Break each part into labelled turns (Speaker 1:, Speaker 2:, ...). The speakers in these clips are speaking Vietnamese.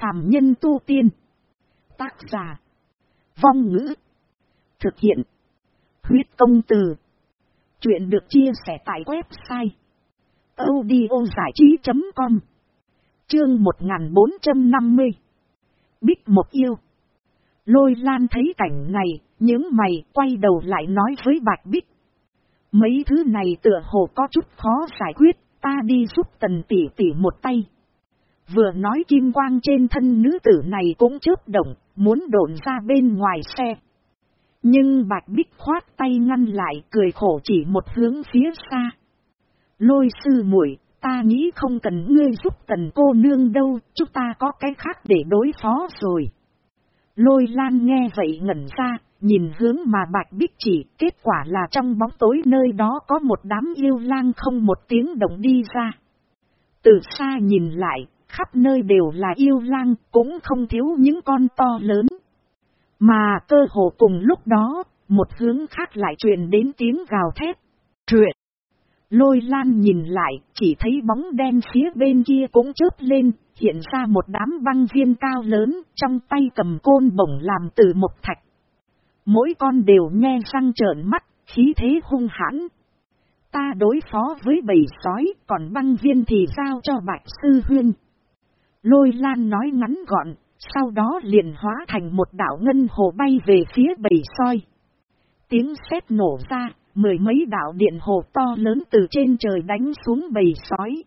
Speaker 1: phàm nhân tu tiên. Tác giả. Vong ngữ. Thực hiện. Huyết công từ. Chuyện được chia sẻ tại website. audiozảichí.com Chương 1450 Bích một yêu. Lôi lan thấy cảnh này, những mày quay đầu lại nói với Bạch Bích. Mấy thứ này tựa hồ có chút khó giải quyết, ta đi giúp tần tỷ tỷ một tay. Vừa nói kim quang trên thân nữ tử này cũng chớp động, muốn độn ra bên ngoài xe. Nhưng Bạch Bích khoát tay ngăn lại cười khổ chỉ một hướng phía xa. Lôi sư muội ta nghĩ không cần ngươi giúp tần cô nương đâu, chúng ta có cái khác để đối phó rồi. Lôi lan nghe vậy ngẩn ra, nhìn hướng mà Bạch Bích chỉ, kết quả là trong bóng tối nơi đó có một đám yêu lang không một tiếng động đi ra. Từ xa nhìn lại, khắp nơi đều là yêu lang, cũng không thiếu những con to lớn. Mà cơ hồ cùng lúc đó, một hướng khác lại truyền đến tiếng gào thét. Truyện! Lôi lan nhìn lại, chỉ thấy bóng đen phía bên kia cũng chớp lên, hiện ra một đám băng viên cao lớn, trong tay cầm côn bổng làm từ một thạch. Mỗi con đều nghe răng trợn mắt, khí thế hung hãn. Ta đối phó với bầy sói, còn băng viên thì giao cho bạch sư huyên. Lôi lan nói ngắn gọn, sau đó liền hóa thành một đảo ngân hồ bay về phía bầy soi. Tiếng sét nổ ra, mười mấy đảo điện hồ to lớn từ trên trời đánh xuống bầy sói.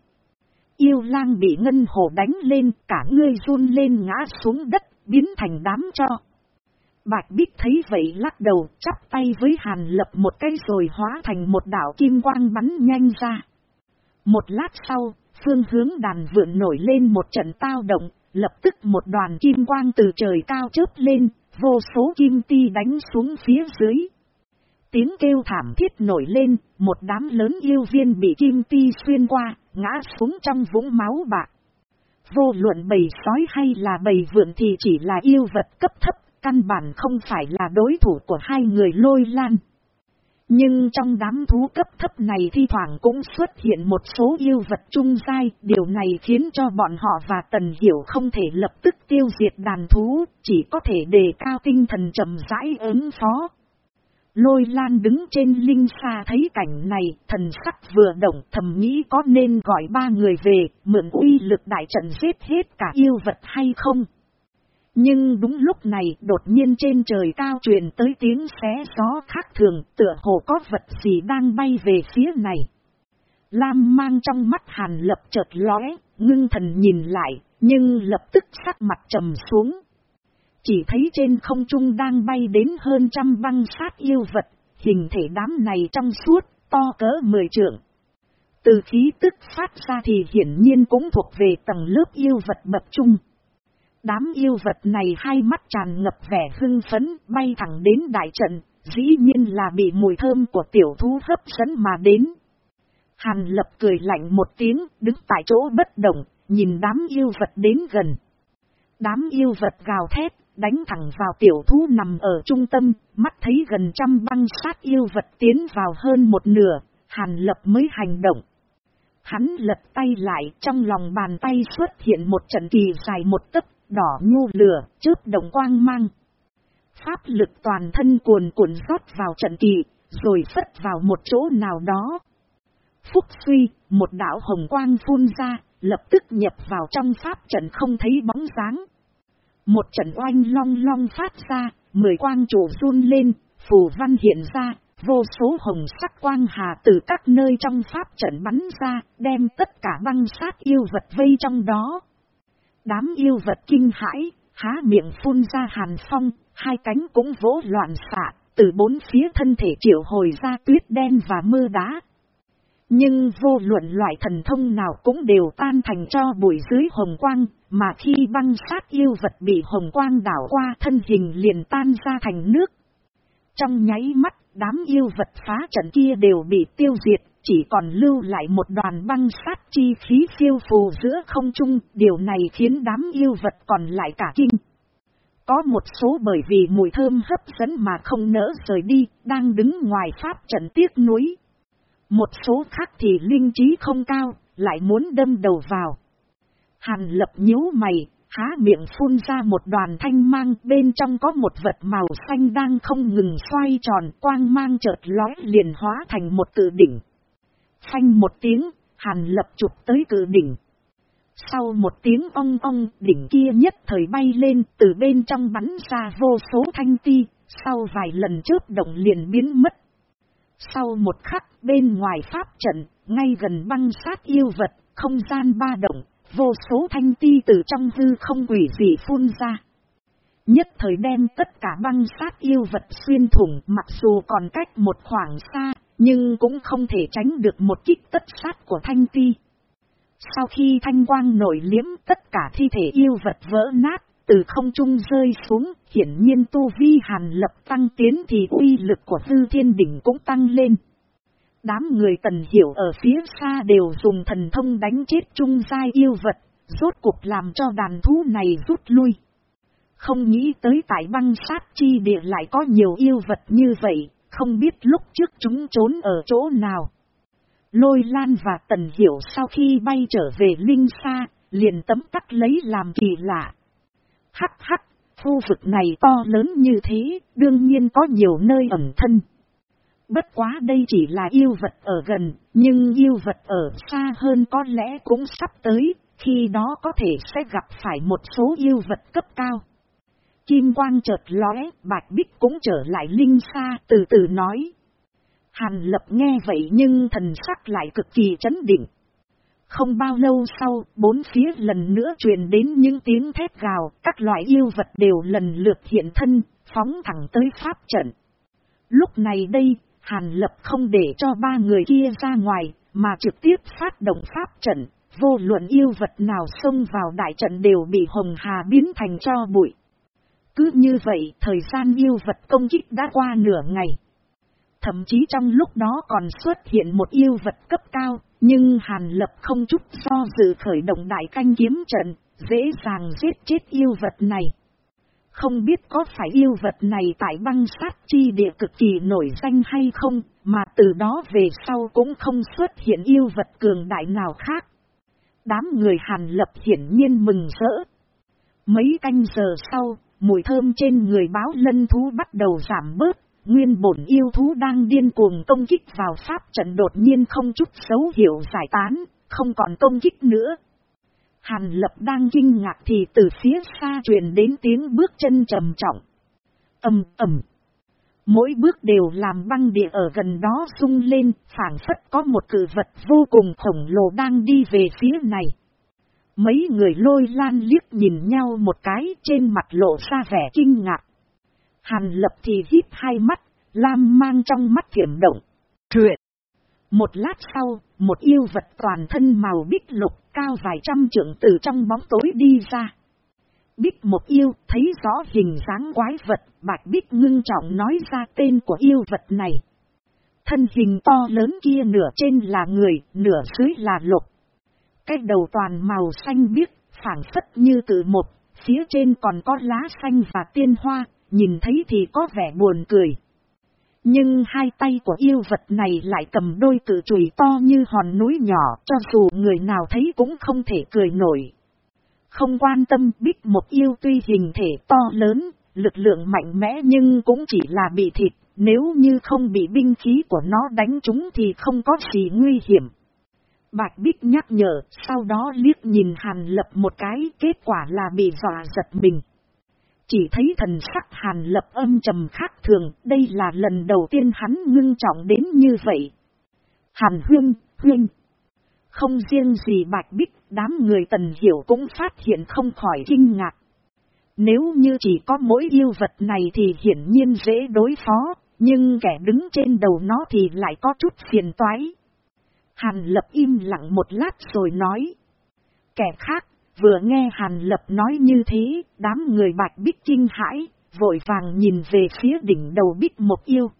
Speaker 1: Yêu lang bị ngân hồ đánh lên, cả ngươi run lên ngã xuống đất, biến thành đám cho. Bạch Bích thấy vậy lắc đầu, chắp tay với Hàn Lập một cái rồi hóa thành một đảo kim quang bắn nhanh ra. Một lát sau, phương hướng đàn vượn nổi lên một trận tao động, lập tức một đoàn kim quang từ trời cao chớp lên, vô số kim ti đánh xuống phía dưới. Tiếng kêu thảm thiết nổi lên, một đám lớn yêu viên bị kim ti xuyên qua, ngã xuống trong vũng máu bạc. Vô luận bầy sói hay là bầy vượn thì chỉ là yêu vật cấp thấp, căn bản không phải là đối thủ của hai người lôi lan. Nhưng trong đám thú cấp thấp này thi thoảng cũng xuất hiện một số yêu vật trung dai, điều này khiến cho bọn họ và Tần Hiểu không thể lập tức tiêu diệt đàn thú, chỉ có thể đề cao tinh thần chậm rãi ứng phó. Lôi lan đứng trên linh xa thấy cảnh này, thần sắc vừa động thầm nghĩ có nên gọi ba người về, mượn uy lực đại trận giết hết cả yêu vật hay không. Nhưng đúng lúc này đột nhiên trên trời cao truyền tới tiếng xé gió khác thường, tựa hồ có vật gì đang bay về phía này. Lam mang trong mắt hàn lập chợt lóe, ngưng thần nhìn lại, nhưng lập tức sắc mặt trầm xuống. Chỉ thấy trên không trung đang bay đến hơn trăm băng sát yêu vật, hình thể đám này trong suốt, to cỡ mười trượng. Từ khí tức phát ra thì hiển nhiên cũng thuộc về tầng lớp yêu vật bậc trung. Đám yêu vật này hai mắt tràn ngập vẻ hưng phấn, bay thẳng đến đại trận, dĩ nhiên là bị mùi thơm của tiểu thú hấp dẫn mà đến. Hàn lập cười lạnh một tiếng, đứng tại chỗ bất động, nhìn đám yêu vật đến gần. Đám yêu vật gào thét, đánh thẳng vào tiểu thú nằm ở trung tâm, mắt thấy gần trăm băng sát yêu vật tiến vào hơn một nửa, hàn lập mới hành động. Hắn lật tay lại, trong lòng bàn tay xuất hiện một trận kỳ dài một tấc, đỏ nhu lửa, chớp đồng quang mang. Pháp lực toàn thân cuồn cuộn rót vào trận kỳ, rồi phất vào một chỗ nào đó. Phúc suy, một đạo hồng quang phun ra, lập tức nhập vào trong pháp trận không thấy bóng dáng. Một trận oanh long long phát ra, mười quang trụ run lên, phù văn hiện ra, vô số hồng sắc quang hà từ các nơi trong pháp trận bắn ra, đem tất cả băng sát yêu vật vây trong đó. Đám yêu vật kinh hãi, há miệng phun ra hàn phong, hai cánh cũng vỗ loạn xạ, từ bốn phía thân thể triệu hồi ra tuyết đen và mưa đá. Nhưng vô luận loại thần thông nào cũng đều tan thành cho bụi dưới hồng quang, mà khi băng sát yêu vật bị hồng quang đảo qua thân hình liền tan ra thành nước. Trong nháy mắt, đám yêu vật phá trận kia đều bị tiêu diệt, chỉ còn lưu lại một đoàn băng sát chi khí phiêu phù giữa không trung, điều này khiến đám yêu vật còn lại cả kinh. Có một số bởi vì mùi thơm hấp dẫn mà không nỡ rời đi, đang đứng ngoài pháp trận tiếc núi. Một số khác thì linh trí không cao, lại muốn đâm đầu vào. Hàn lập nhíu mày, Há miệng phun ra một đoàn thanh mang bên trong có một vật màu xanh đang không ngừng xoay tròn quang mang chợt lói liền hóa thành một tự đỉnh. Phanh một tiếng, hàn lập chụp tới cự đỉnh. Sau một tiếng ong ong, đỉnh kia nhất thời bay lên từ bên trong bắn ra vô số thanh ti, sau vài lần chớp động liền biến mất. Sau một khắc bên ngoài pháp trận, ngay gần băng sát yêu vật, không gian ba động, vô số thanh ti từ trong hư không quỷ dị phun ra. Nhất thời đem tất cả băng sát yêu vật xuyên thủng mặc dù còn cách một khoảng xa, nhưng cũng không thể tránh được một kích tất sát của thanh ti. Sau khi thanh quang nổi liếm tất cả thi thể yêu vật vỡ nát, từ không trung rơi xuống, hiển nhiên tu vi hàn lập tăng tiến thì uy lực của tư thiên đỉnh cũng tăng lên. Đám người tần hiểu ở phía xa đều dùng thần thông đánh chết trung giai yêu vật, rốt cuộc làm cho đàn thú này rút lui. Không nghĩ tới tại băng sát chi địa lại có nhiều yêu vật như vậy, không biết lúc trước chúng trốn ở chỗ nào. Lôi lan và tần hiểu sau khi bay trở về Linh Sa, liền tấm tắc lấy làm kỳ lạ. Hắc hắc, khu vực này to lớn như thế, đương nhiên có nhiều nơi ẩn thân. Bất quá đây chỉ là yêu vật ở gần, nhưng yêu vật ở xa hơn có lẽ cũng sắp tới, khi đó có thể sẽ gặp phải một số yêu vật cấp cao. Kim quang chợt lóe, bạch bích cũng trở lại linh xa, từ từ nói. Hàn lập nghe vậy nhưng thần sắc lại cực kỳ chấn định. Không bao lâu sau, bốn phía lần nữa truyền đến những tiếng thét gào, các loại yêu vật đều lần lượt hiện thân, phóng thẳng tới pháp trận. Lúc này đây, Hàn Lập không để cho ba người kia ra ngoài, mà trực tiếp phát động pháp trận, vô luận yêu vật nào xông vào đại trận đều bị Hồng Hà biến thành cho bụi. Cứ như vậy, thời gian yêu vật công kích đã qua nửa ngày. Thậm chí trong lúc đó còn xuất hiện một yêu vật cấp cao, nhưng Hàn Lập không chút do dự khởi động đại canh kiếm trận, dễ dàng giết chết yêu vật này. Không biết có phải yêu vật này tại băng sát chi địa cực kỳ nổi danh hay không, mà từ đó về sau cũng không xuất hiện yêu vật cường đại nào khác. Đám người Hàn Lập hiển nhiên mừng rỡ. Mấy canh giờ sau, mùi thơm trên người báo lân thú bắt đầu giảm bớt, nguyên bổn yêu thú đang điên cuồng công kích vào pháp trận đột nhiên không chút xấu hiểu giải tán, không còn công kích nữa. Hàn lập đang kinh ngạc thì từ phía xa truyền đến tiếng bước chân trầm trọng. ầm ầm Mỗi bước đều làm băng địa ở gần đó rung lên, phản phất có một cử vật vô cùng khổng lồ đang đi về phía này. Mấy người lôi lan liếc nhìn nhau một cái trên mặt lộ ra vẻ kinh ngạc. Hàn lập thì hít hai mắt, lam mang trong mắt thiểm động. Truyện. Một lát sau, một yêu vật toàn thân màu bích lục cao vài trăm trượng từ trong bóng tối đi ra. Bích một yêu thấy rõ hình dáng quái vật, bạch bích ngưng trọng nói ra tên của yêu vật này. Thân hình to lớn kia nửa trên là người, nửa dưới là lục. Cái đầu toàn màu xanh biếc, phản phất như từ một, phía trên còn có lá xanh và tiên hoa, nhìn thấy thì có vẻ buồn cười. Nhưng hai tay của yêu vật này lại cầm đôi cử chùy to như hòn núi nhỏ cho dù người nào thấy cũng không thể cười nổi. Không quan tâm bích một yêu tuy hình thể to lớn, lực lượng mạnh mẽ nhưng cũng chỉ là bị thịt, nếu như không bị binh khí của nó đánh chúng thì không có gì nguy hiểm. Bạch Bích nhắc nhở, sau đó liếc nhìn Hàn Lập một cái, kết quả là bị dọa giật mình. Chỉ thấy thần sắc Hàn Lập âm trầm khác thường, đây là lần đầu tiên hắn ngưng trọng đến như vậy. Hàn Huyên, Huyên. Không riêng gì Bạch Bích, đám người tần hiểu cũng phát hiện không khỏi kinh ngạc. Nếu như chỉ có mỗi yêu vật này thì hiển nhiên dễ đối phó, nhưng kẻ đứng trên đầu nó thì lại có chút phiền toái. Hàn lập im lặng một lát rồi nói. Kẻ khác, vừa nghe Hàn lập nói như thế, đám người bạch bích kinh hãi, vội vàng nhìn về phía đỉnh đầu bích một yêu.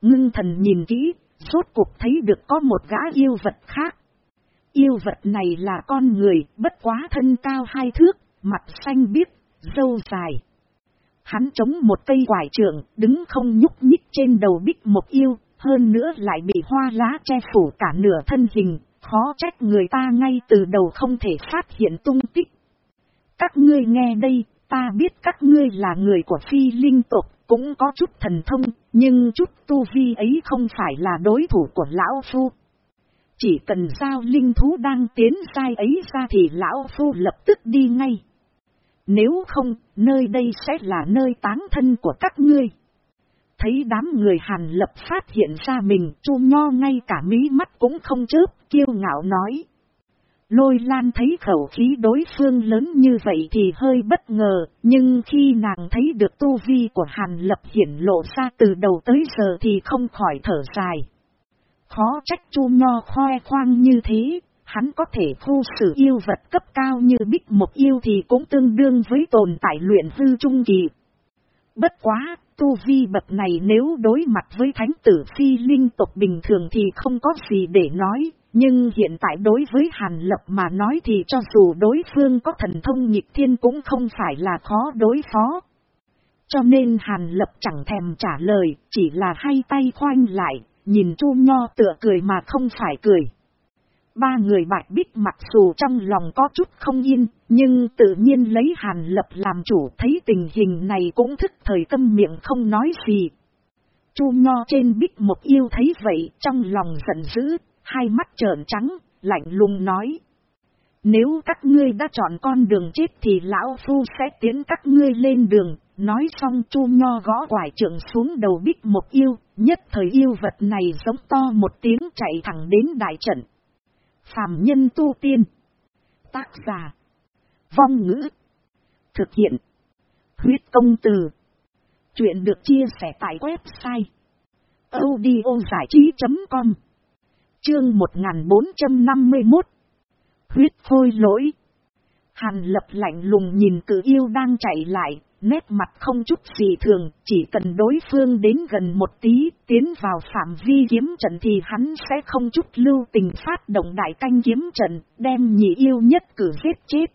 Speaker 1: Ngưng thần nhìn kỹ, rốt cuộc thấy được có một gã yêu vật khác. Yêu vật này là con người, bất quá thân cao hai thước, mặt xanh biếc, dâu dài. Hắn chống một cây quải trưởng, đứng không nhúc nhích trên đầu bích một yêu, hơn nữa lại bị hoa lá che phủ cả nửa thân hình, khó trách người ta ngay từ đầu không thể phát hiện tung tích. Các ngươi nghe đây, ta biết các ngươi là người của phi linh tộc, cũng có chút thần thông, nhưng chút tu vi ấy không phải là đối thủ của lão phu. Chỉ cần sao linh thú đang tiến sai ấy ra thì lão phu lập tức đi ngay. Nếu không, nơi đây sẽ là nơi táng thân của các ngươi. Thấy đám người hàn lập phát hiện ra mình, chu nho ngay cả mí mắt cũng không chớp, kiêu ngạo nói. Lôi lan thấy khẩu khí đối phương lớn như vậy thì hơi bất ngờ, nhưng khi nàng thấy được tu vi của hàn lập hiển lộ ra từ đầu tới giờ thì không khỏi thở dài. Khó trách chu nho khoe khoang như thế, hắn có thể khu xử yêu vật cấp cao như bích một yêu thì cũng tương đương với tồn tại luyện hư trung kỳ. Bất quá, tu vi bậc này nếu đối mặt với thánh tử phi linh tộc bình thường thì không có gì để nói, nhưng hiện tại đối với Hàn Lập mà nói thì cho dù đối phương có thần thông nhịp thiên cũng không phải là khó đối phó. Cho nên Hàn Lập chẳng thèm trả lời, chỉ là hai tay khoanh lại, nhìn Chu Nho tựa cười mà không phải cười. Ba người bạch bích mặc dù trong lòng có chút không yên, nhưng tự nhiên lấy Hàn Lập làm chủ thấy tình hình này cũng thức thời tâm miệng không nói gì. Chu Nho trên bích một yêu thấy vậy trong lòng giận dữ, hai mắt trợn trắng, lạnh lùng nói. Nếu các ngươi đã chọn con đường chết thì lão phu sẽ tiến các ngươi lên đường, nói xong chu nho gõ quải trưởng xuống đầu bích một yêu, nhất thời yêu vật này giống to một tiếng chạy thẳng đến đại trận phàm nhân tu tiên. Tác giả. Vong ngữ. Thực hiện. Huyết công từ. Chuyện được chia sẻ tại website. audiozảichí trí.com Chương 1451 Huyết khôi lỗi Hàn lập lạnh lùng nhìn cử yêu đang chạy lại, nét mặt không chút gì thường, chỉ cần đối phương đến gần một tí, tiến vào phạm vi kiếm trận thì hắn sẽ không chút lưu tình phát động đại canh kiếm trận, đem nhị yêu nhất cử giết chết.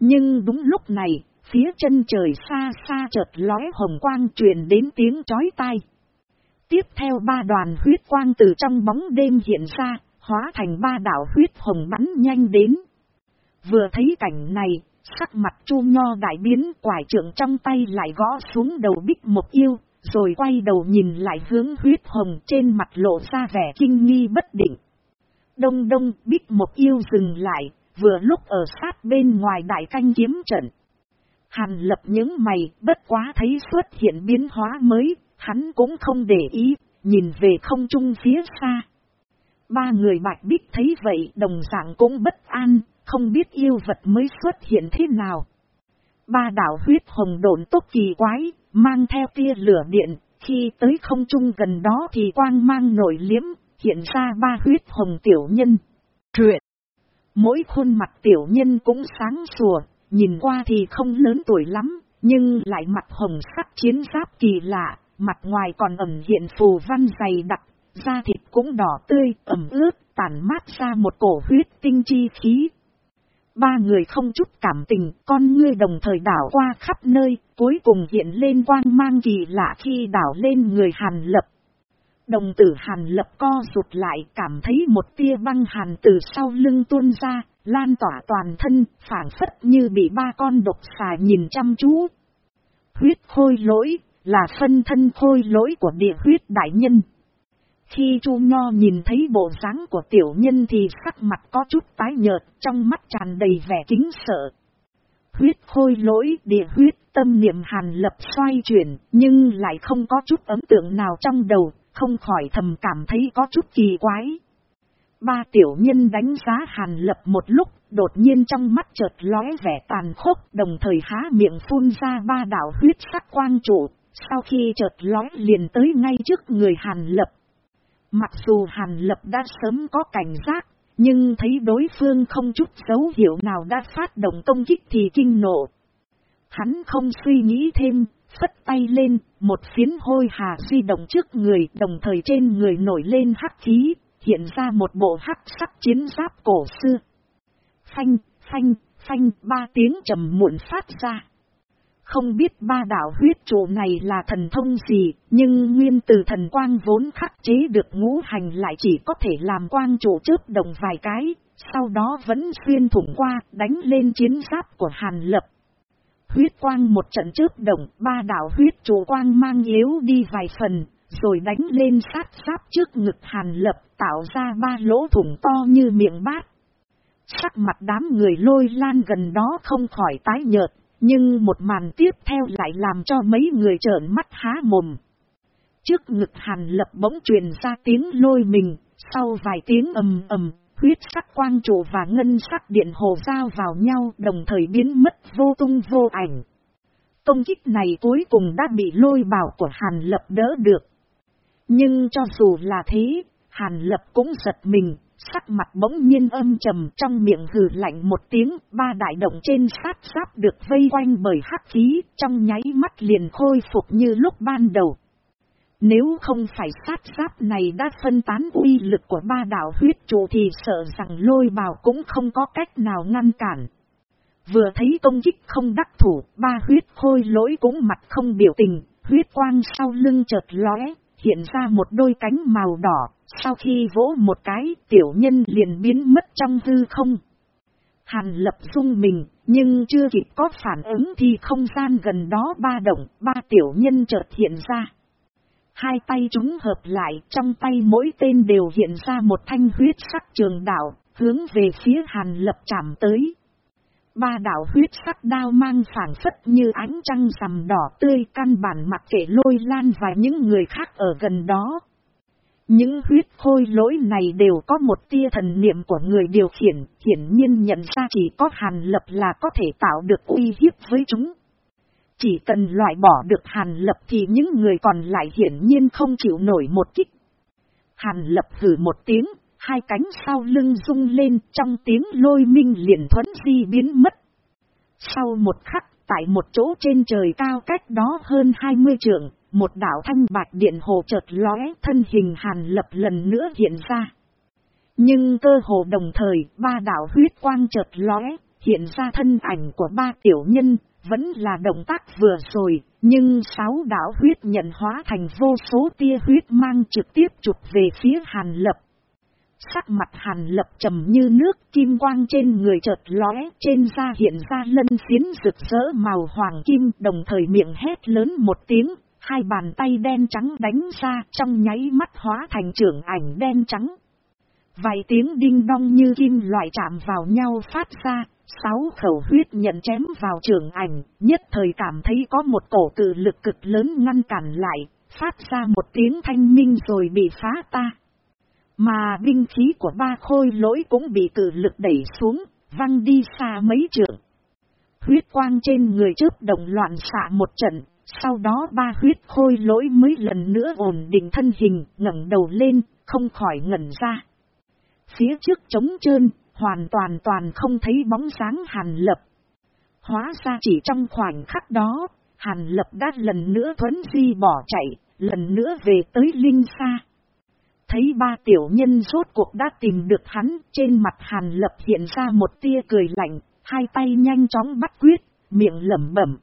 Speaker 1: Nhưng đúng lúc này, phía chân trời xa xa chợt lói hồng quang truyền đến tiếng chói tai. Tiếp theo ba đoàn huyết quang từ trong bóng đêm hiện ra, hóa thành ba đảo huyết hồng bắn nhanh đến. Vừa thấy cảnh này, sắc mặt chu nho đại biến quải trưởng trong tay lại gõ xuống đầu bích một yêu, rồi quay đầu nhìn lại hướng huyết hồng trên mặt lộ ra vẻ kinh nghi bất định. Đông đông bích một yêu dừng lại, vừa lúc ở sát bên ngoài đại canh kiếm trận. Hàn lập những mày, bất quá thấy xuất hiện biến hóa mới, Hắn cũng không để ý, nhìn về không trung phía xa. Ba người bạch bích thấy vậy đồng dạng cũng bất an, không biết yêu vật mới xuất hiện thế nào. Ba đảo huyết hồng độn tốt kỳ quái, mang theo tia lửa điện, khi tới không trung gần đó thì quang mang nổi liếm, hiện ra ba huyết hồng tiểu nhân. Truyện! Mỗi khuôn mặt tiểu nhân cũng sáng sủa, nhìn qua thì không lớn tuổi lắm, nhưng lại mặt hồng sắc chiến giáp kỳ lạ, mặt ngoài còn ẩm hiện phù văn dày đặc, da thịt cũng đỏ tươi, ẩm ướt, tản mát ra một cổ huyết tinh chi khí. Ba người không chút cảm tình, con ngươi đồng thời đảo qua khắp nơi, cuối cùng hiện lên quang mang kỳ lạ khi đảo lên người hàn lập. Đồng tử hàn lập co rụt lại cảm thấy một tia băng hàn từ sau lưng tuôn ra, lan tỏa toàn thân, phản phất như bị ba con độc xà nhìn chăm chú. Huyết khôi lỗi, là phân thân khôi lỗi của địa huyết đại nhân. Khi Chu Nho nhìn thấy bộ dáng của tiểu nhân thì sắc mặt có chút tái nhợt, trong mắt tràn đầy vẻ kính sợ. Huyết khôi lỗi địa huyết tâm niệm hàn lập xoay chuyển, nhưng lại không có chút ấn tượng nào trong đầu, không khỏi thầm cảm thấy có chút kỳ quái. Ba tiểu nhân đánh giá hàn lập một lúc, đột nhiên trong mắt chợt lóe vẻ tàn khốc, đồng thời há miệng phun ra ba đạo huyết sắc quang trụ, sau khi chợt lóe liền tới ngay trước người Hàn Lập. Mặc dù Hàn Lập đã sớm có cảnh giác, nhưng thấy đối phương không chút dấu hiệu nào đã phát động công kích thì kinh nộ. Hắn không suy nghĩ thêm, phất tay lên, một phiến hôi hà di động trước người, đồng thời trên người nổi lên hắc khí, hiện ra một bộ hắc sắc chiến giáp cổ xưa. Phanh, phanh, phanh, ba tiếng trầm muộn phát ra. Không biết ba đạo huyết trụ này là thần thông gì, nhưng nguyên từ thần quang vốn khắc chế được ngũ hành lại chỉ có thể làm quang trụ chớp đồng vài cái, sau đó vẫn xuyên thủng qua, đánh lên chiến giáp của Hàn Lập. Huyết quang một trận chớp đồng ba đạo huyết trụ quang mang yếu đi vài phần, rồi đánh lên sát giáp trước ngực Hàn Lập, tạo ra ba lỗ thủng to như miệng bát. Sắc mặt đám người lôi lan gần đó không khỏi tái nhợt, nhưng một màn tiếp theo lại làm cho mấy người trợn mắt há mồm. Trước ngực hàn lập bỗng truyền ra tiếng lôi mình, sau vài tiếng ầm ầm, huyết sắc quang trụ và ngân sắc điện hồ giao vào nhau đồng thời biến mất vô tung vô ảnh. Công kích này cuối cùng đã bị lôi bảo của hàn lập đỡ được. Nhưng cho dù là thế, hàn lập cũng giật mình, sắc mặt bỗng nhiên âm trầm trong miệng hừ lạnh một tiếng, ba đại động trên sát giáp được vây quanh bởi hắc khí, trong nháy mắt liền khôi phục như lúc ban đầu. Nếu không phải sát giáp này đã phân tán uy lực của ba đạo huyết trụ thì sợ rằng lôi bào cũng không có cách nào ngăn cản. Vừa thấy công kích không đắc thủ, ba huyết khôi lỗi cũng mặt không biểu tình, huyết quang sau lưng chợt lóe, hiện ra một đôi cánh màu đỏ, sau khi vỗ một cái, tiểu nhân liền biến mất trong hư không. Hàn lập dung mình, nhưng chưa kịp có phản ứng thì không gian gần đó ba động, ba tiểu nhân chợt hiện ra. Hai tay chúng hợp lại, trong tay mỗi tên đều hiện ra một thanh huyết sắc trường đảo, hướng về phía hàn lập chạm tới. Ba đạo huyết sắc đao mang phản phất như ánh trăng sầm đỏ tươi căn bản mặc kệ lôi lan và những người khác ở gần đó. Những huyết khôi lỗi này đều có một tia thần niệm của người điều khiển, hiển nhiên nhận ra chỉ có hàn lập là có thể tạo được uy hiếp với chúng. Chỉ cần loại bỏ được hàn lập thì những người còn lại hiển nhiên không chịu nổi một kích. Hàn lập hử một tiếng, hai cánh sau lưng rung lên trong tiếng lôi minh liền thuẫn di biến mất. Sau một khắc, tại một chỗ trên trời cao cách đó hơn 20 trượng, một đảo thanh bạch điện hồ chợt lóe thân hình hàn lập lần nữa hiện ra. Nhưng cơ hồ đồng thời, ba đảo huyết quang chợt lóe, hiện ra thân ảnh của ba tiểu nhân, vẫn là động tác vừa rồi, nhưng sáu đảo huyết nhận hóa thành vô số tia huyết mang trực tiếp chụp về phía hàn lập. Sắc mặt hàn lập trầm như nước kim quang trên người chợt lóe trên da hiện ra lân phiến rực rỡ màu hoàng kim đồng thời miệng hét lớn một tiếng Hai bàn tay đen trắng đánh ra trong nháy mắt hóa thành trưởng ảnh đen trắng. Vài tiếng đinh đong như kim loại chạm vào nhau phát ra, sáu khẩu huyết nhận chém vào trưởng ảnh, nhất thời cảm thấy có một cổ tự lực cực lớn ngăn cản lại, phát ra một tiếng thanh minh rồi bị phá ta. Mà binh khí của ba khôi lỗi cũng bị cử lực đẩy xuống, văng đi xa mấy trượng. Huyết quang trên người trước đồng loạn xạ một trận, sau đó ba huyết khôi lỗi mới lần nữa ổn định thân hình, ngẩng đầu lên, không khỏi ngẩn ra. Phía trước trống trơn, hoàn toàn toàn không thấy bóng sáng hàn lập. Hóa ra chỉ trong khoảnh khắc đó, hàn lập đã lần nữa thuấn di bỏ chạy, lần nữa về tới linh xa. Thấy ba tiểu nhân rốt cuộc đã tìm được hắn, trên mặt hàn lập hiện ra một tia cười lạnh, hai tay nhanh chóng bắt quyết, miệng lẩm bẩm,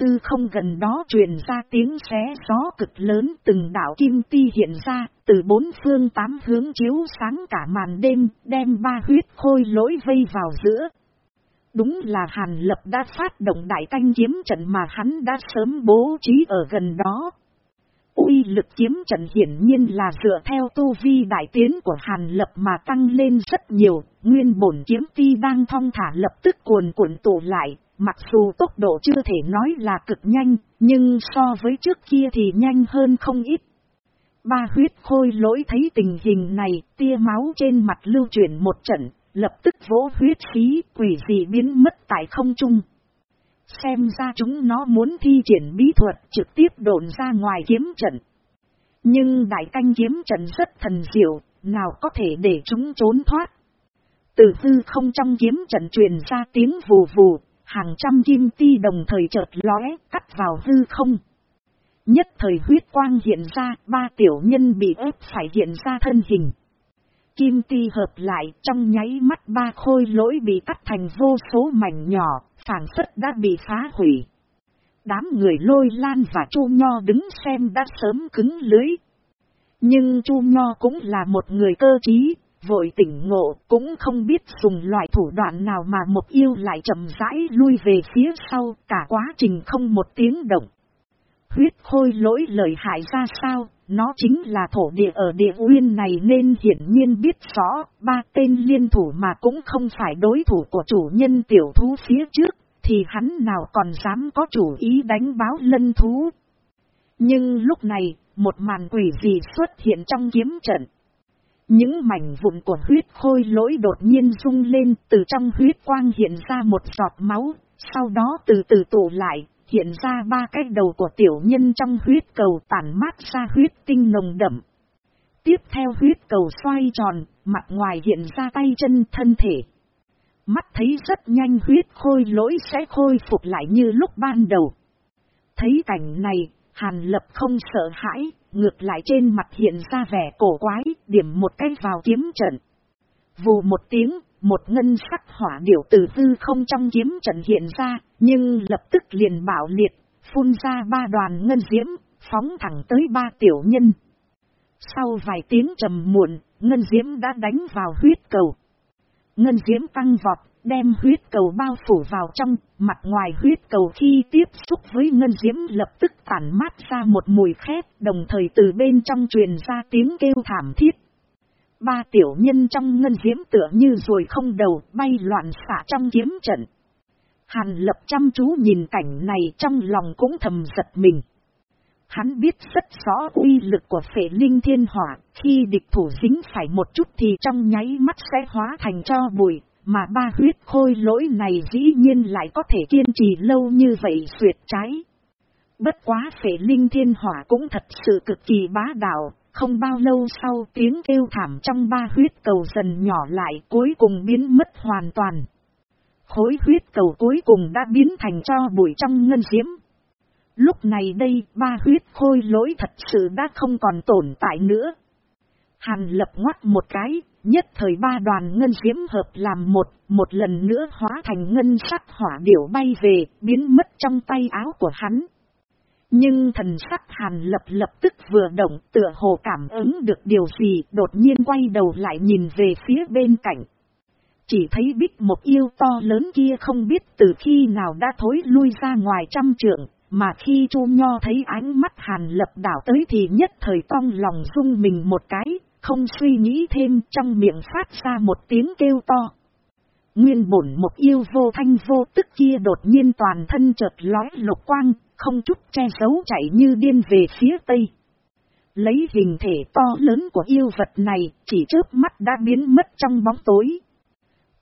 Speaker 1: tư không gần đó truyền ra tiếng xé gió cực lớn từng đảo kim ti hiện ra, từ bốn phương tám hướng chiếu sáng cả màn đêm, đem ba huyết khôi lỗi vây vào giữa. Đúng là Hàn Lập đã phát động đại canh kiếm trận mà hắn đã sớm bố trí ở gần đó uy lực kiếm trận hiển nhiên là dựa theo tu vi đại tiến của Hàn Lập mà tăng lên rất nhiều, nguyên bổn kiếm ti đang thong thả lập tức cuồn cuộn tụ lại, Mặc dù tốc độ chưa thể nói là cực nhanh, nhưng so với trước kia thì nhanh hơn không ít. Ba huyết khôi lỗi thấy tình hình này, tia máu trên mặt lưu chuyển một trận, lập tức vỗ huyết khí quỷ dị biến mất tại không trung. Xem ra chúng nó muốn thi triển bí thuật trực tiếp đồn ra ngoài kiếm trận. Nhưng đại canh kiếm trận rất thần diệu, nào có thể để chúng trốn thoát. Từ hư không trong kiếm trận truyền ra tiếng vù vù, hàng trăm kim ti đồng thời chợt lóe, cắt vào hư không. Nhất thời huyết quang hiện ra, ba tiểu nhân bị ép phải hiện ra thân hình. Kim ti hợp lại, trong nháy mắt ba khôi lỗi bị cắt thành vô số mảnh nhỏ, phản phất đã bị phá hủy. Đám người lôi lan và chu nho đứng xem đã sớm cứng lưới. Nhưng chu nho cũng là một người cơ trí, vội tỉnh ngộ cũng không biết dùng loại thủ đoạn nào mà một yêu lại chậm rãi lui về phía sau cả quá trình không một tiếng động. Huyết khôi lỗi lời hại ra sao, nó chính là thổ địa ở địa uyên này nên hiển nhiên biết rõ, ba tên liên thủ mà cũng không phải đối thủ của chủ nhân tiểu thú phía trước, thì hắn nào còn dám có chủ ý đánh báo lân thú. Nhưng lúc này, một màn quỷ gì xuất hiện trong kiếm trận. Những mảnh vụn của huyết khôi lỗi đột nhiên rung lên từ trong huyết quang hiện ra một giọt máu, sau đó từ từ tụ lại, hiện ra ba cái đầu của tiểu nhân trong huyết cầu tản mát ra huyết tinh nồng đậm. Tiếp theo huyết cầu xoay tròn, mặt ngoài hiện ra tay chân thân thể. Mắt thấy rất nhanh huyết khôi lỗi sẽ khôi phục lại như lúc ban đầu. Thấy cảnh này, Hàn Lập không sợ hãi, ngược lại trên mặt hiện ra vẻ cổ quái, điểm một cái vào kiếm trận. Vù một tiếng, một ngân sắc hỏa điểu từ tư không trong kiếm trận hiện ra, nhưng lập tức liền bảo liệt, phun ra ba đoàn ngân diễm, phóng thẳng tới ba tiểu nhân. Sau vài tiếng trầm muộn, ngân diễm đã đánh vào huyết cầu. Ngân diễm tăng vọt, đem huyết cầu bao phủ vào trong, mặt ngoài huyết cầu khi tiếp xúc với ngân diễm lập tức tản mát ra một mùi khét, đồng thời từ bên trong truyền ra tiếng kêu thảm thiết. Ba tiểu nhân trong ngân diễm tựa như rồi không đầu bay loạn xạ trong kiếm trận. Hàn lập chăm chú nhìn cảnh này trong lòng cũng thầm giật mình. Hắn biết rất rõ uy lực của phệ linh thiên hỏa, khi địch thủ dính phải một chút thì trong nháy mắt sẽ hóa thành cho bụi, mà ba huyết khôi lỗi này dĩ nhiên lại có thể kiên trì lâu như vậy suyệt trái. Bất quá phệ linh thiên hỏa cũng thật sự cực kỳ bá đạo, không bao lâu sau tiếng kêu thảm trong ba huyết cầu dần nhỏ lại cuối cùng biến mất hoàn toàn. Khối huyết cầu cuối cùng đã biến thành cho bụi trong ngân diễm. Lúc này đây ba huyết khôi lỗi thật sự đã không còn tồn tại nữa. Hàn lập ngoắt một cái, nhất thời ba đoàn ngân diễm hợp làm một, một lần nữa hóa thành ngân sắc hỏa điểu bay về, biến mất trong tay áo của hắn. Nhưng thần sắc hàn lập lập tức vừa động tựa hồ cảm ứng được điều gì đột nhiên quay đầu lại nhìn về phía bên cạnh. Chỉ thấy bích một yêu to lớn kia không biết từ khi nào đã thối lui ra ngoài trăm trượng, mà khi chu nho thấy ánh mắt hàn lập đảo tới thì nhất thời cong lòng rung mình một cái, không suy nghĩ thêm trong miệng phát ra một tiếng kêu to. Nguyên bổn một yêu vô thanh vô tức kia đột nhiên toàn thân chợt lói lục quang, không chút che giấu chạy như điên về phía tây. Lấy hình thể to lớn của yêu vật này, chỉ trước mắt đã biến mất trong bóng tối.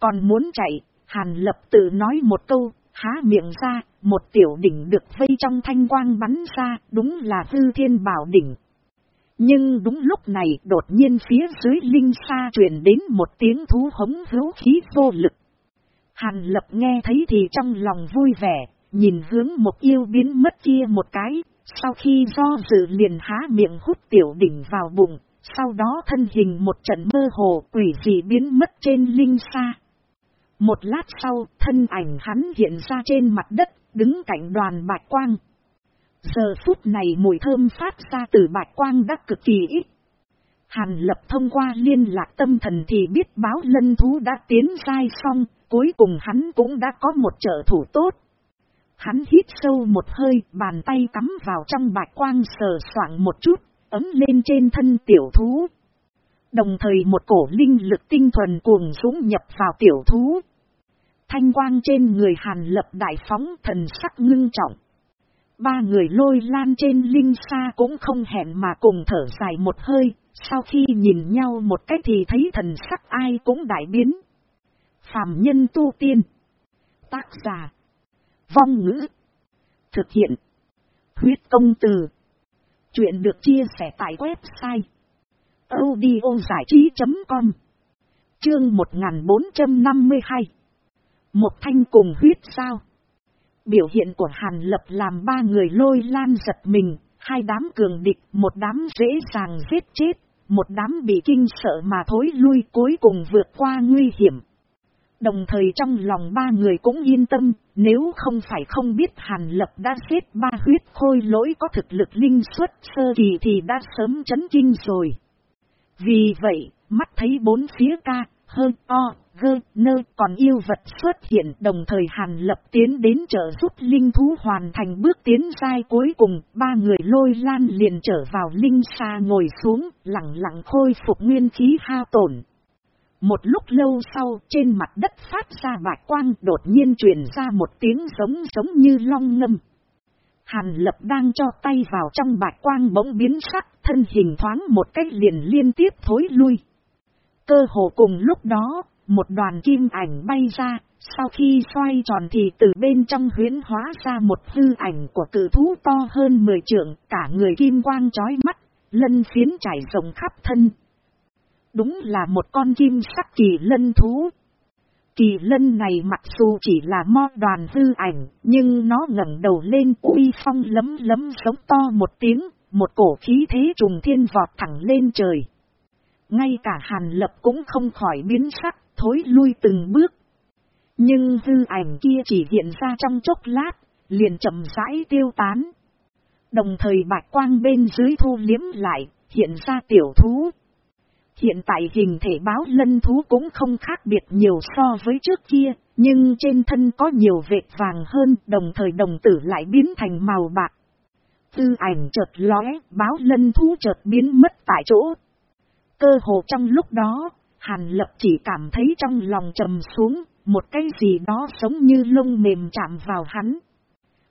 Speaker 1: Còn muốn chạy, Hàn Lập tự nói một câu, há miệng ra, một tiểu đỉnh được vây trong thanh quang bắn ra, đúng là hư thiên bảo đỉnh. Nhưng đúng lúc này đột nhiên phía dưới linh xa truyền đến một tiếng thú hống hữu khí vô lực. Hàn lập nghe thấy thì trong lòng vui vẻ, nhìn hướng một yêu biến mất kia một cái, sau khi do dự liền há miệng hút tiểu đỉnh vào bụng, sau đó thân hình một trận mơ hồ quỷ dị biến mất trên linh xa. Một lát sau, thân ảnh hắn hiện ra trên mặt đất, đứng cạnh đoàn bạch quang. Giờ phút này mùi thơm phát ra từ bạch quang đã cực kỳ ít. Hàn lập thông qua liên lạc tâm thần thì biết báo lân thú đã tiến sai xong, cuối cùng hắn cũng đã có một trợ thủ tốt. Hắn hít sâu một hơi, bàn tay cắm vào trong bạch quang sờ soạng một chút, ấm lên trên thân tiểu thú. Đồng thời một cổ linh lực tinh thuần cuồng dũng nhập vào tiểu thú. Thanh quang trên người hàn lập đại phóng thần sắc ngưng trọng. Ba người lôi lan trên linh xa cũng không hẹn mà cùng thở dài một hơi, sau khi nhìn nhau một cách thì thấy thần sắc ai cũng đại biến phàm nhân tu tiên. Tác giả. Vong ngữ. Thực hiện. Huyết công từ. Chuyện được chia sẻ tại website. audiozải trí.com Chương 1452 Một thanh cùng huyết sao? Biểu hiện của Hàn Lập làm ba người lôi lan giật mình, hai đám cường địch, một đám dễ dàng giết chết, một đám bị kinh sợ mà thối lui cuối cùng vượt qua nguy hiểm. Đồng thời trong lòng ba người cũng yên tâm, nếu không phải không biết Hàn Lập đã xếp ba huyết khôi lỗi có thực lực linh xuất sơ kỳ thì đã sớm chấn kinh rồi. Vì vậy, mắt thấy bốn phía ca, hơn o, gơ, nơ còn yêu vật xuất hiện đồng thời Hàn Lập tiến đến trợ giúp linh thú hoàn thành bước tiến dai cuối cùng, ba người lôi lan liền trở vào linh xa ngồi xuống, lặng lặng khôi phục nguyên khí hao tổn. Một lúc lâu sau trên mặt đất phát ra bạch quang đột nhiên truyền ra một tiếng giống giống như long ngâm. Hàn lập đang cho tay vào trong bạch quang bỗng biến sắc thân hình thoáng một cách liền liên tiếp thối lui. Cơ hồ cùng lúc đó, một đoàn kim ảnh bay ra, sau khi xoay tròn thì từ bên trong huyến hóa ra một hư ảnh của cử thú to hơn 10 trượng, cả người kim quang chói mắt, lân phiến chảy rộng khắp thân. Đúng là một con kim sắc kỳ lân thú. Kỳ lân này mặc dù chỉ là mo đoàn hư ảnh, nhưng nó ngẩng đầu lên uy phong lấm lấm sống to một tiếng, một cổ khí thế trùng thiên vọt thẳng lên trời. Ngay cả hàn lập cũng không khỏi biến sắc, thối lui từng bước. Nhưng hư ảnh kia chỉ hiện ra trong chốc lát, liền chậm rãi tiêu tán. Đồng thời bạch quang bên dưới thu liếm lại, hiện ra tiểu thú. Hiện tại hình thể báo lân thú cũng không khác biệt nhiều so với trước kia, nhưng trên thân có nhiều vệt vàng hơn, đồng thời đồng tử lại biến thành màu bạc. Tư ảnh chợt lóe, báo lân thú chợt biến mất tại chỗ. Cơ hồ trong lúc đó, Hàn Lập chỉ cảm thấy trong lòng trầm xuống, một cái gì đó giống như lông mềm chạm vào hắn.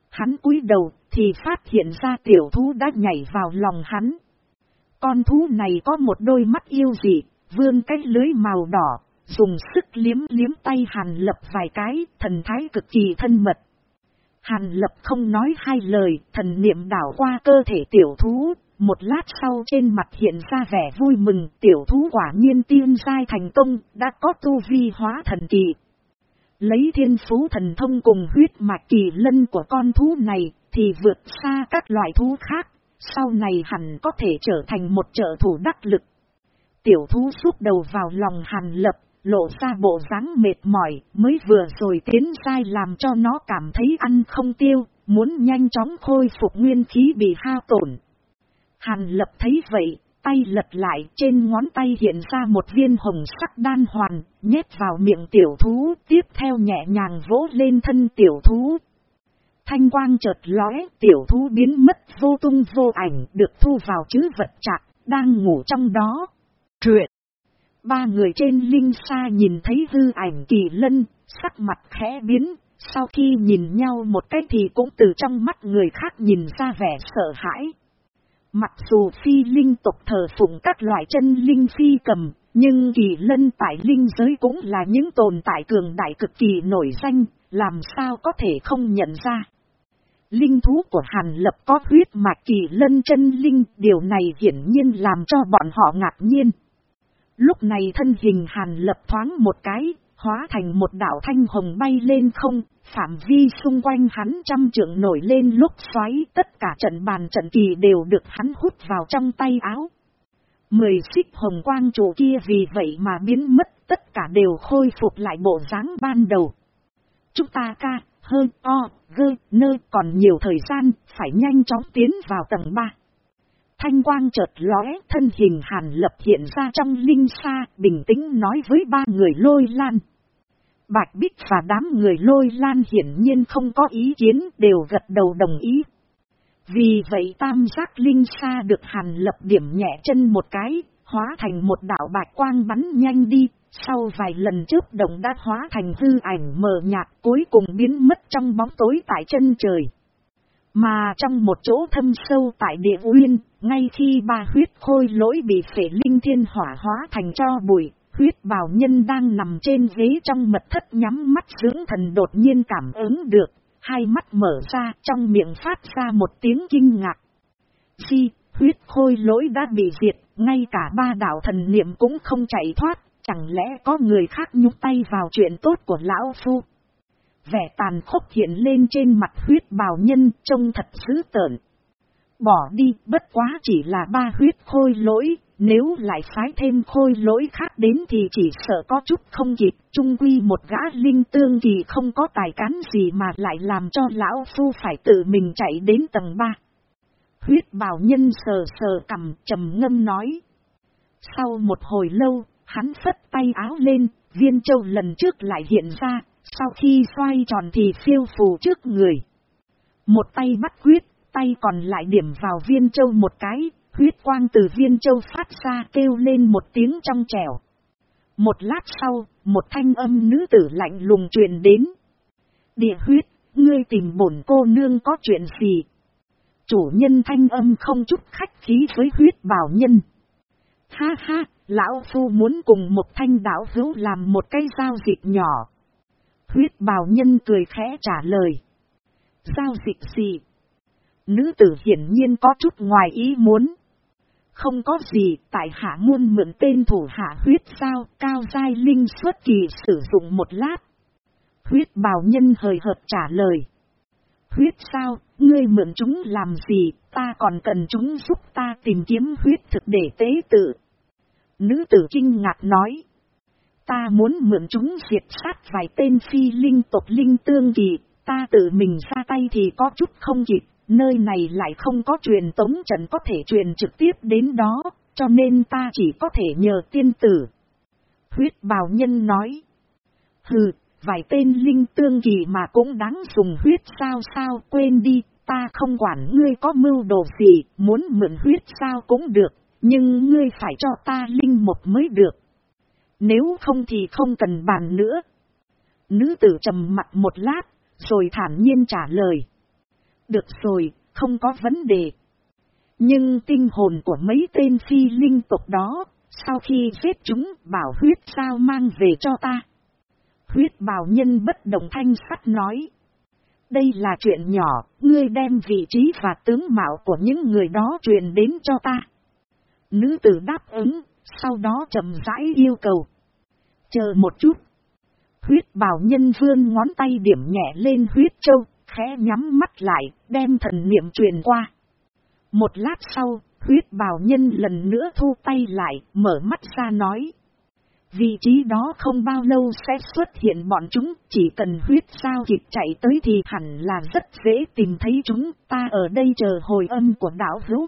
Speaker 1: Hắn cúi đầu thì phát hiện ra tiểu thú đã nhảy vào lòng hắn. Con thú này có một đôi mắt yêu dị, vươn cái lưới màu đỏ, dùng sức liếm liếm tay Hàn Lập vài cái, thần thái cực kỳ thân mật. Hàn Lập không nói hai lời, thần niệm đảo qua cơ thể tiểu thú, một lát sau trên mặt hiện ra vẻ vui mừng, tiểu thú quả nhiên tiên giai thành công, đã có tu vi hóa thần kỳ. Lấy thiên phú thần thông cùng huyết mạch kỳ lân của con thú này, thì vượt xa các loại thú khác, sau này hẳn có thể trở thành một trợ thủ đắc lực. Tiểu thú xúc đầu vào lòng hàn lập, lộ ra bộ dáng mệt mỏi, mới vừa rồi tiến sai làm cho nó cảm thấy ăn không tiêu, muốn nhanh chóng khôi phục nguyên khí bị hao tổn. Hàn lập thấy vậy, tay lật lại trên ngón tay hiện ra một viên hồng sắc đan hoàn, nhét vào miệng tiểu thú, tiếp theo nhẹ nhàng vỗ lên thân tiểu thú. Thanh quang chợt lóe, tiểu thú biến mất vô tung vô ảnh, được thu vào chữ vật chặt, đang ngủ trong đó. Truyện Ba người trên linh xa nhìn thấy hư ảnh kỳ lân, sắc mặt khẽ biến, sau khi nhìn nhau một cái thì cũng từ trong mắt người khác nhìn ra vẻ sợ hãi. Mặc dù phi linh tục thờ phụng các loại chân linh phi cầm, nhưng kỳ lân tại linh giới cũng là những tồn tại cường đại cực kỳ nổi danh, làm sao có thể không nhận ra. Linh thú của Hàn Lập có huyết mạch kỳ lân chân linh, điều này hiển nhiên làm cho bọn họ ngạc nhiên. Lúc này thân hình Hàn Lập thoáng một cái, hóa thành một đảo thanh hồng bay lên không, phạm vi xung quanh hắn trăm trượng nổi lên lúc xoáy, tất cả trận bàn trận kỳ đều được hắn hút vào trong tay áo. Mười xích hồng quang chủ kia vì vậy mà biến mất, tất cả đều khôi phục lại bộ dáng ban đầu. Chúng ta ca, hơn, o, gơ, nơ còn nhiều thời gian, phải nhanh chóng tiến vào tầng 3. Thanh quang chợt lóe, thân hình hàn lập hiện ra trong linh xa, bình tĩnh nói với ba người lôi lan. Bạch Bích và đám người lôi lan hiển nhiên không có ý kiến, đều gật đầu đồng ý. Vì vậy tam giác linh xa được hàn lập điểm nhẹ chân một cái, hóa thành một đạo bạch quang bắn nhanh đi, sau vài lần trước động đã hóa thành hư ảnh mờ nhạt cuối cùng biến mất trong bóng tối tại chân trời. Mà trong một chỗ thâm sâu tại địa uyên, ngay khi ba huyết khôi lỗi bị phể linh thiên hỏa hóa thành cho bụi, huyết bào nhân đang nằm trên ghế trong mật thất nhắm mắt dưỡng thần đột nhiên cảm ứng được, hai mắt mở ra trong miệng phát ra một tiếng kinh ngạc. Di, huyết khôi lỗi đã bị diệt, ngay cả ba đạo thần niệm cũng không chạy thoát, chẳng lẽ có người khác nhúc tay vào chuyện tốt của lão phu. Vẻ tàn khốc hiện lên trên mặt huyết bào nhân trông thật dữ tợn. Bỏ đi, bất quá chỉ là ba huyết khôi lỗi, nếu lại phái thêm khôi lỗi khác đến thì chỉ sợ có chút không kịp, trung quy một gã linh tương thì không có tài cán gì mà lại làm cho lão phu phải tự mình chạy đến tầng 3. Huyết bào nhân sờ sờ cầm trầm ngâm nói. Sau một hồi lâu, hắn phất tay áo lên, viên châu lần trước lại hiện ra, sau khi xoay tròn thì phiêu phù trước người. Một tay bắt quyết, tay còn lại điểm vào viên châu một cái, huyết quang từ viên châu phát ra kêu lên một tiếng trong trẻo. Một lát sau, một thanh âm nữ tử lạnh lùng truyền đến. Địa huyết, ngươi tìm bổn cô nương có chuyện gì? Chủ nhân thanh âm không chút khách khí với huyết bảo nhân. Ha ha, lão phu muốn cùng một thanh đảo hữu làm một cái giao dịch nhỏ. Huyết bào nhân cười khẽ trả lời. Giao dịch gì? Nữ tử hiển nhiên có chút ngoài ý muốn. Không có gì, tại hạ muôn mượn tên thủ hạ huyết sao, cao giai linh xuất kỳ sử dụng một lát. Huyết bào nhân hời hợt trả lời. Huyết sao, ngươi mượn chúng làm gì, ta còn cần chúng giúp ta tìm kiếm huyết thực để tế tự. Nữ tử kinh ngạc nói. Ta muốn mượn chúng diệt sát vài tên phi linh tộc linh tương kỳ, ta tự mình ra tay thì có chút không kịp, nơi này lại không có truyền tống trận có thể truyền trực tiếp đến đó, cho nên ta chỉ có thể nhờ tiên tử. Huyết bào nhân nói. Hừ, vài tên linh tương kỳ mà cũng đáng dùng huyết sao sao quên đi, ta không quản ngươi có mưu đồ gì, muốn mượn huyết sao cũng được, nhưng ngươi phải cho ta linh một mới được. Nếu không thì không cần bàn nữa. Nữ tử trầm mặt một lát, rồi thản nhiên trả lời. Được rồi, không có vấn đề. Nhưng tinh hồn của mấy tên phi linh tộc đó, sau khi giết chúng bảo huyết sao mang về cho ta. Huyết bào nhân bất động thanh sắt nói. Đây là chuyện nhỏ, ngươi đem vị trí và tướng mạo của những người đó truyền đến cho ta. Nữ tử đáp ứng, sau đó chậm rãi yêu cầu. Chờ một chút. Huyết bào nhân vươn ngón tay điểm nhẹ lên huyết châu, khẽ nhắm mắt lại, đem thần niệm truyền qua. Một lát sau, huyết bào nhân lần nữa thu tay lại, mở mắt ra nói. Vị trí đó không bao lâu sẽ xuất hiện bọn chúng, chỉ cần huyết sao kịp chạy tới thì hẳn là rất dễ tìm thấy chúng, ta ở đây chờ hồi âm của đảo hữu.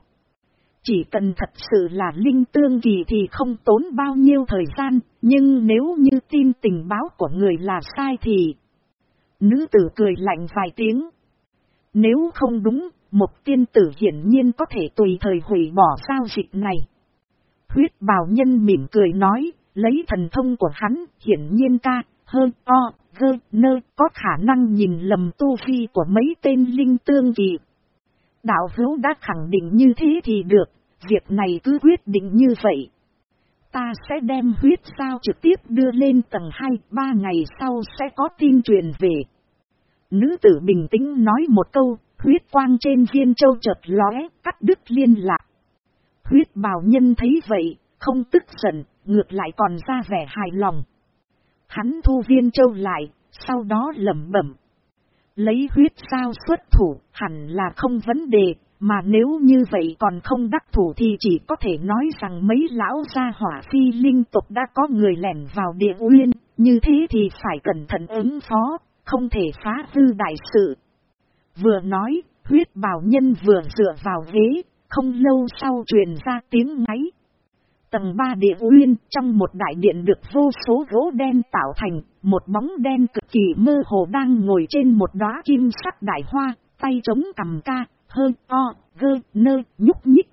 Speaker 1: Chỉ cần thật sự là linh tương kỳ thì không tốn bao nhiêu thời gian, nhưng nếu như tin tình báo của người là sai thì... Nữ tử cười lạnh vài tiếng. Nếu không đúng, một tiên tử hiển nhiên có thể tùy thời hủy bỏ giao dịch này. Huyết bào nhân mỉm cười nói, lấy thần thông của hắn, hiển nhiên ca, hơn, o, gơ, nơ, có khả năng nhìn lầm tu vi của mấy tên linh tương kỳ. Đạo hữu đã khẳng định như thế thì được, việc này cứ quyết định như vậy. Ta sẽ đem huyết sao trực tiếp đưa lên tầng 2, ba ngày sau sẽ có tin truyền về. Nữ tử bình tĩnh nói một câu, huyết quang trên viên châu chợt lóe, cắt đứt liên lạc. Huyết bào nhân thấy vậy, không tức giận, ngược lại còn ra vẻ hài lòng. Hắn thu viên châu lại, sau đó lẩm bẩm. Lấy huyết sao xuất thủ, hẳn là không vấn đề, mà nếu như vậy còn không đắc thủ thì chỉ có thể nói rằng mấy lão gia hỏa phi linh tục đã có người lẻn vào địa uyên, như thế thì phải cẩn thận ứng phó, không thể phá hư đại sự. Vừa nói, huyết bào nhân vừa dựa vào ghế, không lâu sau truyền ra tiếng ngáy. Tầng 3 địa uyên trong một đại điện được vô số gỗ đen tạo thành, một bóng đen cực kỳ mơ hồ đang ngồi trên một đóa kim sắc đại hoa, tay chống cầm ca, hơi to, gơ, nơ, nhúc nhích.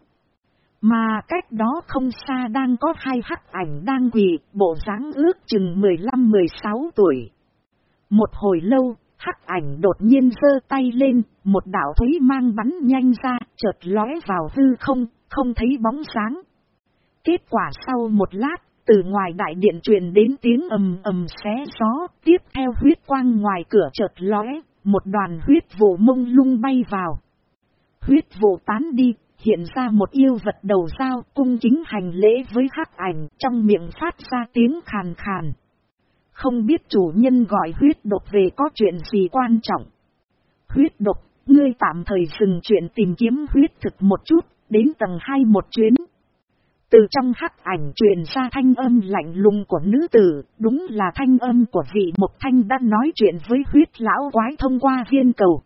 Speaker 1: Mà cách đó không xa đang có hai hắc ảnh đang quỳ, bộ dáng ước chừng 15-16 tuổi. Một hồi lâu, hắc ảnh đột nhiên giơ tay lên, một đảo thúy mang bắn nhanh ra, chợt lóe vào hư không, không thấy bóng sáng. Kết quả sau một lát, từ ngoài đại điện truyền đến tiếng ầm ầm xé gió, tiếp theo huyết quang ngoài cửa chợt lóe, một đoàn huyết vụ mông lung bay vào. Huyết vụ tán đi, hiện ra một yêu vật đầu dao cung chính hành lễ với hắc ảnh trong miệng phát ra tiếng khàn khàn. Không biết chủ nhân gọi huyết độc về có chuyện gì quan trọng. Huyết độc, ngươi tạm thời dừng chuyện tìm kiếm huyết thực một chút, đến tầng 2 một chuyến. Từ trong hắc ảnh truyền ra thanh âm lạnh lùng của nữ tử, đúng là thanh âm của vị một thanh đã nói chuyện với huyết lão quái thông qua viên cầu.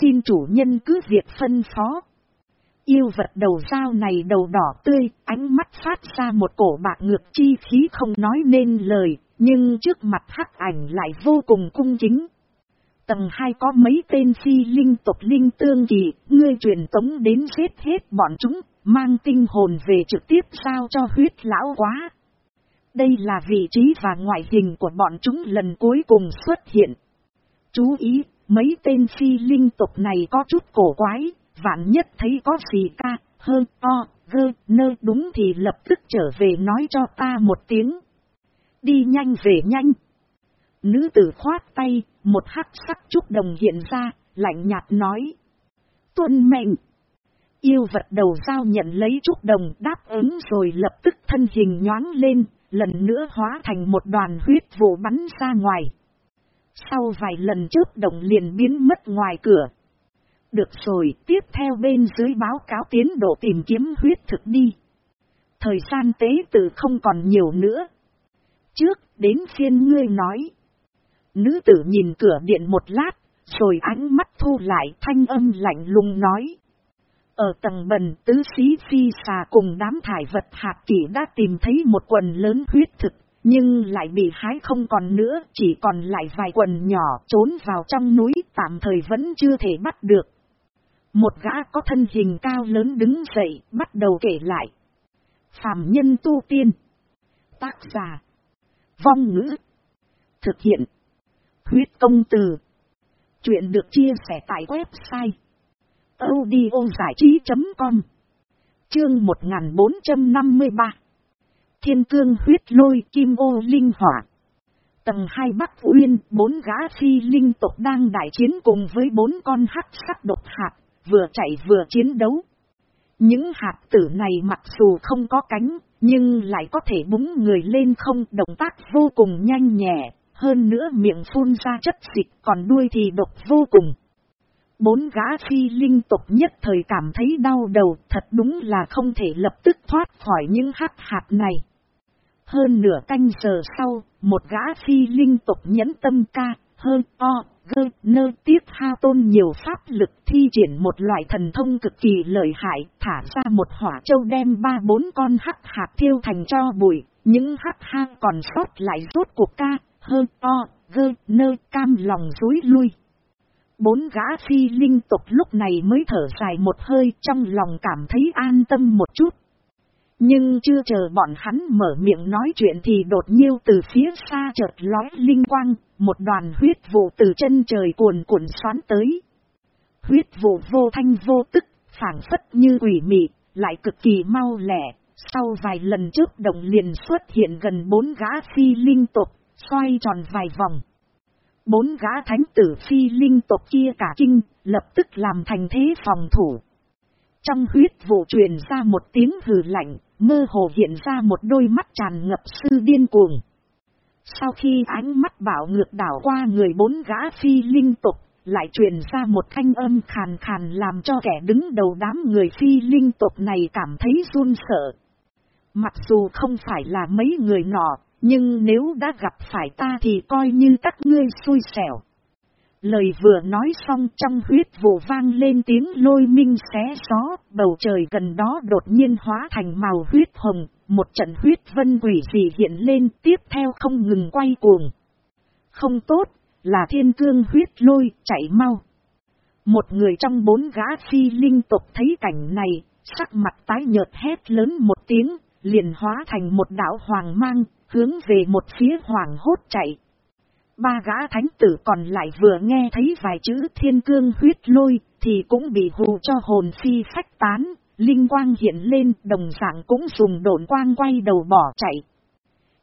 Speaker 1: Xin chủ nhân cứ việc phân phó. Yêu vật đầu dao này đầu đỏ tươi, ánh mắt phát ra một cổ bạc ngược chi khí không nói nên lời, nhưng trước mặt hắc ảnh lại vô cùng cung chính. Tầng 2 có mấy tên phi linh tộc linh tương kỳ, ngươi truyền tống đến giết hết bọn chúng, mang tinh hồn về trực tiếp sao cho huyết lão quá. Đây là vị trí và ngoại hình của bọn chúng lần cuối cùng xuất hiện. Chú ý, mấy tên phi linh tộc này có chút cổ quái, vạn nhất thấy có gì ca, hơn, o, gơ, nơ đúng thì lập tức trở về nói cho ta một tiếng. Đi nhanh về nhanh. Nữ tử khoát tay, một hắc sắc trúc đồng hiện ra, lạnh nhạt nói. Tuân mệnh. Yêu vật đầu dao nhận lấy trúc đồng đáp ứng rồi lập tức thân hình nhoáng lên, lần nữa hóa thành một đoàn huyết vụ bắn ra ngoài. Sau vài lần trước đồng liền biến mất ngoài cửa. Được rồi, tiếp theo bên dưới báo cáo tiến độ tìm kiếm huyết thực đi. Thời gian tế tử không còn nhiều nữa. Trước, đến phiên ngươi nói. Nữ tử nhìn cửa điện một lát, rồi ánh mắt thu lại thanh âm lạnh lùng nói. Ở tầng bần tứ sĩ phi xà cùng đám thải vật hạt kỷ đã tìm thấy một quần lớn huyết thực, nhưng lại bị hái không còn nữa, chỉ còn lại vài quần nhỏ trốn vào trong núi tạm thời vẫn chưa thể bắt được. Một gã có thân hình cao lớn đứng dậy, bắt đầu kể lại. Phạm nhân tu tiên. Tác giả. Vong ngữ. Thực hiện. Huyết công từ. Chuyện được chia sẻ tại website audiozải.com Chương 1453 Thiên cương huyết lôi kim ô linh hỏa Tầng 2 Bắc Uyên, bốn gã phi linh tộc đang đại chiến cùng với bốn con hắc sắc độc hạt, vừa chạy vừa chiến đấu. Những hạt tử này mặc dù không có cánh, nhưng lại có thể búng người lên không động tác vô cùng nhanh nhẹ, hơn nữa miệng phun ra chất dịch còn đuôi thì độc vô cùng. Bốn gã phi linh tục nhất thời cảm thấy đau đầu thật đúng là không thể lập tức thoát khỏi những hắc hạt này. Hơn nửa canh giờ sau, một gã phi linh tục nhẫn tâm ca, hơn o, gơ, nơ tiếp ha tôn nhiều pháp lực thi triển một loại thần thông cực kỳ lợi hại, thả ra một hỏa châu đem ba bốn con hắc hạt thiêu thành cho bụi, những hắc hang còn sót lại rốt cuộc ca, hơn o, gơ, nơ cam lòng rối lui. Bốn gã phi linh tục lúc này mới thở dài một hơi trong lòng cảm thấy an tâm một chút. Nhưng chưa chờ bọn hắn mở miệng nói chuyện thì đột nhiên từ phía xa chợt lói linh quang, một đoàn huyết vụ từ chân trời cuồn cuộn xoắn tới. Huyết vụ vô thanh vô tức, phản phất như quỷ mị, lại cực kỳ mau lẻ, sau vài lần trước động liền xuất hiện gần bốn gã phi linh tộc, xoay tròn vài vòng. Bốn gã thánh tử phi linh tộc kia cả kinh, lập tức làm thành thế phòng thủ. Trong huyết vụ truyền ra một tiếng hừ lạnh, mơ hồ hiện ra một đôi mắt tràn ngập sư điên cuồng. Sau khi ánh mắt bảo ngược đảo qua người bốn gã phi linh tục, lại truyền ra một thanh âm khàn khàn làm cho kẻ đứng đầu đám người phi linh tục này cảm thấy run sợ. Mặc dù không phải là mấy người nọ, nhưng nếu đã gặp phải ta thì coi như các ngươi xui xẻo. Lời vừa nói xong trong huyết vụ vang lên tiếng lôi minh xé gió, bầu trời gần đó đột nhiên hóa thành màu huyết hồng, một trận huyết vân quỷ dị hiện lên tiếp theo không ngừng quay cuồng. Không tốt, là thiên cương huyết lôi, chạy mau. Một người trong bốn gã phi linh tục thấy cảnh này, sắc mặt tái nhợt hét lớn một tiếng, liền hóa thành một đảo hoàng mang, hướng về một phía hoàng hốt chạy. Ba gã thánh tử còn lại vừa nghe thấy vài chữ thiên cương huyết lôi, thì cũng bị hù cho hồn phi phách tán, linh quang hiện lên đồng dạng cũng dùng độn quang quay đầu bỏ chạy.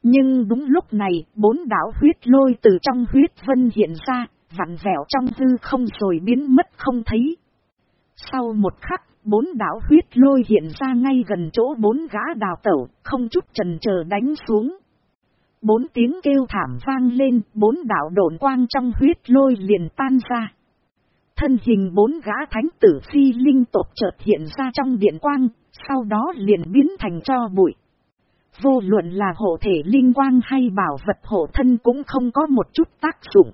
Speaker 1: Nhưng đúng lúc này, bốn đảo huyết lôi từ trong huyết vân hiện ra, vặn vẹo trong hư không rồi biến mất không thấy. Sau một khắc, bốn đảo huyết lôi hiện ra ngay gần chỗ bốn gã đào tẩu, không chút trần chờ đánh xuống. Bốn tiếng kêu thảm vang lên, bốn đạo độn quang trong huyết lôi liền tan ra. Thân hình bốn gã thánh tử phi linh tộc chợt hiện ra trong điện quang, sau đó liền biến thành cho bụi. Vô luận là hộ thể linh quang hay bảo vật hộ thân cũng không có một chút tác dụng.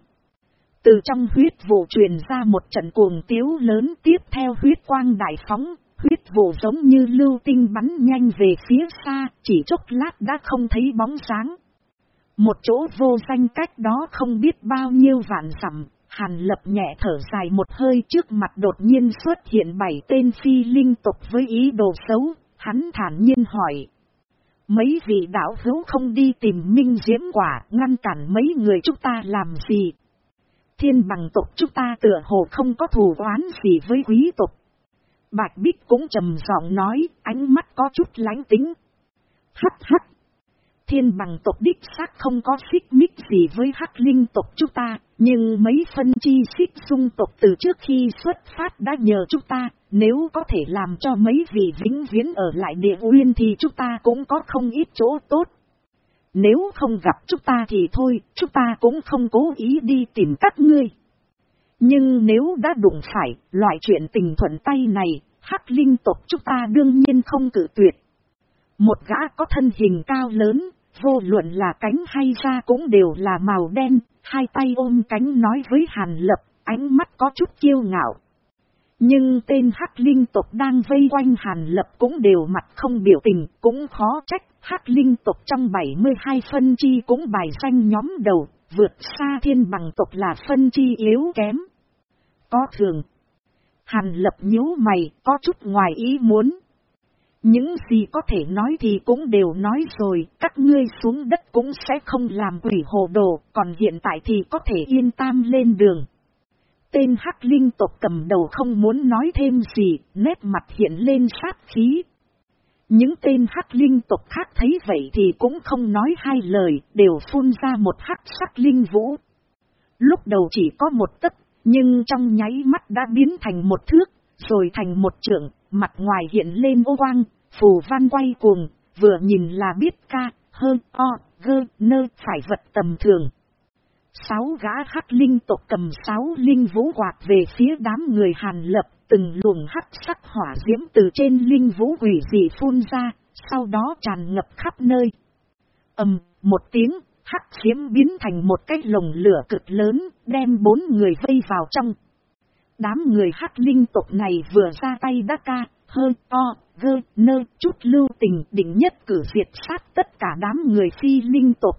Speaker 1: Từ trong huyết vụ truyền ra một trận cuồng tiếu lớn tiếp theo huyết quang đại phóng, huyết vụ giống như lưu tinh bắn nhanh về phía xa, chỉ chốc lát đã không thấy bóng sáng. Một chỗ vô danh cách đó không biết bao nhiêu vạn dặm hàn lập nhẹ thở dài một hơi trước mặt đột nhiên xuất hiện bảy tên phi linh tục với ý đồ xấu, hắn thản nhiên hỏi. Mấy vị đạo hữu không đi tìm minh diễm quả ngăn cản mấy người chúng ta làm gì? Thiên bằng tộc chúng ta tựa hồ không có thù oán gì với quý tộc. Bạch Bích cũng trầm giọng nói, ánh mắt có chút lánh tính. Hắc hắc. Thiên bằng tộc đích xác không có xích mích gì với hắc linh tộc chúng ta, nhưng mấy phân chi xích dung tộc từ trước khi xuất phát đã nhờ chúng ta, nếu có thể làm cho mấy vị vĩnh viễn ở lại địa nguyên thì chúng ta cũng có không ít chỗ tốt. Nếu không gặp chúng ta thì thôi, chúng ta cũng không cố ý đi tìm các ngươi. Nhưng nếu đã đụng phải loại chuyện tình thuận tay này, hắc linh tộc chúng ta đương nhiên không cử tuyệt. Một gã có thân hình cao lớn, vô luận là cánh hay da cũng đều là màu đen, hai tay ôm cánh nói với Hàn Lập, ánh mắt có chút kiêu ngạo. Nhưng tên Hắc Linh tộc đang vây quanh Hàn Lập cũng đều mặt không biểu tình, cũng khó trách, Hắc Linh tộc trong 72 phân chi cũng bài danh nhóm đầu, vượt xa thiên bằng tộc là phân chi yếu kém. Có thường. Hàn Lập nhíu mày, có chút ngoài ý muốn. Những gì có thể nói thì cũng đều nói rồi, các ngươi xuống đất cũng sẽ không làm quỷ hồ đồ, còn hiện tại thì có thể yên tam lên đường. Tên Hắc Linh tộc cầm đầu không muốn nói thêm gì, nét mặt hiện lên sát khí. Những tên Hắc Linh tộc khác thấy vậy thì cũng không nói hai lời, đều phun ra một hắc sắc linh vũ. Lúc đầu chỉ có một tấc, nhưng trong nháy mắt đã biến thành một thước, rồi thành một trượng, mặt ngoài hiện lên ô quang, phù văn quay cuồng, vừa nhìn là biết ca, hơn, o, gơ, nơ, phải vật tầm thường. Sáu gã hắc linh tộc cầm sáu linh vũ quạt về phía đám người hàn lập, từng luồng hắc sắc hỏa diễm từ trên linh vũ quỷ dị phun ra, sau đó tràn ngập khắp nơi. ầm, một tiếng, hắc diễm biến thành một cái lồng lửa cực lớn, đem bốn người vây vào trong. Đám người hắc linh tộc này vừa ra tay đã ca, hơn, to gơ, nơ, chút lưu tình định nhất cử diệt sát tất cả đám người phi linh tộc.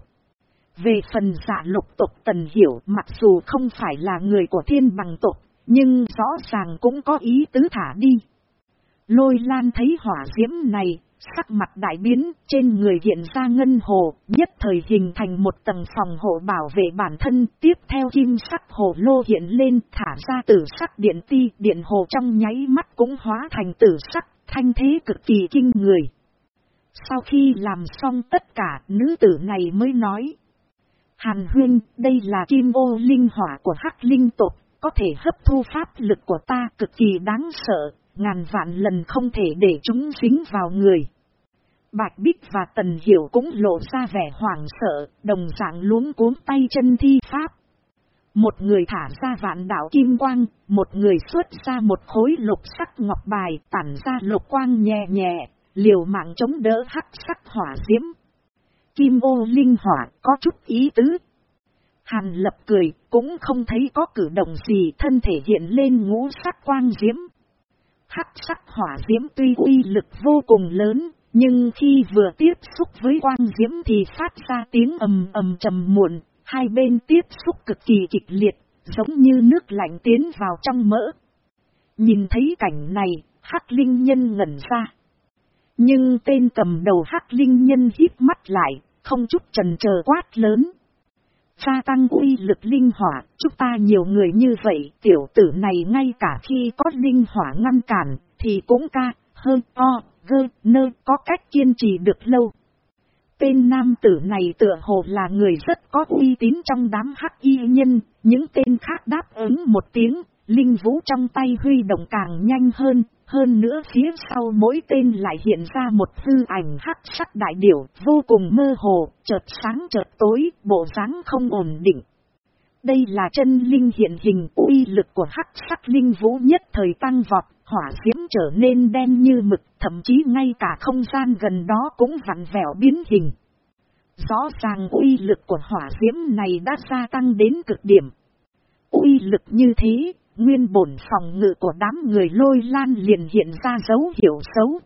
Speaker 1: Về phần giả lục tộc tần hiểu mặc dù không phải là người của thiên bằng tộc, nhưng rõ ràng cũng có ý tứ thả đi. Lôi lan thấy hỏa diễm này, sắc mặt đại biến, trên người hiện ra ngân hồ, nhất thời hình thành một tầng phòng hộ bảo vệ bản thân, tiếp theo kim sắc hồ lô hiện lên, thả ra tử sắc điện ti, điện hồ trong nháy mắt cũng hóa thành tử sắc, thanh thế cực kỳ kinh người. Sau khi làm xong tất cả, nữ tử này mới nói. Hàn huyên, đây là kim ô linh hỏa của hắc linh tộc, có thể hấp thu pháp lực của ta cực kỳ đáng sợ, ngàn vạn lần không thể để chúng dính vào người. Bạch Bích và Tần Hiểu cũng lộ ra vẻ hoảng sợ, đồng dạng luống cuốn tay chân thi pháp. Một người thả ra vạn đạo kim quang, một người xuất ra một khối lục sắc ngọc bài tản ra lục quang nhẹ nhẹ, liều mạng chống đỡ hắc sắc hỏa diễm. Kim ô linh hỏa có chút ý tứ. Hàn lập cười, cũng không thấy có cử động gì thân thể hiện lên ngũ sắc quang diễm. Hắc sắc hỏa diễm tuy uy lực vô cùng lớn, nhưng khi vừa tiếp xúc với quang diễm thì phát ra tiếng ầm ầm trầm muộn, hai bên tiếp xúc cực kỳ kịch liệt, giống như nước lạnh tiến vào trong mỡ. Nhìn thấy cảnh này, Hắc Linh Nhân ngẩn ra. Nhưng tên cầm đầu Hắc Linh Nhân hít mắt lại, không chút trần chờ quát lớn. Gia tăng uy lực linh hỏa, chúng ta nhiều người như vậy, tiểu tử này ngay cả khi có linh hỏa ngăn cản, thì cũng ca, hơn o, gơ, nơ, có cách kiên trì được lâu. Tên nam tử này tựa hồ là người rất có uy tín trong đám hắc y nhân, những tên khác đáp ứng một tiếng, linh vũ trong tay huy động càng nhanh hơn, hơn nữa phía sau mỗi tên lại hiện ra một hư ảnh hắc sắc đại điểu, vô cùng mơ hồ, chợt sáng chợt tối, bộ dáng không ổn định. Đây là chân linh hiện hình uy lực của hắc sắc linh vũ nhất thời tăng vọt, hỏa diễm trở nên đen như mực, thậm chí ngay cả không gian gần đó cũng vặn vẹo biến hình. Rõ ràng uy lực của hỏa diễm này đã gia tăng đến cực điểm. Uy lực như thế, nguyên bổn phòng ngự của đám người lôi lan liền hiện ra dấu hiệu xấu.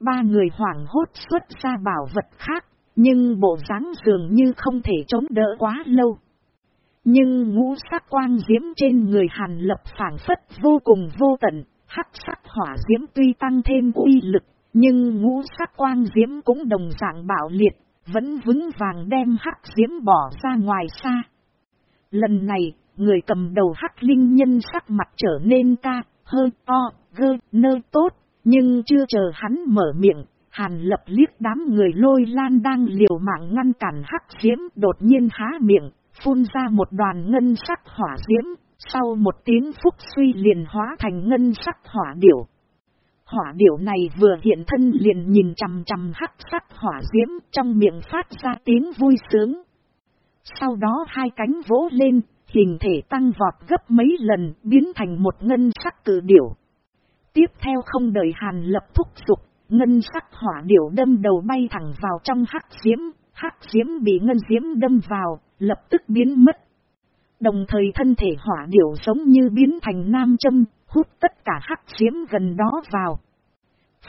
Speaker 1: Ba người hoảng hốt xuất ra bảo vật khác, nhưng bộ dáng dường như không thể chống đỡ quá lâu. Nhưng ngũ sắc quang diễm trên người hàn lập phản phất vô cùng vô tận, hắc sắc hỏa diễm tuy tăng thêm uy lực, nhưng ngũ sắc quang diễm cũng đồng dạng bạo liệt, vẫn vững vàng đem hắc diễm bỏ ra ngoài xa. Lần này, người cầm đầu hắc linh nhân sắc mặt trở nên ca, hơi to, gơ, nơ tốt, nhưng chưa chờ hắn mở miệng, hàn lập liếc đám người lôi lan đang liều mạng ngăn cản hắc diễm đột nhiên há miệng, phun ra một đoàn ngân sắc hỏa diễm, sau một tiếng phúc suy liền hóa thành ngân sắc hỏa điểu. Hỏa điểu này vừa hiện thân liền nhìn chằm chằm hắc sắc hỏa diễm trong miệng phát ra tiếng vui sướng. Sau đó hai cánh vỗ lên, hình thể tăng vọt gấp mấy lần biến thành một ngân sắc cử điểu. Tiếp theo không đợi hàn lập thúc dục, ngân sắc hỏa điểu đâm đầu bay thẳng vào trong hắc diễm, hắc diễm bị ngân diễm đâm vào, lập tức biến mất. Đồng thời thân thể hỏa điểu giống như biến thành nam châm, hút tất cả hắc diễm gần đó vào.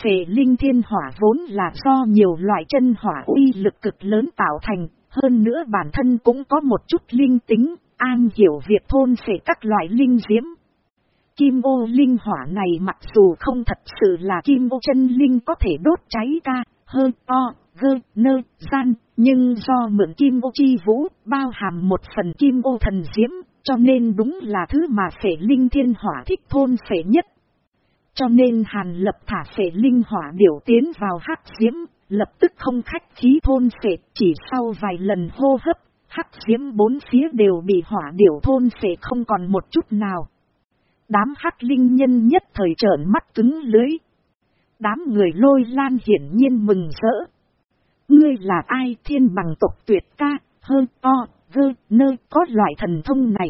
Speaker 1: Phệ linh thiên hỏa vốn là do nhiều loại chân hỏa uy lực cực lớn tạo thành, hơn nữa bản thân cũng có một chút linh tính, an hiểu việc thôn phệ các loại linh diễm. Kim ô linh hỏa này mặc dù không thật sự là kim ô chân linh có thể đốt cháy ca, hơ, o, gơ, nơ, gian, nhưng do mượn kim ô chi vũ, bao hàm một phần kim ô thần diễm, cho nên đúng là thứ mà phệ linh thiên hỏa thích thôn phệ nhất. Cho nên hàn lập thả phệ linh hỏa biểu tiến vào hắc diễm, lập tức không khách khí thôn phệ, chỉ sau vài lần hô hấp, hắc diễm bốn phía đều bị hỏa điểu thôn phệ không còn một chút nào. Đám hắc linh nhân nhất thời trợn mắt cứng lưới. Đám người lôi lan hiển nhiên mừng rỡ. Ngươi là ai thiên bằng tộc tuyệt ca, hơn to, gơ, nơi có loại thần thông này.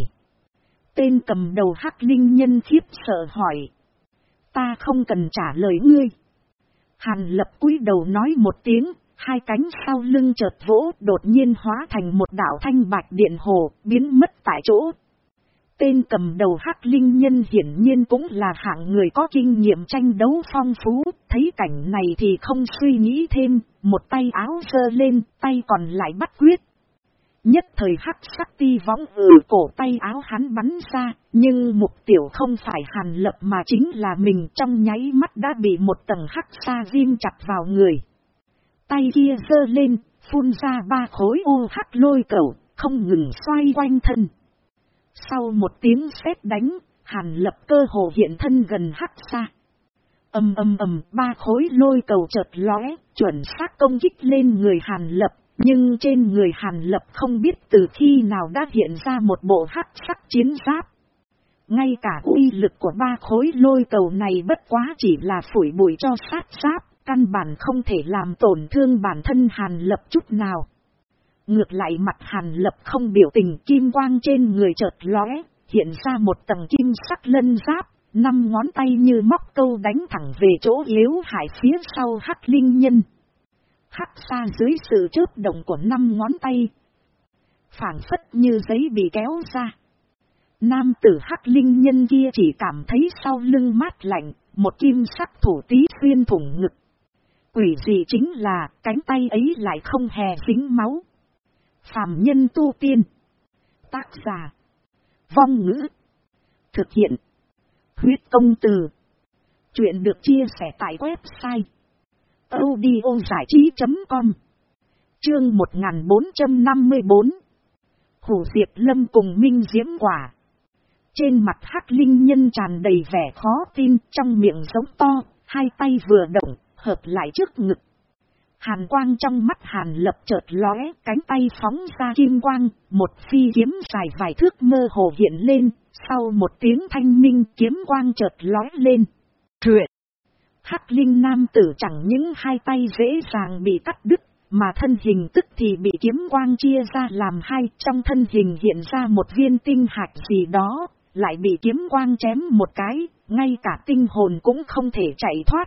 Speaker 1: Tên cầm đầu hắc linh nhân khiếp sợ hỏi. Ta không cần trả lời ngươi. Hàn lập cúi đầu nói một tiếng, hai cánh sau lưng chợt vỗ đột nhiên hóa thành một đảo thanh bạch điện hồ, biến mất tại chỗ. Tên cầm đầu hắc linh nhân hiển nhiên cũng là hạng người có kinh nghiệm tranh đấu phong phú, thấy cảnh này thì không suy nghĩ thêm, một tay áo sơ lên, tay còn lại bắt quyết. Nhất thời hắc sắc ti võng ở cổ tay áo hắn bắn ra, nhưng mục tiểu không phải hàn lập mà chính là mình trong nháy mắt đã bị một tầng hắc sa diêm chặt vào người. Tay kia sơ lên, phun ra ba khối u hắc lôi cầu, không ngừng xoay quanh thân. Sau một tiếng sét đánh, hàn lập cơ hồ hiện thân gần hắc xa. Âm âm ầm ba khối lôi cầu chợt lóe, chuẩn xác công kích lên người hàn lập, nhưng trên người hàn lập không biết từ khi nào đã hiện ra một bộ hắc sắc chiến giáp. Ngay cả uy lực của ba khối lôi cầu này bất quá chỉ là phủi bụi cho sát giáp, căn bản không thể làm tổn thương bản thân hàn lập chút nào. Ngược lại mặt hàn lập không biểu tình kim quang trên người chợt lóe, hiện ra một tầng kim sắc lân giáp, năm ngón tay như móc câu đánh thẳng về chỗ liếu hải phía sau hắc linh nhân. Hắc xa dưới sự chớp động của năm ngón tay. phản phất như giấy bị kéo ra. Nam tử hắc linh nhân kia chỉ cảm thấy sau lưng mát lạnh, một kim sắc thủ tí xuyên thủng ngực. Quỷ gì chính là cánh tay ấy lại không hề dính máu. Phàm nhân tu tiên. Tác giả. Vong ngữ. Thực hiện. Huyết công từ. Chuyện được chia sẻ tại website. audiozải trí.com Chương 1454 Hủ Diệp Lâm cùng Minh Diễm Quả Trên mặt hắc linh nhân tràn đầy vẻ khó tin trong miệng giống to, hai tay vừa động, hợp lại trước ngực. Hàn quang trong mắt hàn lập chợt lóe, cánh tay phóng ra kim quang, một phi kiếm dài vài thước mơ hồ hiện lên, sau một tiếng thanh minh kiếm quang chợt lóe lên. Truyện! Hắc linh nam tử chẳng những hai tay dễ dàng bị cắt đứt, mà thân hình tức thì bị kiếm quang chia ra làm hai, trong thân hình hiện ra một viên tinh hạt gì đó, lại bị kiếm quang chém một cái, ngay cả tinh hồn cũng không thể chạy thoát.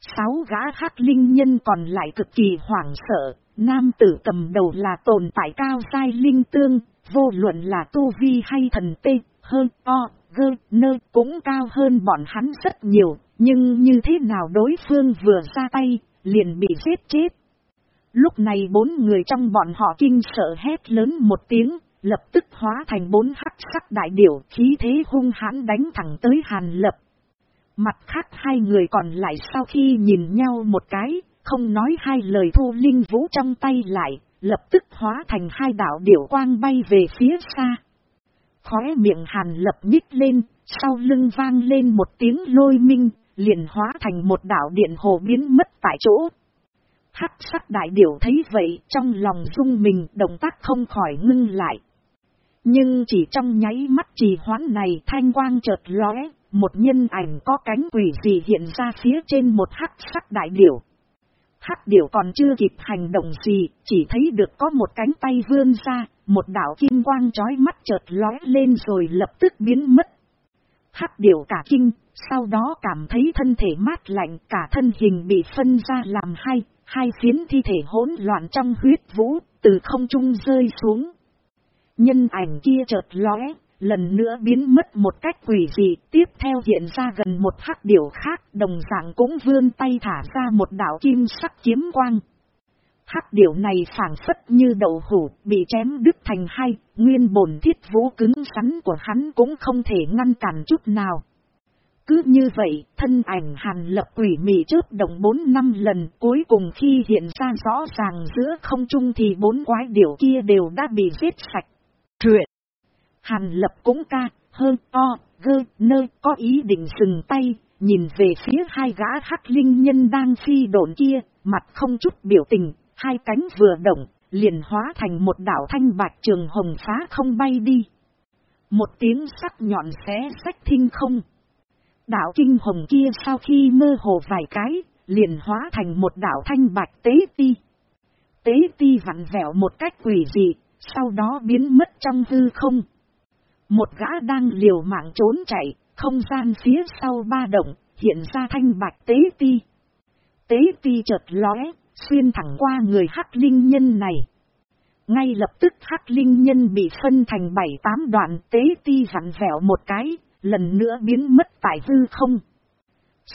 Speaker 1: Sáu gã hắc linh nhân còn lại cực kỳ hoảng sợ, nam tử cầm đầu là tồn tại cao sai linh tương, vô luận là tu vi hay thần tê, hơn o, gơ, nơ cũng cao hơn bọn hắn rất nhiều, nhưng như thế nào đối phương vừa ra tay, liền bị giết chết. Lúc này bốn người trong bọn họ kinh sợ hét lớn một tiếng, lập tức hóa thành bốn hắc sắc đại điểu, khí thế hung hãn đánh thẳng tới Hàn Lập. Mặt khác hai người còn lại sau khi nhìn nhau một cái, không nói hai lời thu linh vũ trong tay lại, lập tức hóa thành hai đạo điểu quang bay về phía xa. Khóe miệng Hàn Lập nhích lên, sau lưng vang lên một tiếng lôi minh, liền hóa thành một đạo điện hồ biến mất tại chỗ. Hắc sắc đại điểu thấy vậy, trong lòng rung mình động tác không khỏi ngưng lại. Nhưng chỉ trong nháy mắt trì hoãn này thanh quang chợt lóe, một nhân ảnh có cánh quỷ gì hiện ra phía trên một hắc sắc đại điểu. Hắc điểu còn chưa kịp hành động gì, chỉ thấy được có một cánh tay vươn ra, một đạo kim quang chói mắt chợt lóe lên rồi lập tức biến mất. Hắc điểu cả kinh, sau đó cảm thấy thân thể mát lạnh cả thân hình bị phân ra làm hai, hai phiến thi thể hỗn loạn trong huyết vũ, từ không trung rơi xuống. Nhân ảnh kia chợt lóe, lần nữa biến mất một cách quỷ dị, tiếp theo hiện ra gần một hắc điểu khác, đồng dạng cũng vươn tay thả ra một đạo kim sắc kiếm quang. Hắc điểu này phản phất như đậu hủ, bị chém đứt thành hai, nguyên bổn thiết vũ cứng sắn của hắn cũng không thể ngăn cản chút nào. Cứ như vậy, thân ảnh hàn lập quỷ mị chớp động bốn năm lần cuối cùng khi hiện ra rõ ràng giữa không trung thì bốn quái điểu kia đều đã bị giết sạch. Truyện Hàn lập cũng ca, hơn o, gơ, nơ có ý định dừng tay, nhìn về phía hai gã hắc linh nhân đang phi độn kia, mặt không chút biểu tình, hai cánh vừa động, liền hóa thành một đảo thanh bạch trường hồng phá không bay đi. Một tiếng sắc nhọn xé sách thinh không. đảo kinh hồng kia sau khi mơ hồ vài cái, liền hóa thành một đảo thanh bạch tế ti. Tế ti vặn vẹo một cách quỷ dị, sau đó biến mất trong hư không. Một gã đang liều mạng trốn chạy, không gian phía sau ba động, hiện ra thanh bạch tế ti. Tế ti chợt lóe, xuyên thẳng qua người hắc linh nhân này. Ngay lập tức hắc linh nhân bị phân thành bảy tám đoạn tế ti vặn vẹo một cái, lần nữa biến mất tại hư không.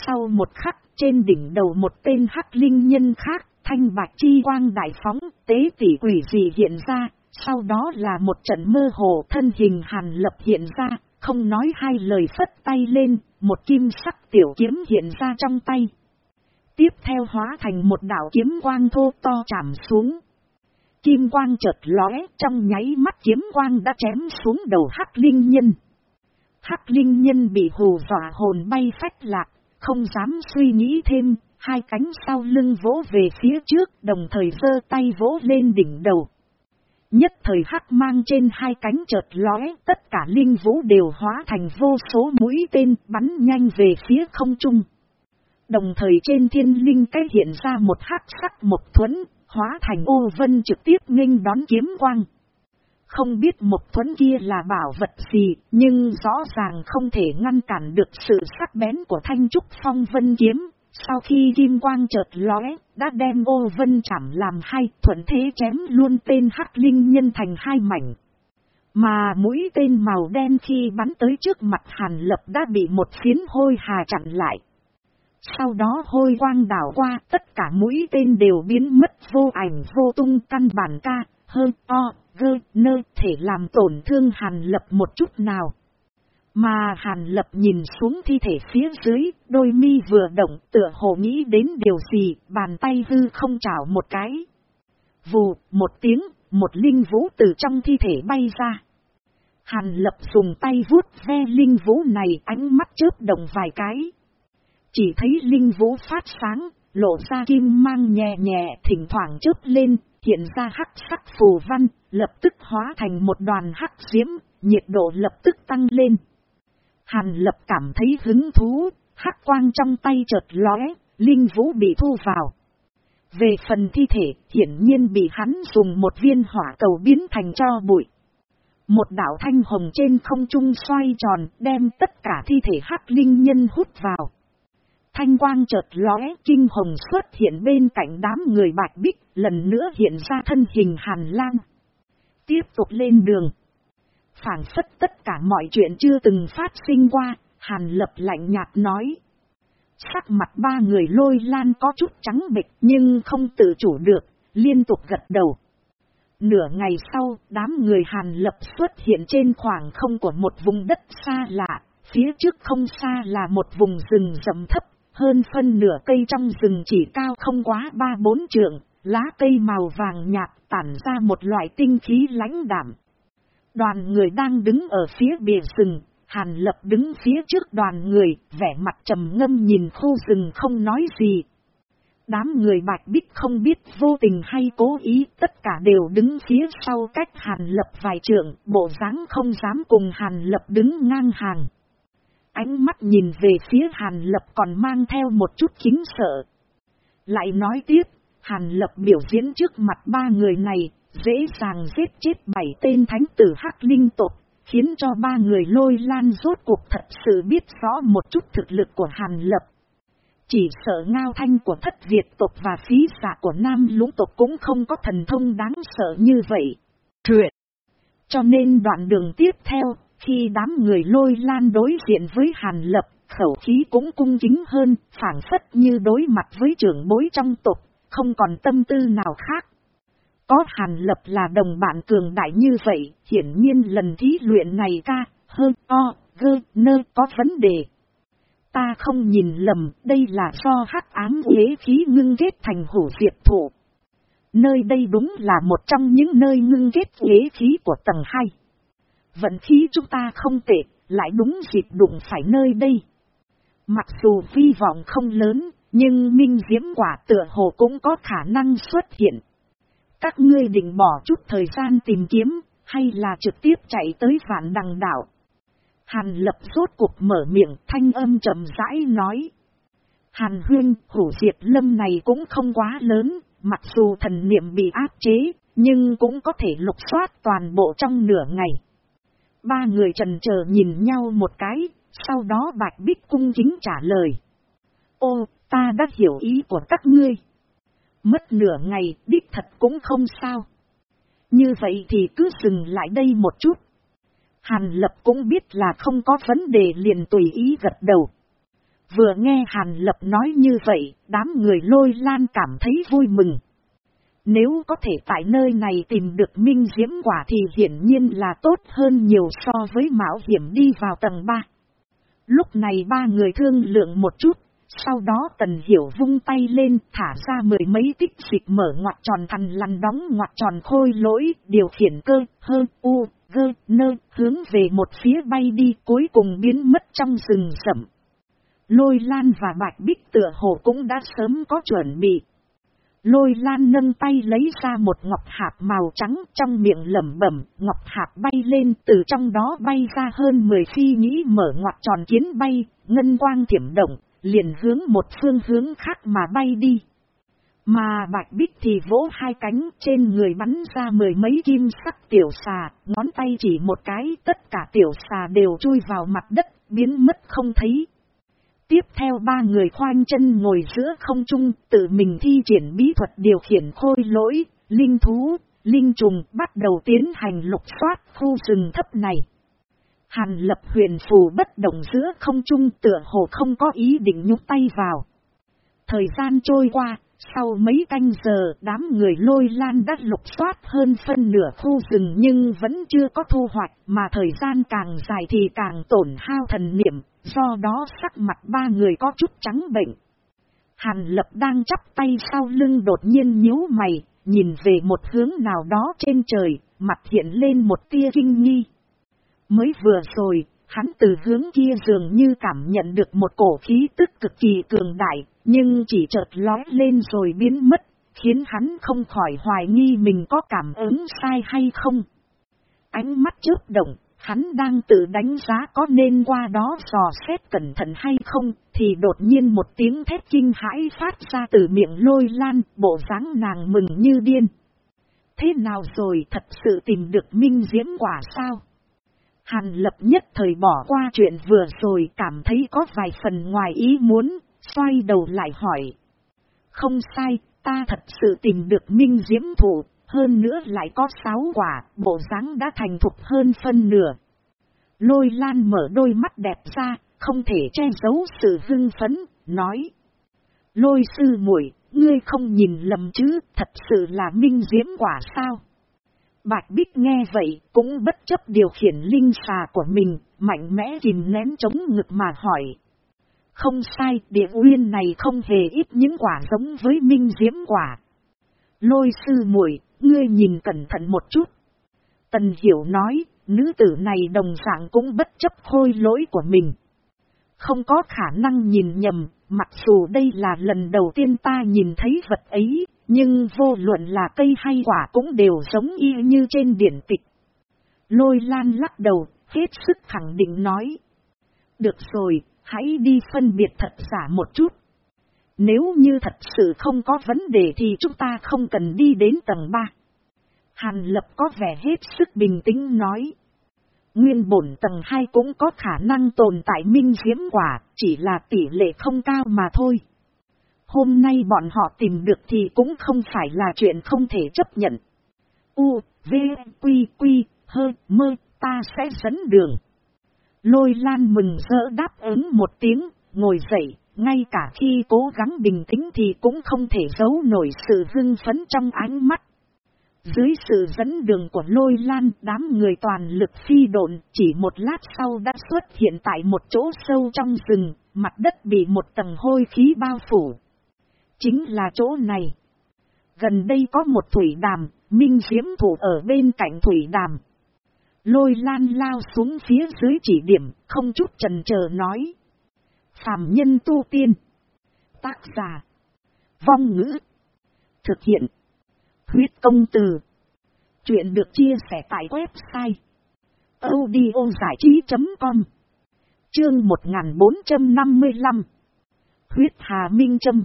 Speaker 1: Sau một khắc, trên đỉnh đầu một tên hắc linh nhân khác, thanh bạch chi quang đại phóng, tế tỷ quỷ gì hiện ra, sau đó là một trận mơ hồ thân hình hàn lập hiện ra, không nói hai lời phất tay lên, một kim sắc tiểu kiếm hiện ra trong tay. Tiếp theo hóa thành một đảo kiếm quang thô to chạm xuống. Kim quang chợt lóe trong nháy mắt kiếm quang đã chém xuống đầu hắc linh nhân. Hắc linh nhân bị hù dọa hồn bay phách lạc, không dám suy nghĩ thêm, hai cánh sau lưng vỗ về phía trước đồng thời giơ tay vỗ lên đỉnh đầu. Nhất thời hắc mang trên hai cánh chợt lóe, tất cả linh vũ đều hóa thành vô số mũi tên bắn nhanh về phía không trung. Đồng thời trên thiên linh cái hiện ra một hắc sắc một thuẫn, hóa thành ô vân trực tiếp nghênh đón kiếm quang. Không biết một thuẫn kia là bảo vật gì, nhưng rõ ràng không thể ngăn cản được sự sắc bén của thanh trúc phong vân kiếm. Sau khi kim quang chợt lóe, đã đem ô vân chảm làm hai thuận thế chém luôn tên hắc linh nhân thành hai mảnh. Mà mũi tên màu đen khi bắn tới trước mặt hàn lập đã bị một phiến hôi hà chặn lại. Sau đó hôi quang đảo qua tất cả mũi tên đều biến mất vô ảnh vô tung căn bản ca, hơn o, gơ, nơ thể làm tổn thương hàn lập một chút nào. Mà hàn lập nhìn xuống thi thể phía dưới, đôi mi vừa động tựa hồ nghĩ đến điều gì, bàn tay hư không chảo một cái. Vù, một tiếng, một linh vũ từ trong thi thể bay ra. Hàn lập dùng tay vuốt ve linh vũ này ánh mắt chớp động vài cái. Chỉ thấy linh vũ phát sáng, lộ ra kim mang nhẹ nhẹ thỉnh thoảng chớp lên, hiện ra hắc sắc phù văn, lập tức hóa thành một đoàn hắc diễm, nhiệt độ lập tức tăng lên. Hàn lập cảm thấy hứng thú, hắc quang trong tay chợt lóe, linh vũ bị thu vào. Về phần thi thể, hiển nhiên bị hắn dùng một viên hỏa cầu biến thành cho bụi. Một đảo thanh hồng trên không trung xoay tròn, đem tất cả thi thể hắc linh nhân hút vào. Thanh quang chợt lóe, kinh hồng xuất hiện bên cạnh đám người bạch bích, lần nữa hiện ra thân hình hàn lang. Tiếp tục lên đường phảng phất tất cả mọi chuyện chưa từng phát sinh qua, hàn lập lạnh nhạt nói. Sắc mặt ba người lôi lan có chút trắng bệch nhưng không tự chủ được, liên tục gật đầu. Nửa ngày sau, đám người Hàn lập xuất hiện trên khoảng không của một vùng đất xa lạ, phía trước không xa là một vùng rừng rậm thấp, hơn phân nửa cây trong rừng chỉ cao không quá ba bốn trượng, lá cây màu vàng nhạt tản ra một loại tinh khí lãnh đảm. Đoàn người đang đứng ở phía bìa rừng, Hàn lập đứng phía trước đoàn người, vẻ mặt trầm ngâm nhìn khu rừng không nói gì. Đám người bạch bích không biết vô tình hay cố ý, tất cả đều đứng phía sau cách hàn lập vài trượng, bộ dáng không dám cùng hàn lập đứng ngang hàng. Ánh mắt nhìn về phía hàn lập còn mang theo một chút kính sợ. Lại nói tiếp, hàn lập biểu diễn trước mặt ba người này, dễ dàng giết chết bảy tên thánh tử hắc linh tộc khiến cho ba người lôi lan rốt cuộc thật sự biết rõ một chút thực lực của Hàn Lập. Chỉ sợ ngao thanh của thất Việt tộc và phí giả của Nam lũng tộc cũng không có thần thông đáng sợ như vậy. Truyện. Cho nên đoạn đường tiếp theo, khi đám người lôi lan đối diện với Hàn Lập, khẩu khí cũng cung kính hơn, phản phất như đối mặt với trưởng bối trong tộc, không còn tâm tư nào khác. Có hàn lập là đồng bạn cường đại như vậy, hiển nhiên lần thí luyện này ca, hơn, o, gơ, nơ có vấn đề. Ta không nhìn lầm, đây là do hắc ám ghế khí ngưng ghét thành hổ diệt thủ. Nơi đây đúng là một trong những nơi ngưng ghét ghế khí của tầng 2. Vận khí chúng ta không tệ, lại đúng dịp đụng phải nơi đây. Mặc dù vi vọng không lớn, nhưng minh diễm quả tựa hồ cũng có khả năng xuất hiện. Các ngươi định bỏ chút thời gian tìm kiếm, hay là trực tiếp chạy tới vạn đằng đảo. Hàn lập rốt cuộc mở miệng thanh âm chậm rãi nói. Hàn huyên, hủ diệt lâm này cũng không quá lớn, mặc dù thần niệm bị áp chế, nhưng cũng có thể lục soát toàn bộ trong nửa ngày. Ba người trần chờ nhìn nhau một cái, sau đó Bạch Bích cung chính trả lời. Ô, ta đã hiểu ý của các ngươi. Mất nửa ngày, đích thật cũng không sao. Như vậy thì cứ dừng lại đây một chút. Hàn Lập cũng biết là không có vấn đề liền tùy ý gật đầu. Vừa nghe Hàn Lập nói như vậy, đám người lôi lan cảm thấy vui mừng. Nếu có thể tại nơi này tìm được minh diễm quả thì hiển nhiên là tốt hơn nhiều so với mạo hiểm đi vào tầng 3. Lúc này ba người thương lượng một chút, sau đó tần hiểu vung tay lên thả ra mười mấy tích dịch mở ngoặt tròn thằn lăn đóng ngoặt tròn khôi lỗi, điều khiển cơ, hơn u, gơ, nơ, hướng về một phía bay đi cuối cùng biến mất trong rừng rậm. Lôi lan và bạch bích tựa hồ cũng đã sớm có chuẩn bị. Lôi lan nâng tay lấy ra một ngọc hạp màu trắng trong miệng lẩm bẩm, ngọc hạp bay lên từ trong đó bay ra hơn 10 phi nhĩ mở ngoặt tròn chiến bay, ngân quang thiểm động, liền hướng một phương hướng khác mà bay đi. Mà bạch bích thì vỗ hai cánh trên người bắn ra mười mấy kim sắc tiểu xà, ngón tay chỉ một cái tất cả tiểu xà đều chui vào mặt đất, biến mất không thấy. Tiếp theo ba người khoanh chân ngồi giữa không trung, tự mình thi triển bí thuật điều khiển khôi lỗi, linh thú, linh trùng bắt đầu tiến hành lục soát khu rừng thấp này. Hàn lập huyền phù bất động giữa không trung tựa hồ không có ý định nhúc tay vào. Thời gian trôi qua, sau mấy canh giờ đám người lôi lan đã lục soát hơn phân nửa khu rừng nhưng vẫn chưa có thu hoạch mà thời gian càng dài thì càng tổn hao thần niệm, do đó sắc mặt ba người có chút trắng bệnh. Hàn lập đang chắp tay sau lưng đột nhiên nhíu mày, nhìn về một hướng nào đó trên trời, mặt hiện lên một tia kinh nghi. Mới vừa rồi, hắn từ hướng kia dường như cảm nhận được một cổ khí tức cực kỳ cường đại, nhưng chỉ chợt lói lên rồi biến mất, khiến hắn không khỏi hoài nghi mình có cảm ứng sai hay không. Ánh mắt chớp động, Hắn đang tự đánh giá có nên qua đó dò xét cẩn thận hay không, thì đột nhiên một tiếng thét kinh hãi phát ra từ miệng lôi lan, bộ dáng nàng mừng như điên. Thế nào rồi thật sự tìm được minh diễm quả sao? Hàn lập nhất thời bỏ qua chuyện vừa rồi cảm thấy có vài phần ngoài ý muốn, xoay đầu lại hỏi. Không sai, ta thật sự tìm được minh diễm thủ, hơn nữa lại có sáu quả, bộ dáng đã thành thục hơn phân nửa. Lôi lan mở đôi mắt đẹp ra, không thể che giấu sự hưng phấn, nói. Lôi sư muội ngươi không nhìn lầm chứ, thật sự là minh diễm quả sao? Bạch Bích nghe vậy, cũng bất chấp điều khiển linh xà của mình, mạnh mẽ kìm nén chống ngực mà hỏi. Không sai, địa uyên này không hề ít những quả giống với minh diễm quả. Lôi sư muội ngươi nhìn cẩn thận một chút. Tần Hiểu nói, nữ tử này đồng dạng cũng bất chấp khôi lỗi của mình. Không có khả năng nhìn nhầm, mặc dù đây là lần đầu tiên ta nhìn thấy vật ấy, nhưng vô luận là cây hay quả cũng đều giống y như trên điển tịch. Lôi lan lắc đầu, hết sức khẳng định nói. Được rồi, hãy đi phân biệt thật giả một chút. Nếu như thật sự không có vấn đề thì chúng ta không cần đi đến tầng 3. Hàn lập có vẻ hết sức bình tĩnh nói. Nguyên bổn tầng 2 cũng có khả năng tồn tại minh diễm quả, chỉ là tỷ lệ không cao mà thôi. Hôm nay bọn họ tìm được thì cũng không phải là chuyện không thể chấp nhận. U, V, Quy, Quy, Hơ, Mơ, ta sẽ dẫn đường. Lôi lan mừng rỡ đáp ứng một tiếng, ngồi dậy, ngay cả khi cố gắng bình tĩnh thì cũng không thể giấu nổi sự hưng phấn trong ánh mắt. Dưới sự dẫn đường của lôi lan, đám người toàn lực phi độn, chỉ một lát sau đã xuất hiện tại một chỗ sâu trong rừng, mặt đất bị một tầng hôi khí bao phủ. Chính là chỗ này. Gần đây có một thủy đàm, minh diễm thủ ở bên cạnh thủy đàm. Lôi lan lao xuống phía dưới chỉ điểm, không chút trần chờ nói. Phạm nhân tu tiên. Tác giả. Vong ngữ. Thực hiện. Huyết công từ. Chuyện được chia sẻ tại website. audio giải trí com Chương 1455 Huyết Hà Minh Trâm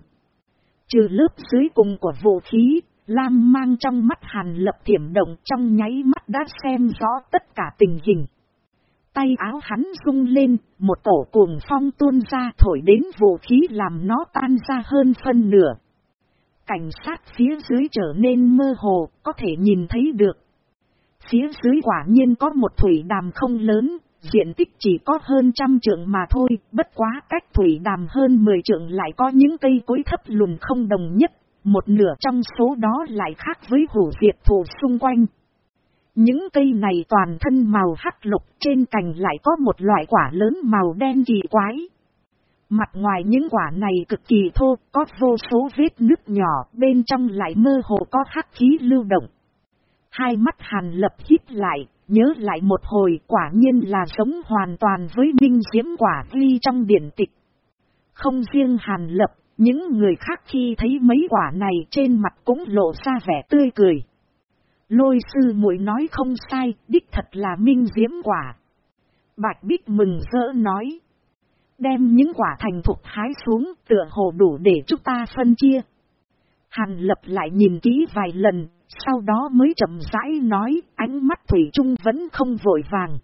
Speaker 1: Trừ lớp dưới cùng của vũ khí, Lam mang trong mắt hàn lập thiểm động trong nháy mắt đã xem rõ tất cả tình hình. Tay áo hắn rung lên, một tổ cuồng phong tuôn ra thổi đến vũ khí làm nó tan ra hơn phân nửa. Cảnh sát phía dưới trở nên mơ hồ, có thể nhìn thấy được. Phía dưới quả nhiên có một thủy đàm không lớn, diện tích chỉ có hơn trăm trượng mà thôi, bất quá cách thủy đàm hơn mười trượng lại có những cây cối thấp lùn không đồng nhất, một nửa trong số đó lại khác với hủ diệt thủ xung quanh. Những cây này toàn thân màu hắc lục trên cành lại có một loại quả lớn màu đen kỳ quái. Mặt ngoài những quả này cực kỳ thô, có vô số vết nước nhỏ, bên trong lại mơ hồ có hắc khí lưu động. Hai mắt hàn lập hít lại, nhớ lại một hồi quả nhiên là giống hoàn toàn với minh diễm quả ghi trong điển tịch. Không riêng hàn lập, những người khác khi thấy mấy quả này trên mặt cũng lộ ra vẻ tươi cười. Lôi sư muội nói không sai, đích thật là minh diễm quả. Bạch Bích mừng rỡ nói. Đem những quả thành thục hái xuống tựa hồ đủ để chúng ta phân chia. Hàn lập lại nhìn kỹ vài lần, sau đó mới chậm rãi nói, ánh mắt Thủy Trung vẫn không vội vàng.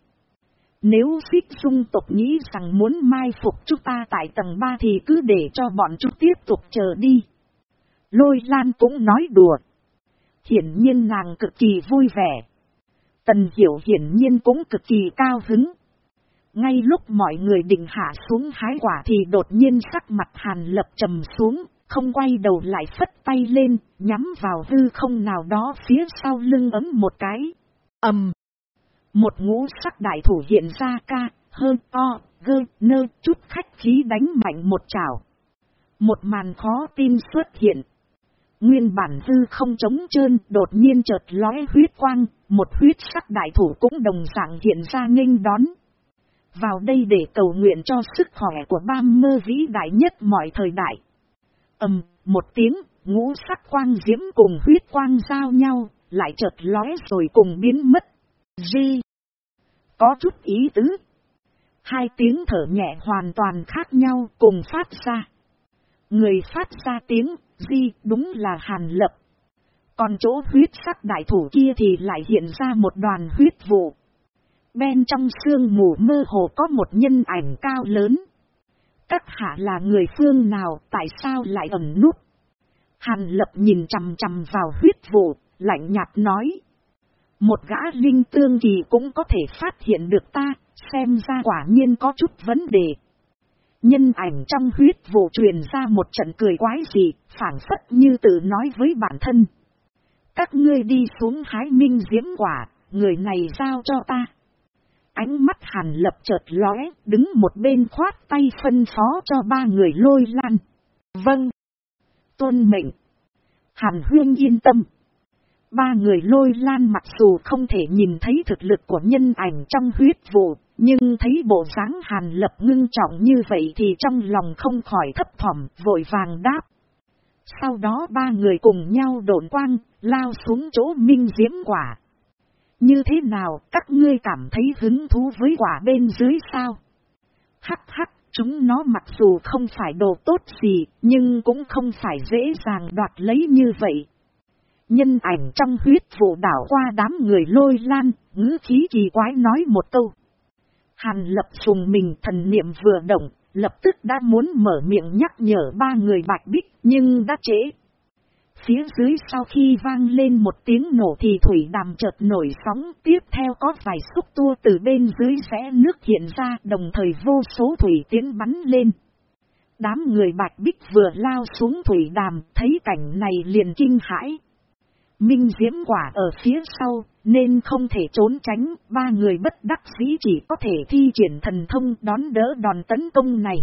Speaker 1: Nếu xích dung tộc nghĩ rằng muốn mai phục chúng ta tại tầng 3 thì cứ để cho bọn chúng tiếp tục chờ đi. Lôi Lan cũng nói đùa. Hiển nhiên nàng cực kỳ vui vẻ. Tần Hiểu hiển nhiên cũng cực kỳ cao hứng. Ngay lúc mọi người định hạ xuống hái quả thì đột nhiên sắc mặt hàn lập trầm xuống, không quay đầu lại phất tay lên, nhắm vào hư không nào đó phía sau lưng ấm một cái. ầm Một ngũ sắc đại thủ hiện ra ca, hơn to, gơ, nơ, chút khách khí đánh mạnh một chảo. Một màn khó tin xuất hiện. Nguyên bản hư không trống trơn, đột nhiên chợt lóe huyết quang, một huyết sắc đại thủ cũng đồng dạng hiện ra nghênh đón. Vào đây để cầu nguyện cho sức khỏe của ba mơ vĩ đại nhất mọi thời đại ầm, một tiếng, ngũ sắc quang diễm cùng huyết quang giao nhau, lại chợt lóe rồi cùng biến mất. Di. Có chút ý tứ. Hai tiếng thở nhẹ hoàn toàn khác nhau cùng phát ra. Người phát ra tiếng, di, đúng là hàn lập. Còn chỗ huyết sắc đại thủ kia thì lại hiện ra một đoàn huyết vụ. Bên trong xương mù mơ hồ có một nhân ảnh cao lớn. Các hạ là người phương nào, tại sao lại ẩn núp? Hàn lập nhìn chằm chằm vào huyết vụ, lạnh nhạt nói. Một gã linh tương kỳ cũng có thể phát hiện được ta, xem ra quả nhiên có chút vấn đề. Nhân ảnh trong huyết vụ truyền ra một trận cười quái dị, phản phất như tự nói với bản thân. Các ngươi đi xuống hái minh diễm quả, người này giao cho ta. Ánh mắt hàn lập chợt lóe, đứng một bên khoát tay phân phó cho ba người lôi lan. Vâng. Tôn mệnh. Hàn huyên yên tâm. Ba người lôi lan mặc dù không thể nhìn thấy thực lực của nhân ảnh trong huyết vụ, nhưng thấy bộ dáng hàn lập ngưng trọng như vậy thì trong lòng không khỏi thấp thỏm, vội vàng đáp. Sau đó ba người cùng nhau độn quang, lao xuống chỗ minh diễm quả. Như thế nào các ngươi cảm thấy hứng thú với quả bên dưới sao? Hắc hắc, chúng nó mặc dù không phải đồ tốt gì, nhưng cũng không phải dễ dàng đoạt lấy như vậy. Nhân ảnh trong huyết vụ đảo qua đám người lôi lan, ngữ khí kỳ quái nói một câu. Hàn lập sùng mình thần niệm vừa động, lập tức đã muốn mở miệng nhắc nhở ba người bạch bích, nhưng đã trễ. Phía dưới sau khi vang lên một tiếng nổ thì thủy đàm chợt nổi sóng, tiếp theo có vài xúc tua từ bên dưới sẽ nước hiện ra, đồng thời vô số thủy tiến bắn lên. Đám người bạch bích vừa lao xuống thủy đàm, thấy cảnh này liền kinh hãi. Minh diễm quả ở phía sau, nên không thể trốn tránh, ba người bất đắc dĩ chỉ có thể thi triển thần thông đón đỡ đòn tấn công này.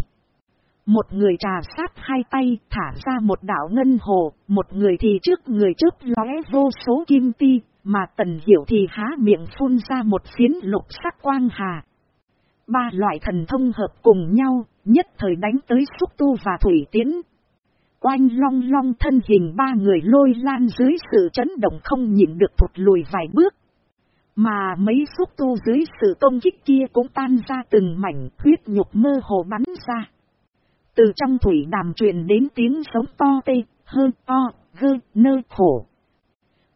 Speaker 1: Một người trà sát hai tay thả ra một đảo ngân hồ, một người thì trước người trước lóe vô số kim ti, mà tần hiểu thì há miệng phun ra một phiến lục sắc quang hà. Ba loại thần thông hợp cùng nhau, nhất thời đánh tới xúc tu và thủy tiến. Oanh long long thân hình ba người lôi lan dưới sự chấn động không nhịn được thụt lùi vài bước. Mà mấy xúc tu dưới sự công kích kia cũng tan ra từng mảnh huyết nhục mơ hồ bắn ra. Từ trong thủy đàm truyền đến tiếng sống to tê, hơn to, gơ, nơ khổ.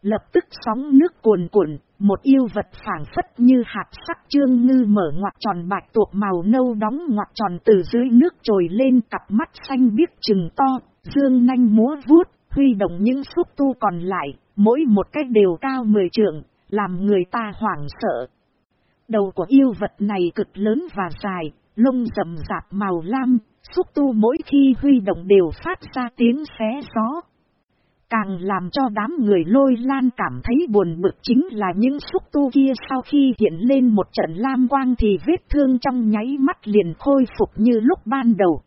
Speaker 1: Lập tức sóng nước cuồn cuộn, một yêu vật phản phất như hạt sắc trương ngư mở ngoặt tròn bạch tuộc màu nâu đóng ngoặt tròn từ dưới nước trồi lên cặp mắt xanh biếc trừng to, dương nanh múa vuốt, huy động những xúc tu còn lại, mỗi một cách đều cao mười trượng, làm người ta hoảng sợ. Đầu của yêu vật này cực lớn và dài, lông rậm rạp màu lam, xúc tu mỗi khi huy động đều phát ra tiếng xé gió. Càng làm cho đám người lôi lan cảm thấy buồn bực chính là những xúc tu kia sau khi hiện lên một trận lam quang thì vết thương trong nháy mắt liền khôi phục như lúc ban đầu.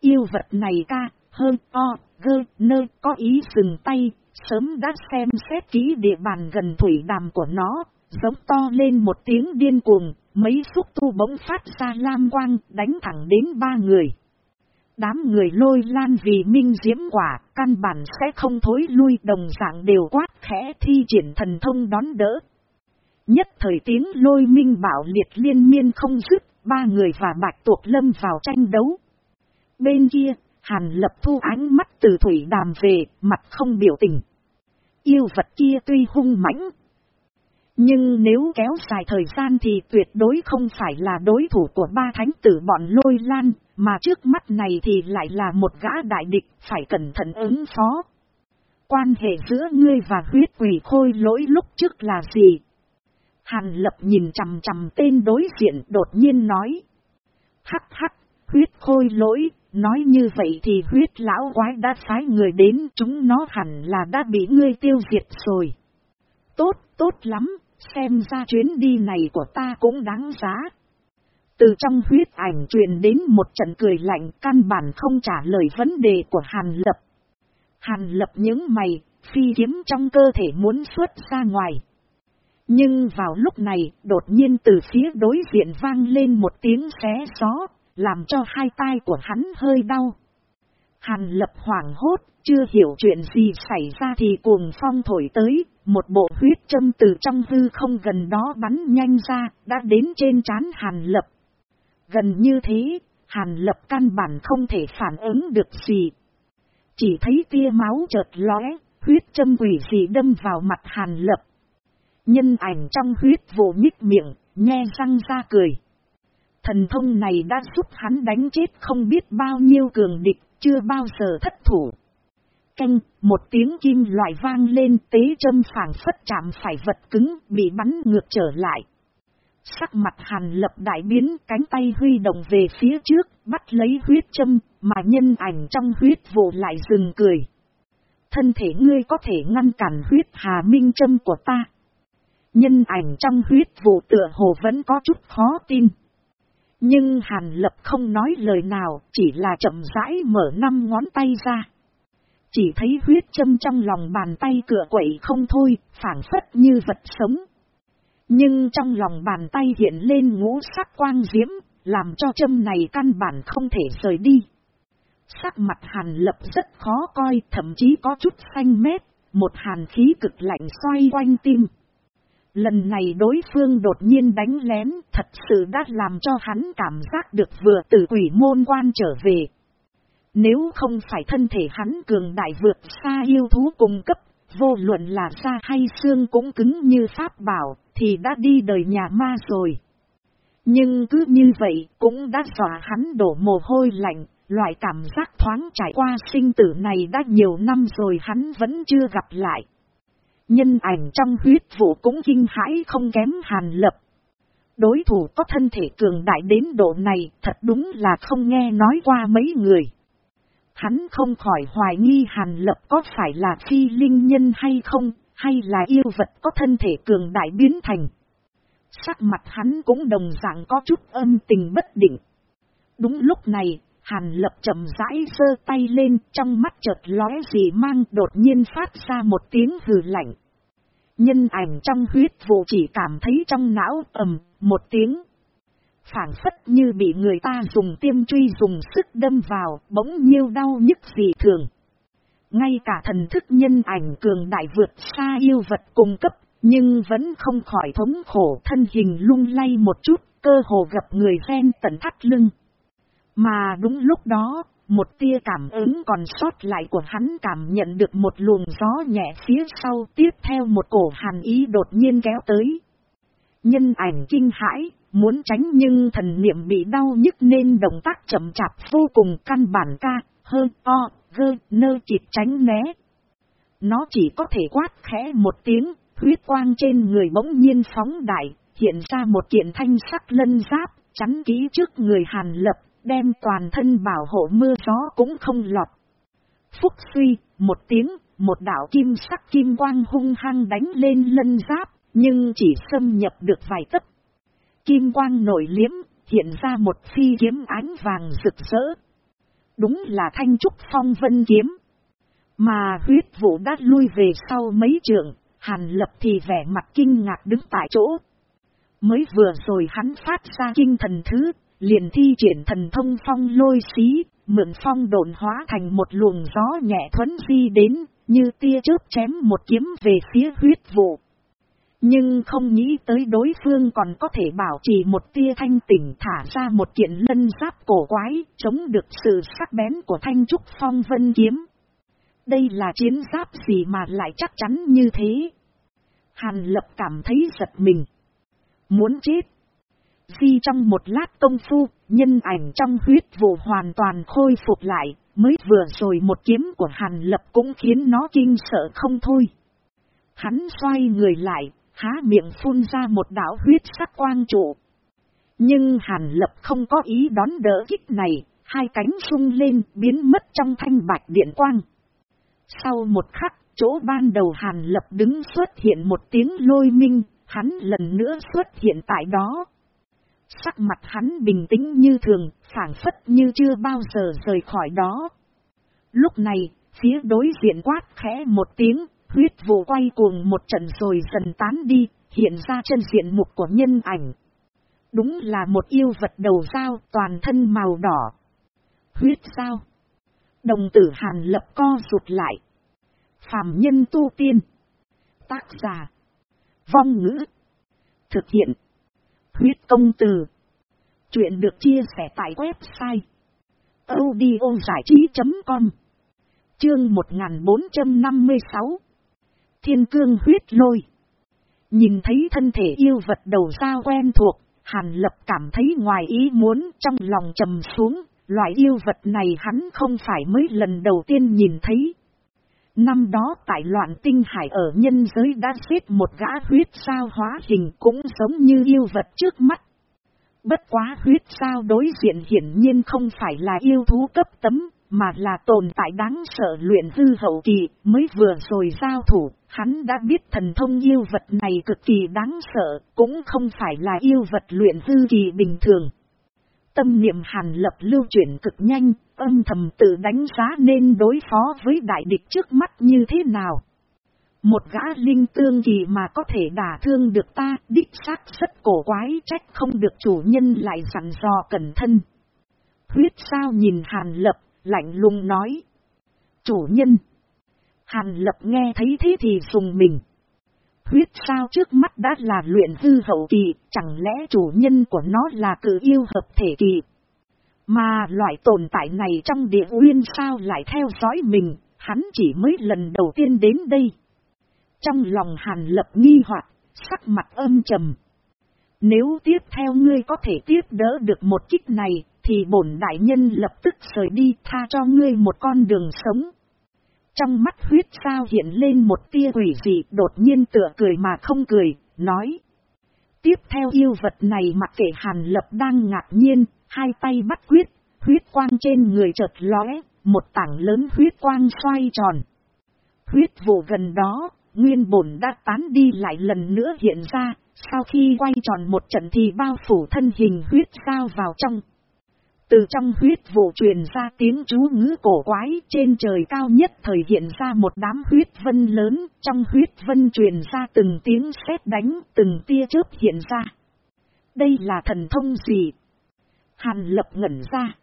Speaker 1: Yêu vật này ca, hơn o, gơ, nơ có ý dừng tay, sớm đã xem xét kỹ địa bàn gần thủy đàm của nó, giống to lên một tiếng điên cuồng, mấy xúc tu bỗng phát ra lam quang đánh thẳng đến ba người. Đám người lôi lan vì minh diễm quả, căn bản sẽ không thối lui đồng dạng đều quát khẽ thi triển thần thông đón đỡ. Nhất thời tiếng lôi minh bảo liệt liên miên không dứt, ba người và bạch tuộc lâm vào tranh đấu. Bên kia, hàn lập thu ánh mắt từ thủy đàm về, mặt không biểu tình. Yêu vật kia tuy hung mãnh, nhưng nếu kéo dài thời gian thì tuyệt đối không phải là đối thủ của ba thánh tử bọn lôi lan, mà trước mắt này thì lại là một gã đại địch, phải cẩn thận ứng phó. Quan hệ giữa ngươi và huyết quỷ khôi lỗi lúc trước là gì? Hàn lập nhìn chằm chằm tên đối diện đột nhiên nói. Hắc hắc, huyết khôi lỗi, nói như vậy thì huyết lão quái đã phái người đến chúng nó hẳn là đã bị ngươi tiêu diệt rồi. Tốt, tốt lắm, xem ra chuyến đi này của ta cũng đáng giá. Từ trong huyết ảnh truyền đến một trận cười lạnh căn bản không trả lời vấn đề của Hàn Lập. Hàn Lập những mày, phi kiếm trong cơ thể muốn xuất ra ngoài. Nhưng vào lúc này, đột nhiên từ phía đối diện vang lên một tiếng xé gió, làm cho hai tai của hắn hơi đau. Hàn Lập hoảng hốt, chưa hiểu chuyện gì xảy ra thì cuồng phong thổi tới, một bộ huyết châm từ trong hư không gần đó bắn nhanh ra, đã đến trên trán Hàn Lập. Gần như thế, Hàn Lập căn bản không thể phản ứng được gì. Chỉ thấy tia máu chợt lóe, huyết châm quỷ dị đâm vào mặt Hàn Lập. Nhân ảnh trong huyết vụ nhích miệng, nhe răng ra cười. Thần thông này đã giúp hắn đánh chết không biết bao nhiêu cường địch, chưa bao giờ thất thủ. Canh, một tiếng kim loại vang lên tế châm phảng phất chạm phải vật cứng, bị bắn ngược trở lại. Sắc mặt hàn lập đại biến, cánh tay huy động về phía trước, bắt lấy huyết châm, mà nhân ảnh trong huyết vụ lại dừng cười. Thân thể ngươi có thể ngăn cản huyết hà minh châm của ta. Nhân ảnh trong huyết vụ tựa hồ vẫn có chút khó tin. Nhưng Hàn Lập không nói lời nào, chỉ là chậm rãi mở năm ngón tay ra. Chỉ thấy huyết châm trong lòng bàn tay cửa quậy không thôi, phản phất như vật sống. Nhưng trong lòng bàn tay hiện lên ngũ sắc quang diễm, làm cho châm này căn bản không thể rời đi. Sắc mặt hàn lập rất khó coi, thậm chí có chút xanh mét, một hàn khí cực lạnh xoay quanh tim. Lần này đối phương đột nhiên đánh lén, thật sự đã làm cho hắn cảm giác được vừa từ quỷ môn quan trở về. Nếu không phải thân thể hắn cường đại vượt xa yêu thú cung cấp, vô luận là da hay xương cũng cứng như pháp bảo, thì đã đi đời nhà ma rồi. Nhưng cứ như vậy cũng đã dọa hắn đổ mồ hôi lạnh, loại cảm giác thoáng trải qua sinh tử này đã nhiều năm rồi hắn vẫn chưa gặp lại. Nhân ảnh trong huyết vụ cũng kinh hãi không kém hàn lập. Đối thủ có thân thể cường đại đến độ này thật đúng là không nghe nói qua mấy người. Hắn không khỏi hoài nghi hàn lập có phải là phi linh nhân hay không, hay là yêu vật có thân thể cường đại biến thành. Sắc mặt hắn cũng đồng dạng có chút âm tình bất định. Đúng lúc này, hàn lập chậm rãi sơ tay lên trong mắt chợt lóe gì mang đột nhiên phát ra một tiếng hừ lạnh. Nhân ảnh trong huyết vụ chỉ cảm thấy trong não ầm một tiếng phản phất như bị người ta dùng tiêm truy dùng sức đâm vào, bỗng nhiêu đau nhức gì thường. Ngay cả thần thức nhân ảnh cường đại vượt xa yêu vật cung cấp, nhưng vẫn không khỏi thống khổ thân hình lung lay một chút, cơ hồ gặp người ven tận thắt lưng. Mà đúng lúc đó, một tia cảm ứng còn sót lại của hắn cảm nhận được một luồng gió nhẹ phía sau tiếp theo một cổ hàn ý đột nhiên kéo tới. Nhân ảnh kinh hãi, Muốn tránh nhưng thần niệm bị đau nhức nên động tác chậm chạp vô cùng căn bản ca, hơn o, gơ, nơ chịp tránh né. Nó chỉ có thể quát khẽ một tiếng, huyết quang trên người bỗng nhiên phóng đại, hiện ra một kiện thanh sắc lân giáp, chắn ký trước người hàn lập, đem toàn thân bảo hộ mưa gió cũng không lọt. Phúc suy, một tiếng, một đạo kim sắc kim quang hung hăng đánh lên lân giáp, nhưng chỉ xâm nhập được vài tấc Kim quang nổi liếm, hiện ra một phi kiếm ánh vàng rực rỡ. Đúng là thanh trúc phong vân kiếm. Mà huyết vụ đã lui về sau mấy trường, hàn lập thì vẻ mặt kinh ngạc đứng tại chỗ. Mới vừa rồi hắn phát ra kinh thần thứ, liền thi triển thần thông phong lôi xí, mượn phong độn hóa thành một luồng gió nhẹ thuấn di đến, như tia chớp chém một kiếm về phía huyết vụ. Nhưng không nghĩ tới đối phương còn có thể bảo trì một tia thanh tỉnh thả ra một kiện lân giáp cổ quái, chống được sự sắc bén của thanh trúc phong vân kiếm. Đây là chiến giáp gì mà lại chắc chắn như thế? Hàn lập cảm thấy giật mình. Muốn chết. Di trong một lát công phu, nhân ảnh trong huyết vụ hoàn toàn khôi phục lại, mới vừa rồi một kiếm của Hàn lập cũng khiến nó kinh sợ không thôi. Hắn xoay người lại, há miệng phun ra một đảo huyết sắc quang trụ. Nhưng Hàn Lập không có ý đón đỡ kích này, hai cánh sung lên biến mất trong thanh bạch điện quang. Sau một khắc, chỗ ban đầu Hàn Lập đứng xuất hiện một tiếng lôi minh, hắn lần nữa xuất hiện tại đó. Sắc mặt hắn bình tĩnh như thường, phản phất như chưa bao giờ rời khỏi đó. Lúc này, phía đối diện quát khẽ một tiếng, Huyết vụ quay cuồng một trận rồi dần tán đi, hiện ra chân diện mục của nhân ảnh. Đúng là một yêu vật đầu dao toàn thân màu đỏ. Huyết sao? Đồng tử hàn lập co rụt lại. Phạm nhân tu tiên. Tác giả. Vong ngữ. Thực hiện. Huyết công từ. Chuyện được chia sẻ tại website. audiozảichí.com Chương 1456 Thiên cương huyết lôi Nhìn thấy thân thể yêu vật đầu ra quen thuộc, Hàn Lập cảm thấy ngoài ý muốn trong lòng trầm xuống, loại yêu vật này hắn không phải mới lần đầu tiên nhìn thấy. Năm đó tại loạn tinh hải ở nhân giới đã xếp một gã huyết sao hóa hình cũng giống như yêu vật trước mắt. Bất quá huyết sao đối diện hiển nhiên không phải là yêu thú cấp tấm, mà là tồn tại đáng sợ luyện hư hậu kỳ mới vừa rồi giao thủ. Hắn đã biết thần thông yêu vật này cực kỳ đáng sợ, cũng không phải là yêu vật luyện hư kỳ bình thường. Tâm niệm hàn lập lưu chuyển cực nhanh, âm thầm tự đánh giá nên đối phó với đại địch trước mắt như thế nào. Một gã linh tương kỳ mà có thể đả thương được ta, đích xác rất cổ quái trách không được chủ nhân lại dặn dò cẩn thân. Huyết sao nhìn hàn lập, lạnh lùng nói. Chủ nhân. Hàn lập nghe thấy thế thì dùng mình. Huyết sao trước mắt đã là luyện hư hậu kỳ, chẳng lẽ chủ nhân của nó là cử yêu hợp thể kỳ. Mà loại tồn tại này trong địa uyên sao lại theo dõi mình, hắn chỉ mới lần đầu tiên đến đây. Trong lòng hàn lập nghi hoặc sắc mặt âm trầm. Nếu tiếp theo ngươi có thể tiếp đỡ được một kích này, thì bổn đại nhân lập tức rời đi tha cho ngươi một con đường sống. Trong mắt huyết sao hiện lên một tia quỷ dị đột nhiên tựa cười mà không cười, nói. Tiếp theo yêu vật này mặc kệ hàn lập đang ngạc nhiên, hai tay bắt quyết, huyết quang trên người chợt lóe, một tảng lớn huyết quang xoay tròn. Huyết vụ gần đó, nguyên bổn đã tán đi lại lần nữa hiện ra, sau khi quay tròn một trận thì bao phủ thân hình huyết sao vào trong. Từ trong huyết vụ truyền ra tiếng chú ngữ cổ quái trên trời cao nhất thời hiện ra một đám huyết vân lớn, trong huyết vân truyền ra từng tiếng sét đánh, từng tia chớp hiện ra. Đây là thần thông gì? Hàn lập ngẩn ra.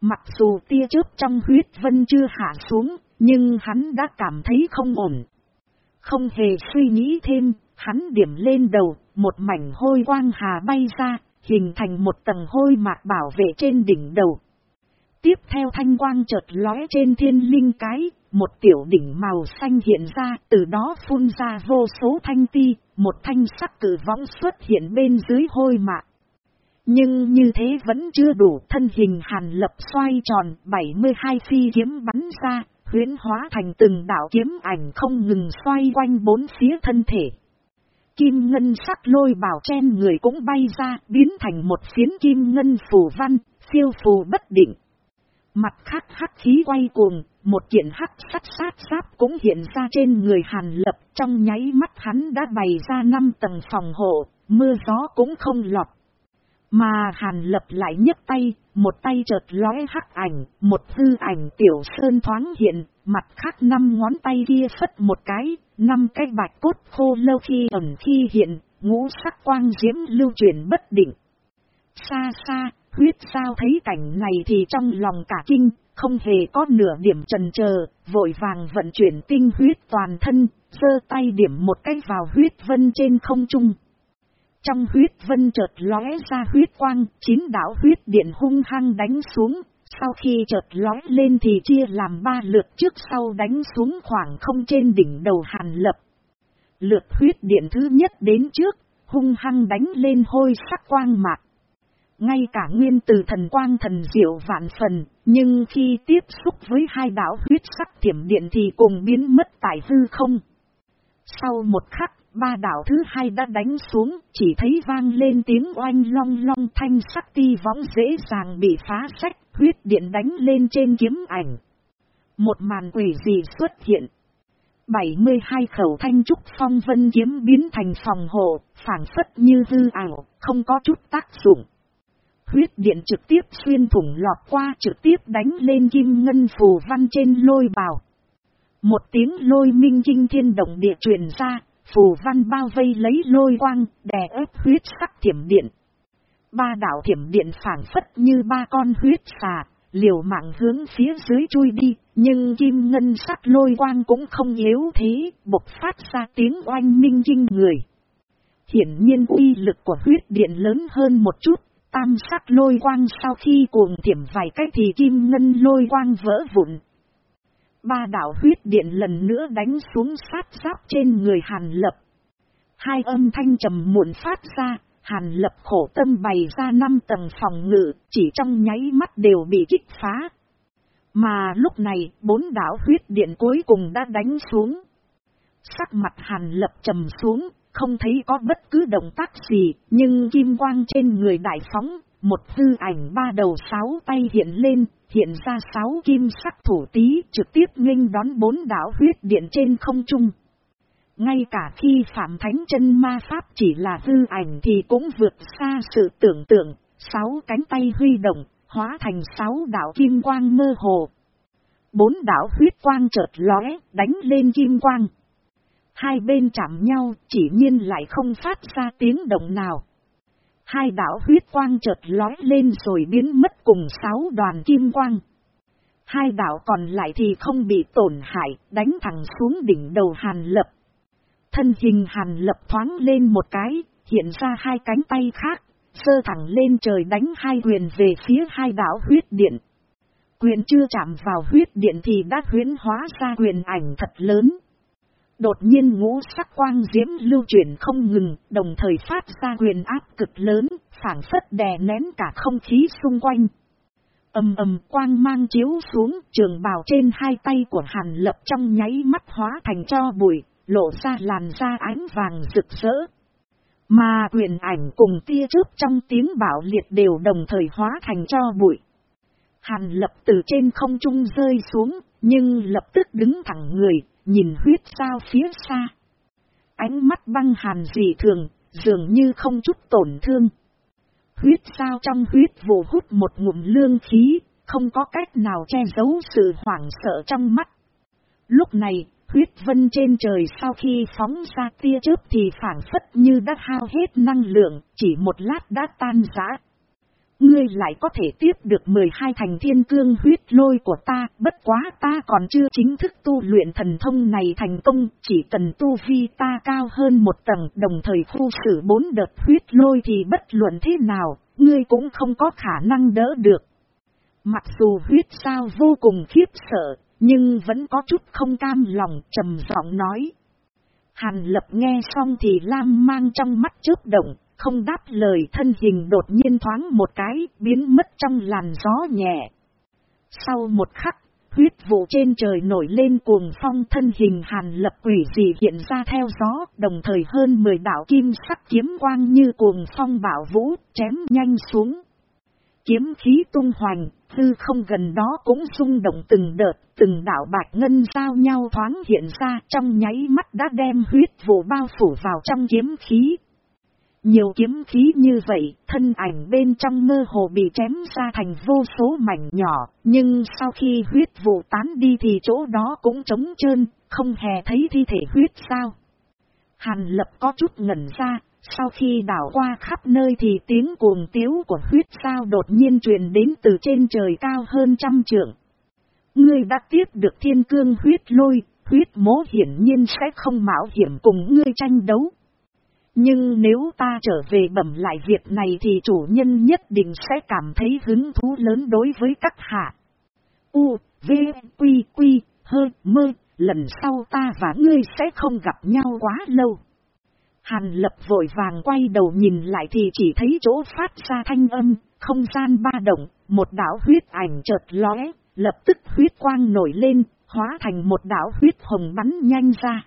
Speaker 1: Mặc dù tia chớp trong huyết vân chưa hạ xuống, nhưng hắn đã cảm thấy không ổn. Không hề suy nghĩ thêm, hắn điểm lên đầu, một mảnh hôi quang hà bay ra, hình thành một tầng hôi mạc bảo vệ trên đỉnh đầu. Tiếp theo thanh quang chợt lóe trên thiên linh cái, một tiểu đỉnh màu xanh hiện ra, từ đó phun ra vô số thanh ti, một thanh sắc cử võng xuất hiện bên dưới hôi mạc. Nhưng như thế vẫn chưa đủ thân hình hàn lập xoay tròn 72 phi kiếm bắn ra, huyến hóa thành từng đảo kiếm ảnh không ngừng xoay quanh bốn phía thân thể. Kim ngân sắc lôi bảo chen người cũng bay ra, biến thành một phiến kim ngân phù văn, siêu phù bất định. Mặt khác hắc khí quay cuồng, một kiện hắc sắt sát giáp cũng hiện ra trên người hàn lập, trong nháy mắt hắn đã bày ra năm tầng phòng hộ, mưa gió cũng không lọt. Mà hàn lập lại nhấc tay, một tay chợt lóe hắc ảnh, một hư ảnh tiểu sơn thoáng hiện, mặt khác năm ngón tay kia phất một cái, năm cái bạch cốt khô lâu khi ẩn khi hiện, ngũ sắc quang diễm lưu truyền bất định. Xa xa, huyết sao thấy cảnh này thì trong lòng cả kinh, không hề có nửa điểm trần chờ vội vàng vận chuyển tinh huyết toàn thân, giơ tay điểm một cái vào huyết vân trên không trung. Trong huyết vân chợt lóe ra huyết quang, chín đảo huyết điện hung hăng đánh xuống, sau khi chợt lóe lên thì chia làm ba lượt trước sau đánh xuống khoảng không trên đỉnh đầu hàn lập. Lượt huyết điện thứ nhất đến trước, hung hăng đánh lên hôi sắc quang mạc. Ngay cả nguyên từ thần quang thần diệu vạn phần, nhưng khi tiếp xúc với hai đảo huyết sắc thiểm điện thì cùng biến mất tại hư không. Sau một khắc, ba đảo thứ hai đã đánh xuống, chỉ thấy vang lên tiếng oanh long long thanh sắc ti võng dễ dàng bị phá sách, huyết điện đánh lên trên kiếm ảnh. Một màn quỷ dị xuất hiện. 72 khẩu thanh trúc phong vân kiếm biến thành phòng hộ, phản phất như hư ảo, không có chút tác dụng. Huyết điện trực tiếp xuyên thủng lọt qua trực tiếp đánh lên kim ngân phù văn trên lôi bào. Một tiếng lôi minh kinh thiên động địa truyền ra, phù văn bao vây lấy lôi quang, đè ép huyết sắc thiểm điện. Ba đảo thiểm điện phản phất như ba con huyết xà, liều mạng hướng phía dưới chui đi, nhưng kim ngân sắc lôi quang cũng không yếu thế, bộc phát ra tiếng oanh minh kinh người. Hiển nhiên uy lực của huyết điện lớn hơn một chút, tam sắc lôi quang sau khi cuồng thiểm vài cách thì kim ngân lôi quang vỡ vụn. Ba đảo huyết điện lần nữa đánh xuống sát giáp trên người Hàn Lập. Hai âm thanh trầm muộn phát ra, Hàn Lập khổ tâm bày ra năm tầng phòng ngự, chỉ trong nháy mắt đều bị kích phá. Mà lúc này, bốn đảo huyết điện cuối cùng đã đánh xuống. Sắc mặt Hàn Lập trầm xuống, không thấy có bất cứ động tác gì, nhưng kim quang trên người đại phóng, một hư ảnh ba đầu sáu tay hiện lên, hiện ra sáu kim sắc thủ tí trực tiếp nghênh đón bốn đảo huyết điện trên không trung. Ngay cả khi Phạm Thánh chân ma Pháp chỉ là hư ảnh thì cũng vượt xa sự tưởng tượng, sáu cánh tay huy động, hóa thành sáu đảo kim quang mơ hồ. Bốn đảo huyết quang chợt lóe, đánh lên kim quang. Hai bên chạm nhau, chỉ nhiên lại không phát ra tiếng động nào. Hai đảo huyết quang chợt lói lên rồi biến mất cùng sáu đoàn kim quang. Hai đảo còn lại thì không bị tổn hại, đánh thẳng xuống đỉnh đầu hàn lập. Thân hình hàn lập thoáng lên một cái, hiện ra hai cánh tay khác, sơ thẳng lên trời đánh hai quyền về phía hai đảo huyết điện. Quyền chưa chạm vào huyết điện thì đã huyến hóa ra quyền ảnh thật lớn. Đột nhiên ngũ sắc quang diễm lưu chuyển không ngừng, đồng thời phát ra quyền áp cực lớn, phản phất đè nén cả không khí xung quanh. ầm ầm quang mang chiếu xuống, trường bào trên hai tay của Hàn Lập trong nháy mắt hóa thành cho bụi, lộ ra làn da ánh vàng rực rỡ. Mà quyền ảnh cùng tia chớp trong tiếng bảo liệt đều đồng thời hóa thành cho bụi. Hàn lập từ trên không trung rơi xuống, nhưng lập tức đứng thẳng người, nhìn huyết sao phía xa. Ánh mắt băng hàn dị thường, dường như không chút tổn thương. Huyết sao trong huyết vụ hút một ngụm lương khí, không có cách nào che giấu sự hoảng sợ trong mắt. Lúc này, huyết vân trên trời sau khi phóng ra tia chớp thì phản phất như đã hao hết năng lượng, chỉ một lát đã tan rã. Ngươi lại có thể tiếp được 12 thành thiên cương huyết lôi của ta, bất quá ta còn chưa chính thức tu luyện thần thông này thành công, chỉ cần tu vi ta cao hơn một tầng đồng thời khu xử bốn đợt huyết lôi thì bất luận thế nào, ngươi cũng không có khả năng đỡ được. Mặc dù huyết sao vô cùng khiếp sợ, nhưng vẫn có chút không cam lòng trầm giọng nói. Hàn lập nghe xong thì lam mang trong mắt chớp động, không đáp lời thân hình đột nhiên thoáng một cái, biến mất trong làn gió nhẹ. Sau một khắc, huyết vụ trên trời nổi lên cuồng phong thân hình hàn lập quỷ dị hiện ra theo gió, đồng thời hơn 10 đạo kim sắc kiếm quang như cuồng phong bảo vũ, chém nhanh xuống. Kiếm khí tung hoành, hư không gần đó cũng rung động từng đợt, từng đảo bạc ngân giao nhau thoáng hiện ra trong nháy mắt đã đem huyết vụ bao phủ vào trong kiếm khí. Nhiều kiếm khí như vậy, thân ảnh bên trong mơ hồ bị chém ra thành vô số mảnh nhỏ, nhưng sau khi huyết vụ tán đi thì chỗ đó cũng trống trơn, không hề thấy thi thể huyết sao. Hàn lập có chút ngẩn ra, sau khi đảo qua khắp nơi thì tiếng cuồng tiếu của huyết sao đột nhiên truyền đến từ trên trời cao hơn trăm trượng. Ngươi đã tiếp được thiên cương huyết lôi, huyết mố hiển nhiên sẽ không mạo hiểm cùng ngươi tranh đấu. Nhưng nếu ta trở về bẩm lại việc này thì chủ nhân nhất định sẽ cảm thấy hứng thú lớn đối với các hạ. U, V, Quy, Quy, Hơ, Mơ, lần sau ta và ngươi sẽ không gặp nhau quá lâu. Hàn lập vội vàng quay đầu nhìn lại thì chỉ thấy chỗ phát ra thanh âm, không gian ba động, một đảo huyết ảnh chợt lóe, lập tức huyết quang nổi lên, hóa thành một đảo huyết hồng bắn nhanh ra.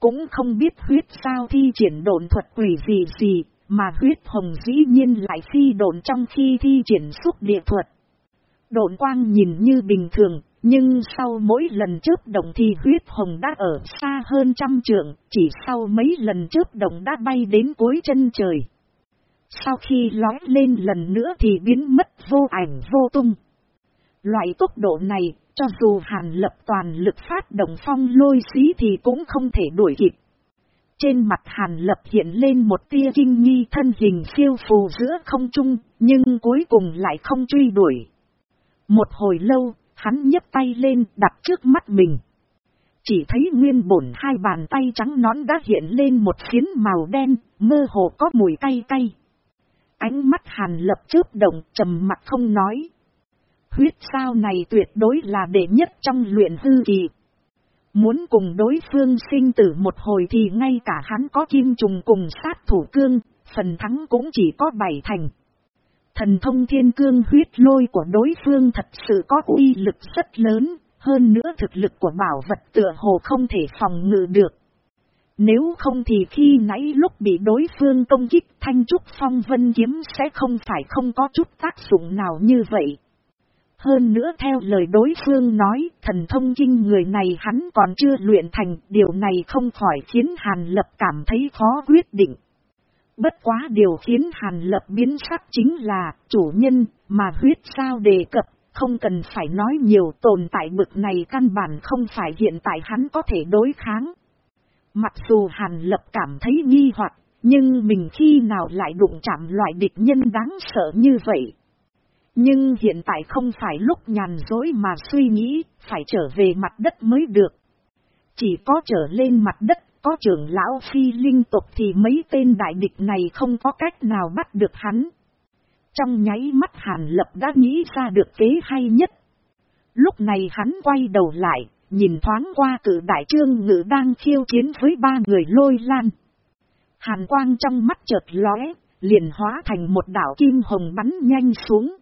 Speaker 1: Cũng không biết huyết sao thi triển độn thuật quỷ gì gì, mà huyết hồng dĩ nhiên lại phi độn trong khi thi triển xúc địa thuật. Độn quang nhìn như bình thường, nhưng sau mỗi lần chớp động thì huyết hồng đã ở xa hơn trăm trượng, chỉ sau mấy lần chớp động đã bay đến cuối chân trời. Sau khi lói lên lần nữa thì biến mất vô ảnh vô tung. Loại tốc độ này, cho dù hàn lập toàn lực phát động phong lôi xí thì cũng không thể đuổi kịp. Trên mặt hàn lập hiện lên một tia kinh nghi thân hình siêu phù giữa không trung, nhưng cuối cùng lại không truy đuổi. Một hồi lâu, hắn nhấp tay lên đặt trước mắt mình. Chỉ thấy nguyên bổn hai bàn tay trắng nón đã hiện lên một phiến màu đen, mơ hồ có mùi cay cay. Ánh mắt hàn lập chớp động trầm mặt không nói. Huyết sao này tuyệt đối là đệ nhất trong luyện hư kỳ. Muốn cùng đối phương sinh tử một hồi thì ngay cả hắn có kim trùng cùng sát thủ cương, phần thắng cũng chỉ có bảy thành. Thần thông thiên cương huyết lôi của đối phương thật sự có uy lực rất lớn, hơn nữa thực lực của bảo vật tựa hồ không thể phòng ngự được. Nếu không thì khi nãy lúc bị đối phương công kích thanh trúc phong vân kiếm sẽ không phải không có chút tác dụng nào như vậy. Hơn nữa theo lời đối phương nói, thần thông kinh người này hắn còn chưa luyện thành, điều này không khỏi khiến Hàn Lập cảm thấy khó quyết định. Bất quá điều khiến Hàn Lập biến sắc chính là, chủ nhân, mà huyết sao đề cập, không cần phải nói nhiều tồn tại bực này căn bản không phải hiện tại hắn có thể đối kháng. Mặc dù Hàn Lập cảm thấy nghi hoặc, nhưng mình khi nào lại đụng chạm loại địch nhân đáng sợ như vậy. Nhưng hiện tại không phải lúc nhàn dối mà suy nghĩ, phải trở về mặt đất mới được. Chỉ có trở lên mặt đất, có trưởng lão phi linh tục thì mấy tên đại địch này không có cách nào bắt được hắn. Trong nháy mắt Hàn Lập đã nghĩ ra được kế hay nhất. Lúc này hắn quay đầu lại, nhìn thoáng qua cử đại trương ngự đang khiêu chiến với ba người lôi lan. Hàn quang trong mắt chợt lóe, liền hóa thành một đảo kim hồng bắn nhanh xuống.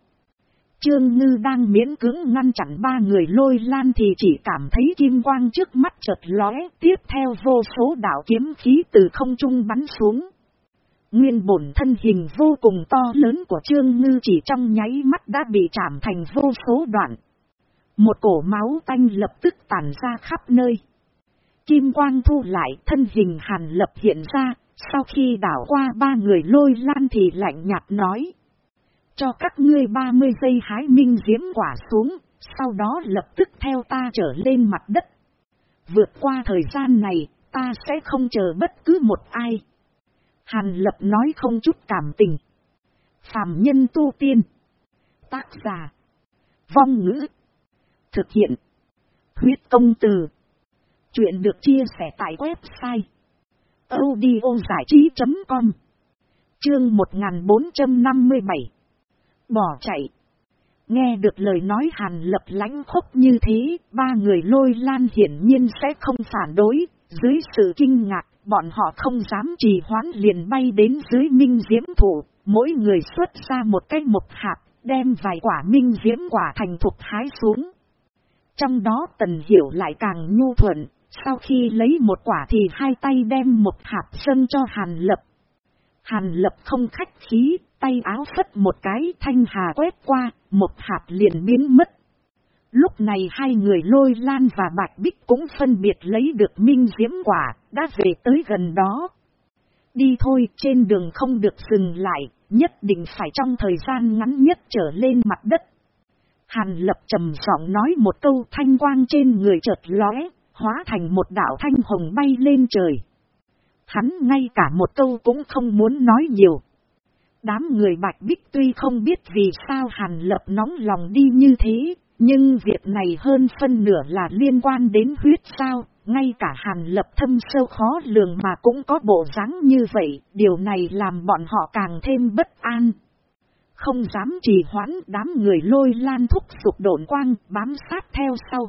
Speaker 1: Trương Ngư đang miễn cưỡng ngăn chặn ba người lôi lan thì chỉ cảm thấy kim quang trước mắt chợt lóe, tiếp theo vô số đảo kiếm khí từ không trung bắn xuống. Nguyên bổn thân hình vô cùng to lớn của Trương Ngư chỉ trong nháy mắt đã bị chạm thành vô số đoạn. Một cổ máu tanh lập tức tản ra khắp nơi. Kim quang thu lại thân hình hàn lập hiện ra, sau khi đảo qua ba người lôi lan thì lạnh nhạt nói. Cho các ngươi 30 giây hái minh diễm quả xuống, sau đó lập tức theo ta trở lên mặt đất. Vượt qua thời gian này, ta sẽ không chờ bất cứ một ai. Hàn lập nói không chút cảm tình. Phạm nhân tu tiên. Tác giả. Vong ngữ. Thực hiện. Huyết công từ. Chuyện được chia sẻ tại website. audiozảichí.com Chương 1457 Bỏ chạy. Nghe được lời nói hàn lập lãnh khốc như thế, ba người lôi lan hiển nhiên sẽ không phản đối, dưới sự kinh ngạc, bọn họ không dám trì hoãn liền bay đến dưới minh diễm thủ, mỗi người xuất ra một cái mộc hạt, đem vài quả minh diễm quả thành thục hái xuống. Trong đó tần hiểu lại càng nhu thuận, sau khi lấy một quả thì hai tay đem một hạt sân cho hàn lập. Hàn lập không khách khí, tay áo phất một cái thanh hà quét qua, một hạt liền biến mất. Lúc này hai người lôi lan và bạch bích cũng phân biệt lấy được minh diễm quả, đã về tới gần đó. Đi thôi, trên đường không được dừng lại, nhất định phải trong thời gian ngắn nhất trở lên mặt đất. Hàn lập trầm giọng nói một câu thanh quang trên người chợt lóe, hóa thành một đảo thanh hồng bay lên trời. Hắn ngay cả một câu cũng không muốn nói nhiều. Đám người bạch bích tuy không biết vì sao hàn lập nóng lòng đi như thế, nhưng việc này hơn phân nửa là liên quan đến huyết sao, ngay cả hàn lập thâm sâu khó lường mà cũng có bộ dáng như vậy, điều này làm bọn họ càng thêm bất an. Không dám trì hoãn đám người lôi lan thúc sụp độn quang bám sát theo sau.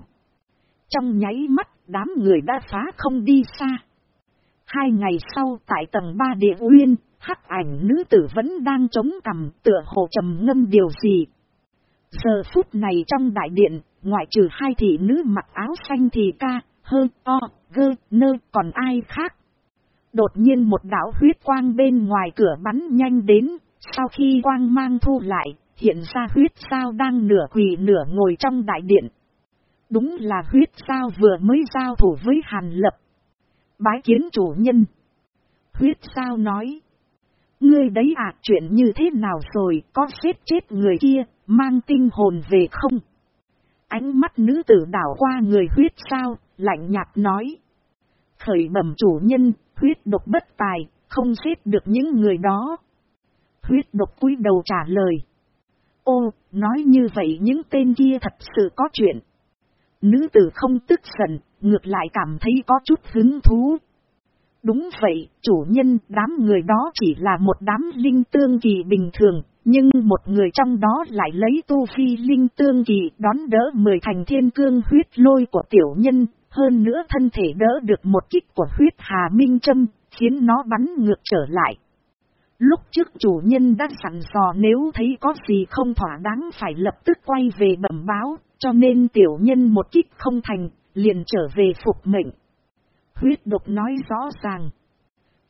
Speaker 1: Trong nháy mắt đám người đã phá không đi xa. Hai ngày sau tại tầng 3 địa uyên, hắc ảnh nữ tử vẫn đang chống cằm tựa hồ trầm ngâm điều gì. Giờ phút này trong đại điện, ngoại trừ hai thị nữ mặc áo xanh thì ca, hơ, o, gơ, nơ, còn ai khác. Đột nhiên một đảo huyết quang bên ngoài cửa bắn nhanh đến, sau khi quang mang thu lại, hiện ra huyết sao đang nửa quỳ nửa ngồi trong đại điện. Đúng là huyết sao vừa mới giao thủ với Hàn Lập. Bái kiến chủ nhân. Huyết sao nói. Ngươi đấy à chuyện như thế nào rồi có xếp chết người kia, mang tinh hồn về không? Ánh mắt nữ tử đảo qua người huyết sao, lạnh nhạt nói. Khởi bẩm chủ nhân, huyết độc bất tài, không xếp được những người đó. Huyết độc cúi đầu trả lời. Ô, nói như vậy những tên kia thật sự có chuyện. Nữ tử không tức giận, ngược lại cảm thấy có chút hứng thú. Đúng vậy, chủ nhân, đám người đó chỉ là một đám linh tương kỳ bình thường, nhưng một người trong đó lại lấy tu vi linh tương kỳ đón đỡ mười thành thiên cương huyết lôi của tiểu nhân, hơn nữa thân thể đỡ được một kích của huyết hà minh châm, khiến nó bắn ngược trở lại. Lúc trước chủ nhân đã sẵn sò nếu thấy có gì không thỏa đáng phải lập tức quay về bẩm báo, cho nên tiểu nhân một kích không thành, liền trở về phục mệnh. Huyết độc nói rõ ràng.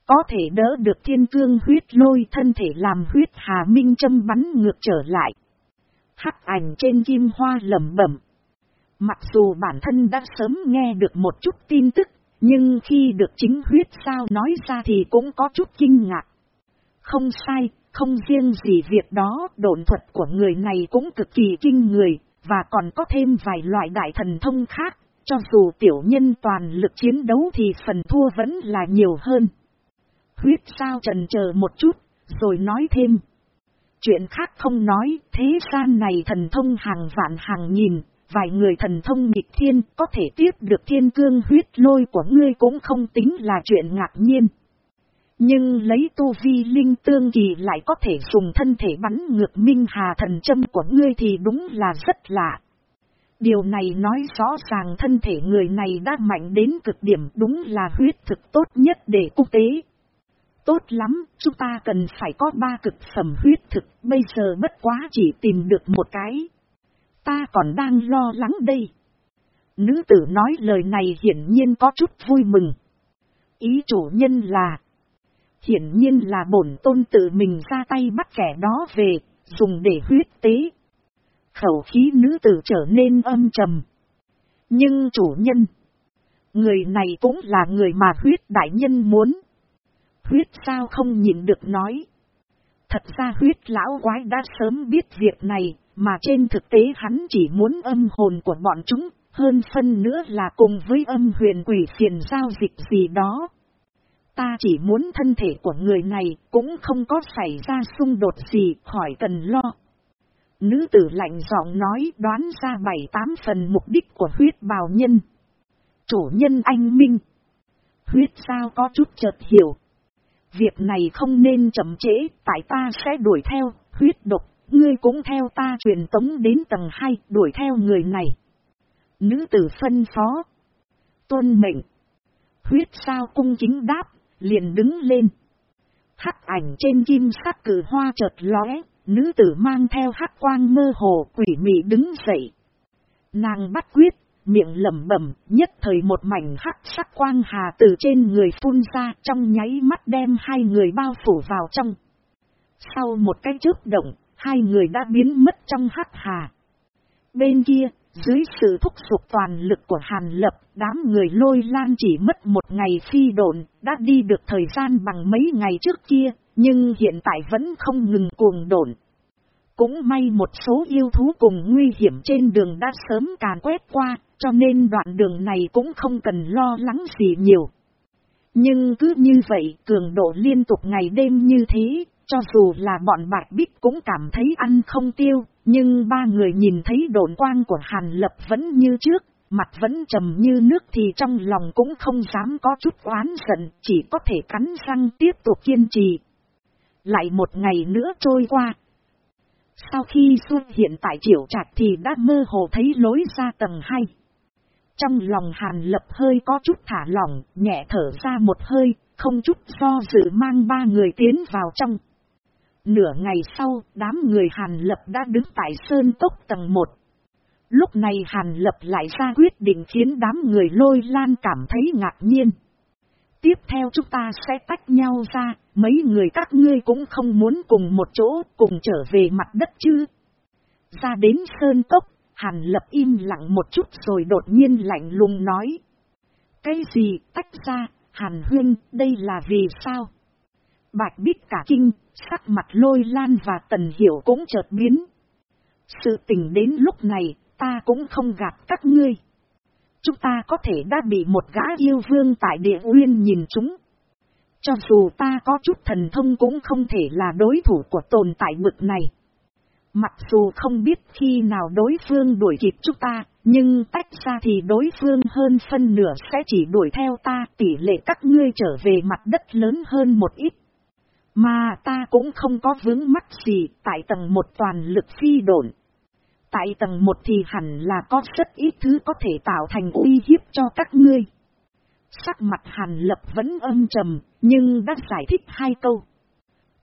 Speaker 1: Có thể đỡ được thiên cương huyết lôi thân thể làm huyết hà minh châm bắn ngược trở lại. Hắc ảnh trên kim hoa lẩm bẩm. Mặc dù bản thân đã sớm nghe được một chút tin tức, nhưng khi được chính huyết sao nói ra thì cũng có chút kinh ngạc. Không sai, không riêng gì việc đó, độn thuật của người này cũng cực kỳ kinh người, và còn có thêm vài loại đại thần thông khác, cho dù tiểu nhân toàn lực chiến đấu thì phần thua vẫn là nhiều hơn. Huyết sao trần chờ một chút, rồi nói thêm. Chuyện khác không nói, thế gian này thần thông hàng vạn hàng nghìn, vài người thần thông nghịch thiên có thể tiếp được thiên cương huyết lôi của ngươi cũng không tính là chuyện ngạc nhiên. Nhưng lấy tu vi linh tương kỳ lại có thể dùng thân thể bắn ngược minh hà thần châm của ngươi thì đúng là rất lạ. Điều này nói rõ ràng thân thể người này đã mạnh đến cực điểm đúng là huyết thực tốt nhất để quốc tế. Tốt lắm, chúng ta cần phải có ba cực phẩm huyết thực, bây giờ bất quá chỉ tìm được một cái. Ta còn đang lo lắng đây. Nữ tử nói lời này hiển nhiên có chút vui mừng. Ý chủ nhân là Hiển nhiên là bổn tôn tự mình ra tay bắt kẻ đó về, dùng để huyết tế. Khẩu khí nữ tử trở nên âm trầm. Nhưng chủ nhân, người này cũng là người mà huyết đại nhân muốn. Huyết sao không nhìn được nói. Thật ra huyết lão quái đã sớm biết việc này, mà trên thực tế hắn chỉ muốn âm hồn của bọn chúng, hơn phân nữa là cùng với âm huyền quỷ phiền giao dịch gì đó. Ta chỉ muốn thân thể của người này cũng không có xảy ra xung đột gì khỏi cần lo. Nữ tử lạnh giọng nói đoán ra bảy tám phần mục đích của huyết bào nhân. Chủ nhân anh Minh. Huyết sao có chút chợt hiểu. Việc này không nên chậm trễ, tại ta sẽ đuổi theo, huyết độc, ngươi cũng theo ta truyền tống đến tầng 2, đuổi theo người này. Nữ tử phân phó. Tuân mệnh. Huyết sao cung chính đáp, liền đứng lên. Hắc ảnh trên kim sắc cử hoa chợt lóe, nữ tử mang theo hắc quang mơ hồ quỷ mị đứng dậy. Nàng bắt quyết, miệng lẩm bẩm, nhất thời một mảnh hắc sắc quang hà từ trên người phun ra trong nháy mắt đem hai người bao phủ vào trong. Sau một cái chớp động, hai người đã biến mất trong hắc hà. Bên kia, dưới sự thúc giục toàn lực của Hàn Lập, đám người lôi lan chỉ mất một ngày phi độn, đã đi được thời gian bằng mấy ngày trước kia, nhưng hiện tại vẫn không ngừng cuồng đổn. Cũng may một số yêu thú cùng nguy hiểm trên đường đã sớm càn quét qua, cho nên đoạn đường này cũng không cần lo lắng gì nhiều. Nhưng cứ như vậy, cường độ liên tục ngày đêm như thế, cho dù là bọn bạch bích cũng cảm thấy ăn không tiêu, nhưng ba người nhìn thấy đồn quang của Hàn Lập vẫn như trước, mặt vẫn trầm như nước thì trong lòng cũng không dám có chút oán giận, chỉ có thể cắn răng tiếp tục kiên trì. Lại một ngày nữa trôi qua. Sau khi xuất hiện tại triệu trạch thì đã mơ hồ thấy lối ra tầng 2. Trong lòng Hàn Lập hơi có chút thả lỏng, nhẹ thở ra một hơi, không chút do dự mang ba người tiến vào trong. Nửa ngày sau, đám người Hàn Lập đã đứng tại Sơn Tốc tầng 1. Lúc này Hàn Lập lại ra quyết định khiến đám người lôi lan cảm thấy ngạc nhiên. Tiếp theo chúng ta sẽ tách nhau ra, mấy người các ngươi cũng không muốn cùng một chỗ, cùng trở về mặt đất chứ. Ra đến Sơn Tốc, Hàn Lập im lặng một chút rồi đột nhiên lạnh lùng nói. Cái gì tách ra, Hàn Huyên, đây là vì sao? Bạch Bích cả kinh, sắc mặt lôi lan và tần hiểu cũng chợt biến. Sự tình đến lúc này, ta cũng không gặp các ngươi. Chúng ta có thể đã bị một gã yêu vương tại địa uyên nhìn chúng. Cho dù ta có chút thần thông cũng không thể là đối thủ của tồn tại mực này. Mặc dù không biết khi nào đối phương đuổi kịp chúng ta, nhưng tách ra thì đối phương hơn phân nửa sẽ chỉ đuổi theo ta tỷ lệ các ngươi trở về mặt đất lớn hơn một ít. Mà ta cũng không có vướng mắc gì tại tầng một toàn lực phi độn. Tại tầng một thì hẳn là có rất ít thứ có thể tạo thành uy hiếp cho các ngươi. Sắc mặt hàn lập vẫn âm trầm, nhưng đã giải thích hai câu.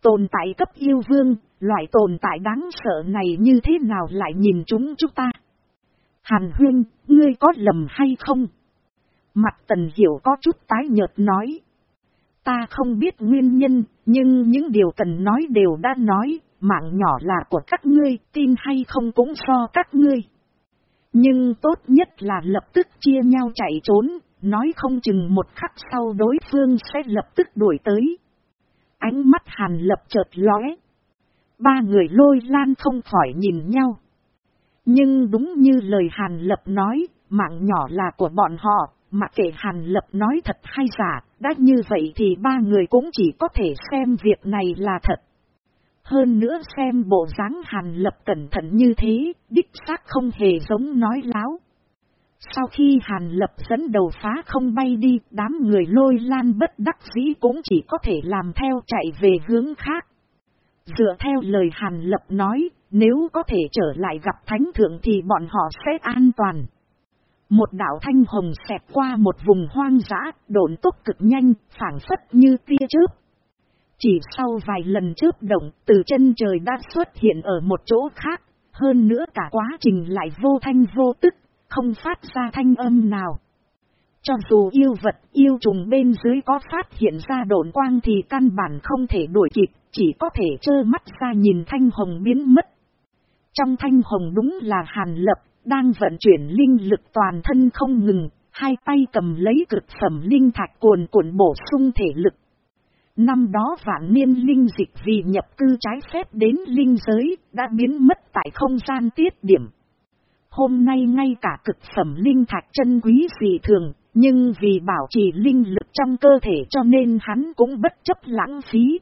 Speaker 1: Tồn tại cấp yêu vương, loại tồn tại đáng sợ này như thế nào lại nhìn chúng chúng ta? Hàn huyên, ngươi có lầm hay không? Mặt tần hiểu có chút tái nhợt nói. Ta không biết nguyên nhân, nhưng những điều cần nói đều đã nói, mạng nhỏ là của các ngươi, tin hay không cũng so các ngươi. Nhưng tốt nhất là lập tức chia nhau chạy trốn, nói không chừng một khắc sau đối phương sẽ lập tức đuổi tới. Ánh mắt hàn lập chợt lóe. Ba người lôi lan không khỏi nhìn nhau. Nhưng đúng như lời hàn lập nói, mạng nhỏ là của bọn họ, mà kể hàn lập nói thật hay giả, đã như vậy thì ba người cũng chỉ có thể xem việc này là thật. Hơn nữa xem bộ dáng hàn lập cẩn thận như thế, đích xác không hề giống nói láo. Sau khi hàn lập dẫn đầu phá không bay đi, đám người lôi lan bất đắc dĩ cũng chỉ có thể làm theo chạy về hướng khác. Dựa theo lời hàn lập nói, nếu có thể trở lại gặp thánh thượng thì bọn họ sẽ an toàn. Một đảo thanh hồng xẹt qua một vùng hoang dã, độn tốc cực nhanh, phản phất như tia chớp. Chỉ sau vài lần chớp động, từ chân trời đã xuất hiện ở một chỗ khác, hơn nữa cả quá trình lại vô thanh vô tức, không phát ra thanh âm nào. Cho dù yêu vật, yêu trùng bên dưới có phát hiện ra độn quang thì căn bản không thể đuổi kịp, chỉ có thể trơ mắt ra nhìn thanh hồng biến mất. Trong thanh hồng đúng là hàn lập, đang vận chuyển linh lực toàn thân không ngừng, hai tay cầm lấy cực phẩm linh thạch cuồn cuộn bổ sung thể lực. Năm đó vạn niên linh dịch vì nhập cư trái phép đến linh giới, đã biến mất tại không gian tiết điểm. Hôm nay ngay cả cực phẩm linh thạch chân quý dị thường, nhưng vì bảo trì linh lực trong cơ thể cho nên hắn cũng bất chấp lãng phí.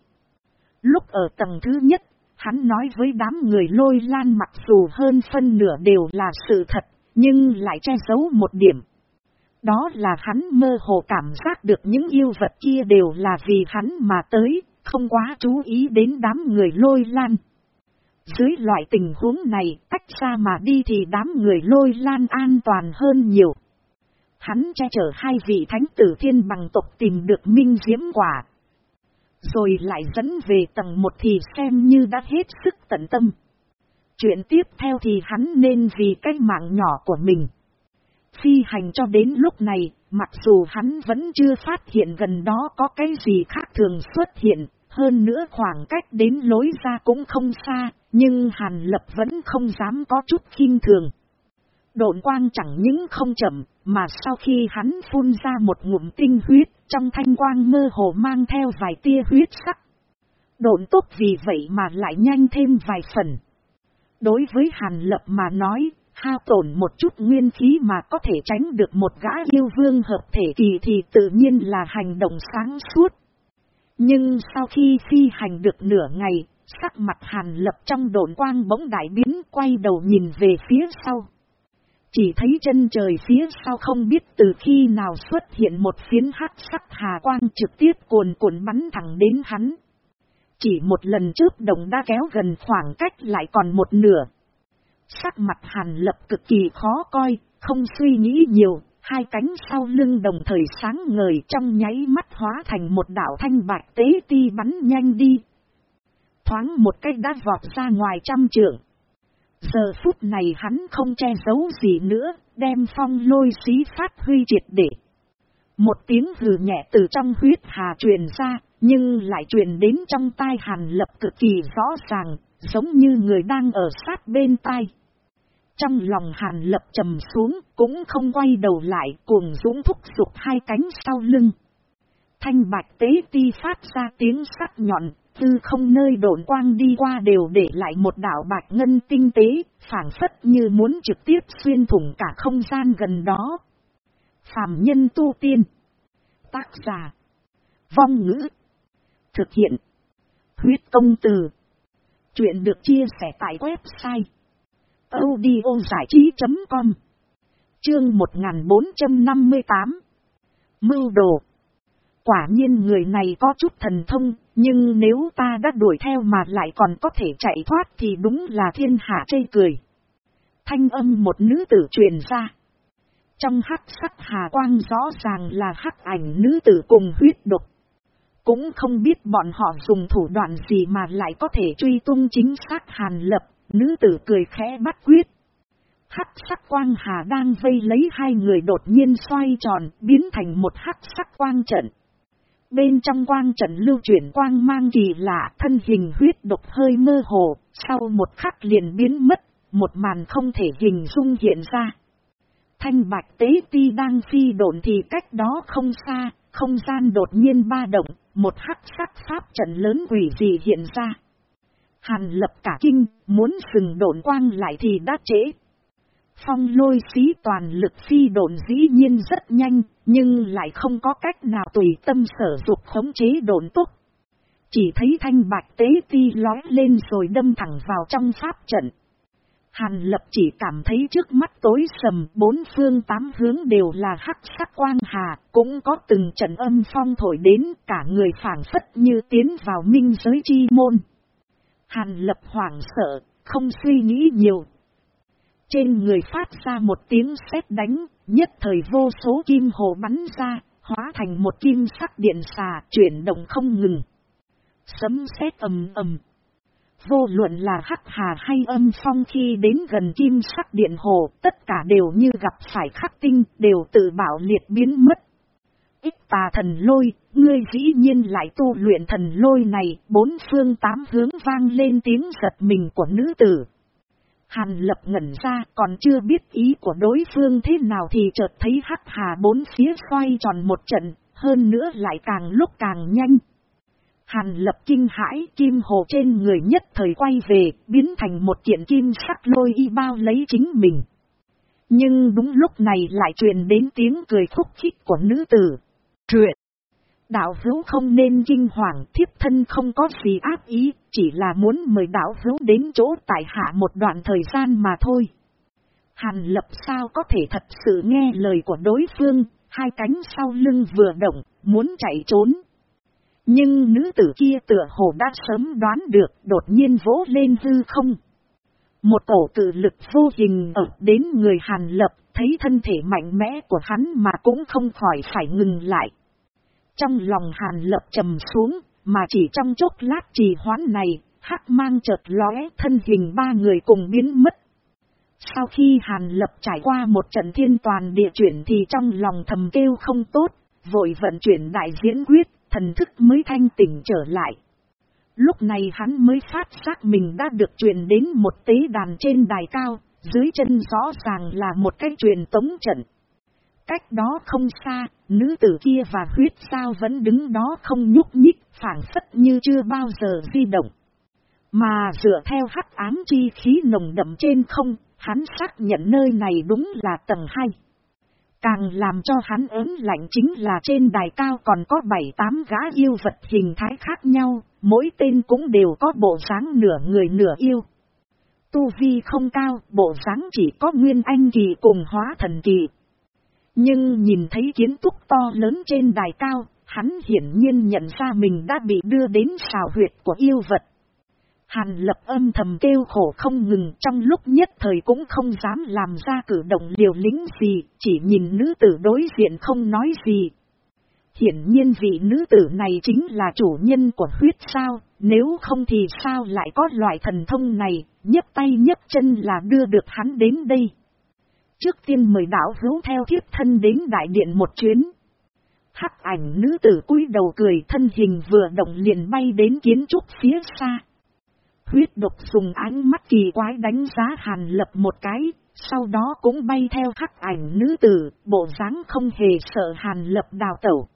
Speaker 1: Lúc ở tầng thứ nhất, hắn nói với đám người lôi lan mặc dù hơn phân nửa đều là sự thật, nhưng lại che giấu một điểm. Đó là hắn mơ hồ cảm giác được những yêu vật kia đều là vì hắn mà tới, không quá chú ý đến đám người lôi lan. Dưới loại tình huống này, cách xa mà đi thì đám người lôi lan an toàn hơn nhiều. Hắn che chở hai vị thánh tử thiên bằng tộc tìm được minh diễm quả. Rồi lại dẫn về tầng một thì xem như đã hết sức tận tâm. Chuyện tiếp theo thì hắn nên vì cái mạng nhỏ của mình. Phi hành cho đến lúc này, mặc dù hắn vẫn chưa phát hiện gần đó có cái gì khác thường xuất hiện, hơn nữa khoảng cách đến lối ra cũng không xa, nhưng Hàn Lập vẫn không dám có chút khinh thường. Độn quang chẳng những không chậm, mà sau khi hắn phun ra một ngụm tinh huyết, trong thanh quang mơ hồ mang theo vài tia huyết sắc. Độn tốt vì vậy mà lại nhanh thêm vài phần. Đối với Hàn Lập mà nói, hao tổn một chút nguyên khí mà có thể tránh được một gã yêu vương hợp thể kỳ thì tự nhiên là hành động sáng suốt. Nhưng sau khi phi hành được nửa ngày, sắc mặt hàn lập trong độn quang bỗng đại biến quay đầu nhìn về phía sau. Chỉ thấy chân trời phía sau không biết từ khi nào xuất hiện một phiến hắc sắc hà quang trực tiếp cuồn cuộn bắn thẳng đến hắn. Chỉ một lần trước đồng đã kéo gần khoảng cách lại còn một nửa. Sắc mặt hàn lập cực kỳ khó coi, không suy nghĩ nhiều, hai cánh sau lưng đồng thời sáng ngời trong nháy mắt hóa thành một đảo thanh bạch tế ti bắn nhanh đi. Thoáng một cách đã vọt ra ngoài trăm trượng. Giờ phút này hắn không che giấu gì nữa, đem phong lôi xí phát huy triệt để. Một tiếng hừ nhẹ từ trong huyết hà truyền ra, nhưng lại truyền đến trong tai hàn lập cực kỳ rõ ràng, giống như người đang ở sát bên tai. Trong lòng hàn lập trầm xuống, cũng không quay đầu lại, cuồng dũng thúc giục hai cánh sau lưng. Thanh bạch tế ti phát ra tiếng sắc nhọn, tư không nơi độn quang đi qua đều để lại một đảo bạch ngân tinh tế, phản phất như muốn trực tiếp xuyên thủng cả không gian gần đó. Phạm nhân tu tiên. Tác giả. Vong ngữ. Thực hiện. Huyết công từ. Chuyện được chia sẻ tại website audiozảichí.com Chương 1458 Mưu đồ Quả nhiên người này có chút thần thông, nhưng nếu ta đã đuổi theo mà lại còn có thể chạy thoát thì đúng là thiên hạ chê cười. Thanh âm một nữ tử truyền ra. Trong hắc sắc hà quang rõ ràng là hắc ảnh nữ tử cùng huyết độc. Cũng không biết bọn họ dùng thủ đoạn gì mà lại có thể truy tung chính xác hàn lập, nữ tử cười khẽ bắt quyết. Hắc sắc quang hà đang vây lấy hai người đột nhiên xoay tròn, biến thành một hắc sắc quang trận. Bên trong quang trận lưu chuyển quang mang kỳ lạ, thân hình huyết độc hơi mơ hồ, sau một khắc liền biến mất, một màn không thể hình dung hiện ra. Thanh bạch tế ti đang phi độn thì cách đó không xa, không gian đột nhiên ba động, một hắc sắc pháp trận lớn quỷ gì hiện ra. Hàn lập cả kinh, muốn sừng độn quang lại thì đã trễ. Phong lôi xí toàn lực phi độn dĩ nhiên rất nhanh, nhưng lại không có cách nào tùy tâm sở dục khống chế độn túc. Chỉ thấy thanh bạch tế ti lói lên rồi đâm thẳng vào trong pháp trận. Hàn lập chỉ cảm thấy trước mắt tối sầm, bốn phương tám hướng đều là hắc sắc quang hà, cũng có từng trận âm phong thổi đến, cả người phảng phất như tiến vào minh giới chi môn. Hàn lập hoảng sợ, không suy nghĩ nhiều. Trên người phát ra một tiếng sét đánh, nhất thời vô số kim hồ bắn ra, hóa thành một kim sắc điện xà chuyển động không ngừng. Sấm sét ầm ầm. Vô luận là hắc hà hay âm phong khi đến gần kim sắc điện hồ, tất cả đều như gặp phải khắc tinh, đều tự bảo liệt biến mất. Ích tà thần lôi, ngươi dĩ nhiên lại tu luyện thần lôi này, bốn phương tám hướng vang lên tiếng giật mình của nữ tử. Hàn lập ngẩn ra còn chưa biết ý của đối phương thế nào thì chợt thấy hắc hà bốn phía xoay tròn một trận, hơn nữa lại càng lúc càng nhanh. Hàn lập kinh hãi kim hồ trên người nhất thời quay về, biến thành một kiện kim sắc lôi y bao lấy chính mình. Nhưng đúng lúc này lại truyền đến tiếng cười khúc khích của nữ tử. Truyện! Đạo hữu không nên kinh hoàng, thiếp thân không có gì áp ý, chỉ là muốn mời đạo hữu đến chỗ tại hạ một đoạn thời gian mà thôi. Hàn lập sao có thể thật sự nghe lời của đối phương, hai cánh sau lưng vừa động, muốn chạy trốn. Nhưng nữ tử kia tựa hồ đã sớm đoán được, đột nhiên vỗ lên hư không. Một cổ tự lực vô hình ở đến người Hàn Lập, thấy thân thể mạnh mẽ của hắn mà cũng không khỏi phải ngừng lại. Trong lòng Hàn Lập trầm xuống, mà chỉ trong chốc lát trì hoãn này, hắc mang chợt lóe thân hình ba người cùng biến mất. Sau khi Hàn Lập trải qua một trận thiên toàn địa chuyển thì trong lòng thầm kêu không tốt, vội vận chuyển đại diễn quyết, thần thức mới thanh tỉnh trở lại. Lúc này hắn mới phát giác mình đã được truyền đến một tế đàn trên đài cao, dưới chân rõ ràng là một cái truyền tống trận. Cách đó không xa, nữ tử kia và huyết sao vẫn đứng đó không nhúc nhích, phản phất như chưa bao giờ di động. Mà dựa theo hắc ám chi khí nồng đậm trên không, hắn xác nhận nơi này đúng là tầng 2. Càng làm cho hắn ớn lạnh chính là trên đài cao còn có 7-8 gã yêu vật hình thái khác nhau, mỗi tên cũng đều có bộ dáng nửa người nửa yêu. Tu vi không cao, bộ dáng chỉ có nguyên anh kỳ cùng hóa thần kỳ. Nhưng nhìn thấy kiến trúc to lớn trên đài cao, hắn hiển nhiên nhận ra mình đã bị đưa đến xào huyệt của yêu vật. Hàn lập âm thầm kêu khổ không ngừng trong lúc nhất thời cũng không dám làm ra cử động liều lính gì, chỉ nhìn nữ tử đối diện không nói gì. Hiển nhiên vị nữ tử này chính là chủ nhân của huyết sao, nếu không thì sao lại có loại thần thông này, nhấp tay nhấp chân là đưa được hắn đến đây. Trước tiên mời đảo hữu theo thiếp thân đến đại điện một chuyến. Hắc ảnh nữ tử cúi đầu cười thân hình vừa động liền bay đến kiến trúc phía xa. Huyết độc dùng ánh mắt kỳ quái đánh giá hàn lập một cái, sau đó cũng bay theo hắc ảnh nữ tử, bộ dáng không hề sợ hàn lập đào tẩu.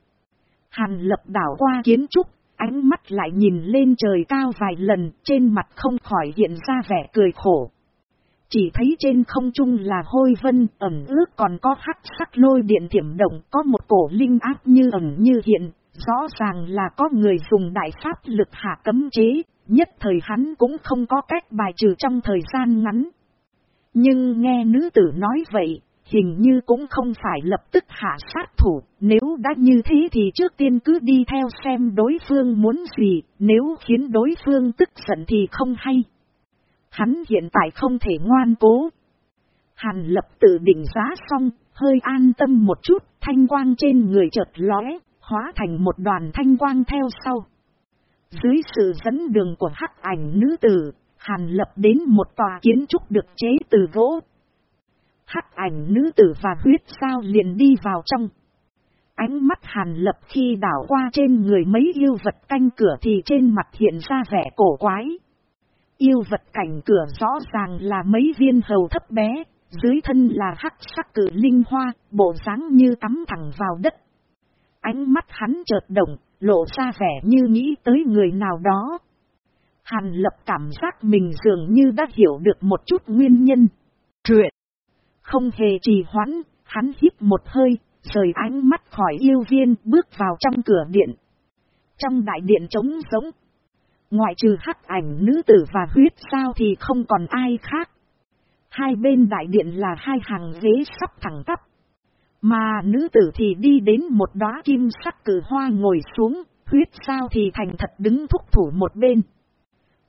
Speaker 1: Hàn lập đảo qua kiến trúc, ánh mắt lại nhìn lên trời cao vài lần, trên mặt không khỏi hiện ra vẻ cười khổ. Chỉ thấy trên không trung là hôi vân, ẩm ướt còn có hắc sắc lôi điện thiểm động, có một cổ linh áp như ẩn như hiện, rõ ràng là có người dùng đại pháp lực hạ cấm chế, nhất thời hắn cũng không có cách bài trừ trong thời gian ngắn. Nhưng nghe nữ tử nói vậy, hình như cũng không phải lập tức hạ sát thủ, nếu đã như thế thì trước tiên cứ đi theo xem đối phương muốn gì, nếu khiến đối phương tức giận thì không hay. Hắn hiện tại không thể ngoan cố. Hàn lập tự định giá xong, hơi an tâm một chút, thanh quang trên người chợt lóe, hóa thành một đoàn thanh quang theo sau. Dưới sự dẫn đường của hắc ảnh nữ tử, Hàn lập đến một tòa kiến trúc được chế từ gỗ. Hắc ảnh nữ tử và huyết sao liền đi vào trong. Ánh mắt hàn lập khi đảo qua trên người mấy yêu vật canh cửa thì trên mặt hiện ra vẻ cổ quái. Yêu vật cảnh cửa rõ ràng là mấy viên hầu thấp bé, dưới thân là hắc sắc cử linh hoa, bộ dáng như tắm thẳng vào đất. Ánh mắt hắn chợt động, lộ ra vẻ như nghĩ tới người nào đó. Hàn lập cảm giác mình dường như đã hiểu được một chút nguyên nhân. Truyện. Không hề trì hoãn, hắn hít một hơi, rời ánh mắt khỏi yêu viên bước vào trong cửa điện. Trong đại điện trống giống. Ngoại trừ hắc ảnh nữ tử và huyết sao thì không còn ai khác. Hai bên đại điện là hai hàng ghế sắp thẳng tắp. Mà nữ tử thì đi đến một đóa kim sắc cử hoa ngồi xuống, huyết sao thì thành thật đứng thúc thủ một bên.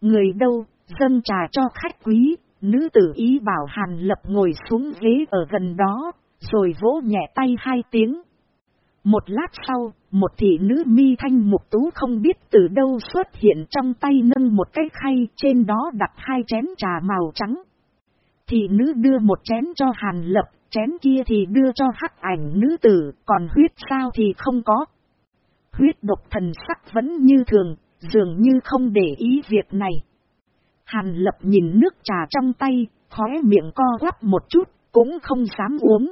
Speaker 1: Người đâu, dâng trà cho khách quý, nữ tử ý bảo Hàn Lập ngồi xuống ghế ở gần đó, rồi vỗ nhẹ tay hai tiếng. Một lát sau, một thị nữ mi thanh mục tú không biết từ đâu xuất hiện trong tay nâng một cái khay trên đó đặt hai chén trà màu trắng. Thị nữ đưa một chén cho Hàn Lập, chén kia thì đưa cho hắc ảnh nữ tử, còn huyết sao thì không có. Huyết độc thần sắc vẫn như thường, dường như không để ý việc này. Hàn lập nhìn nước trà trong tay, khóe miệng co quắp một chút, cũng không dám uống.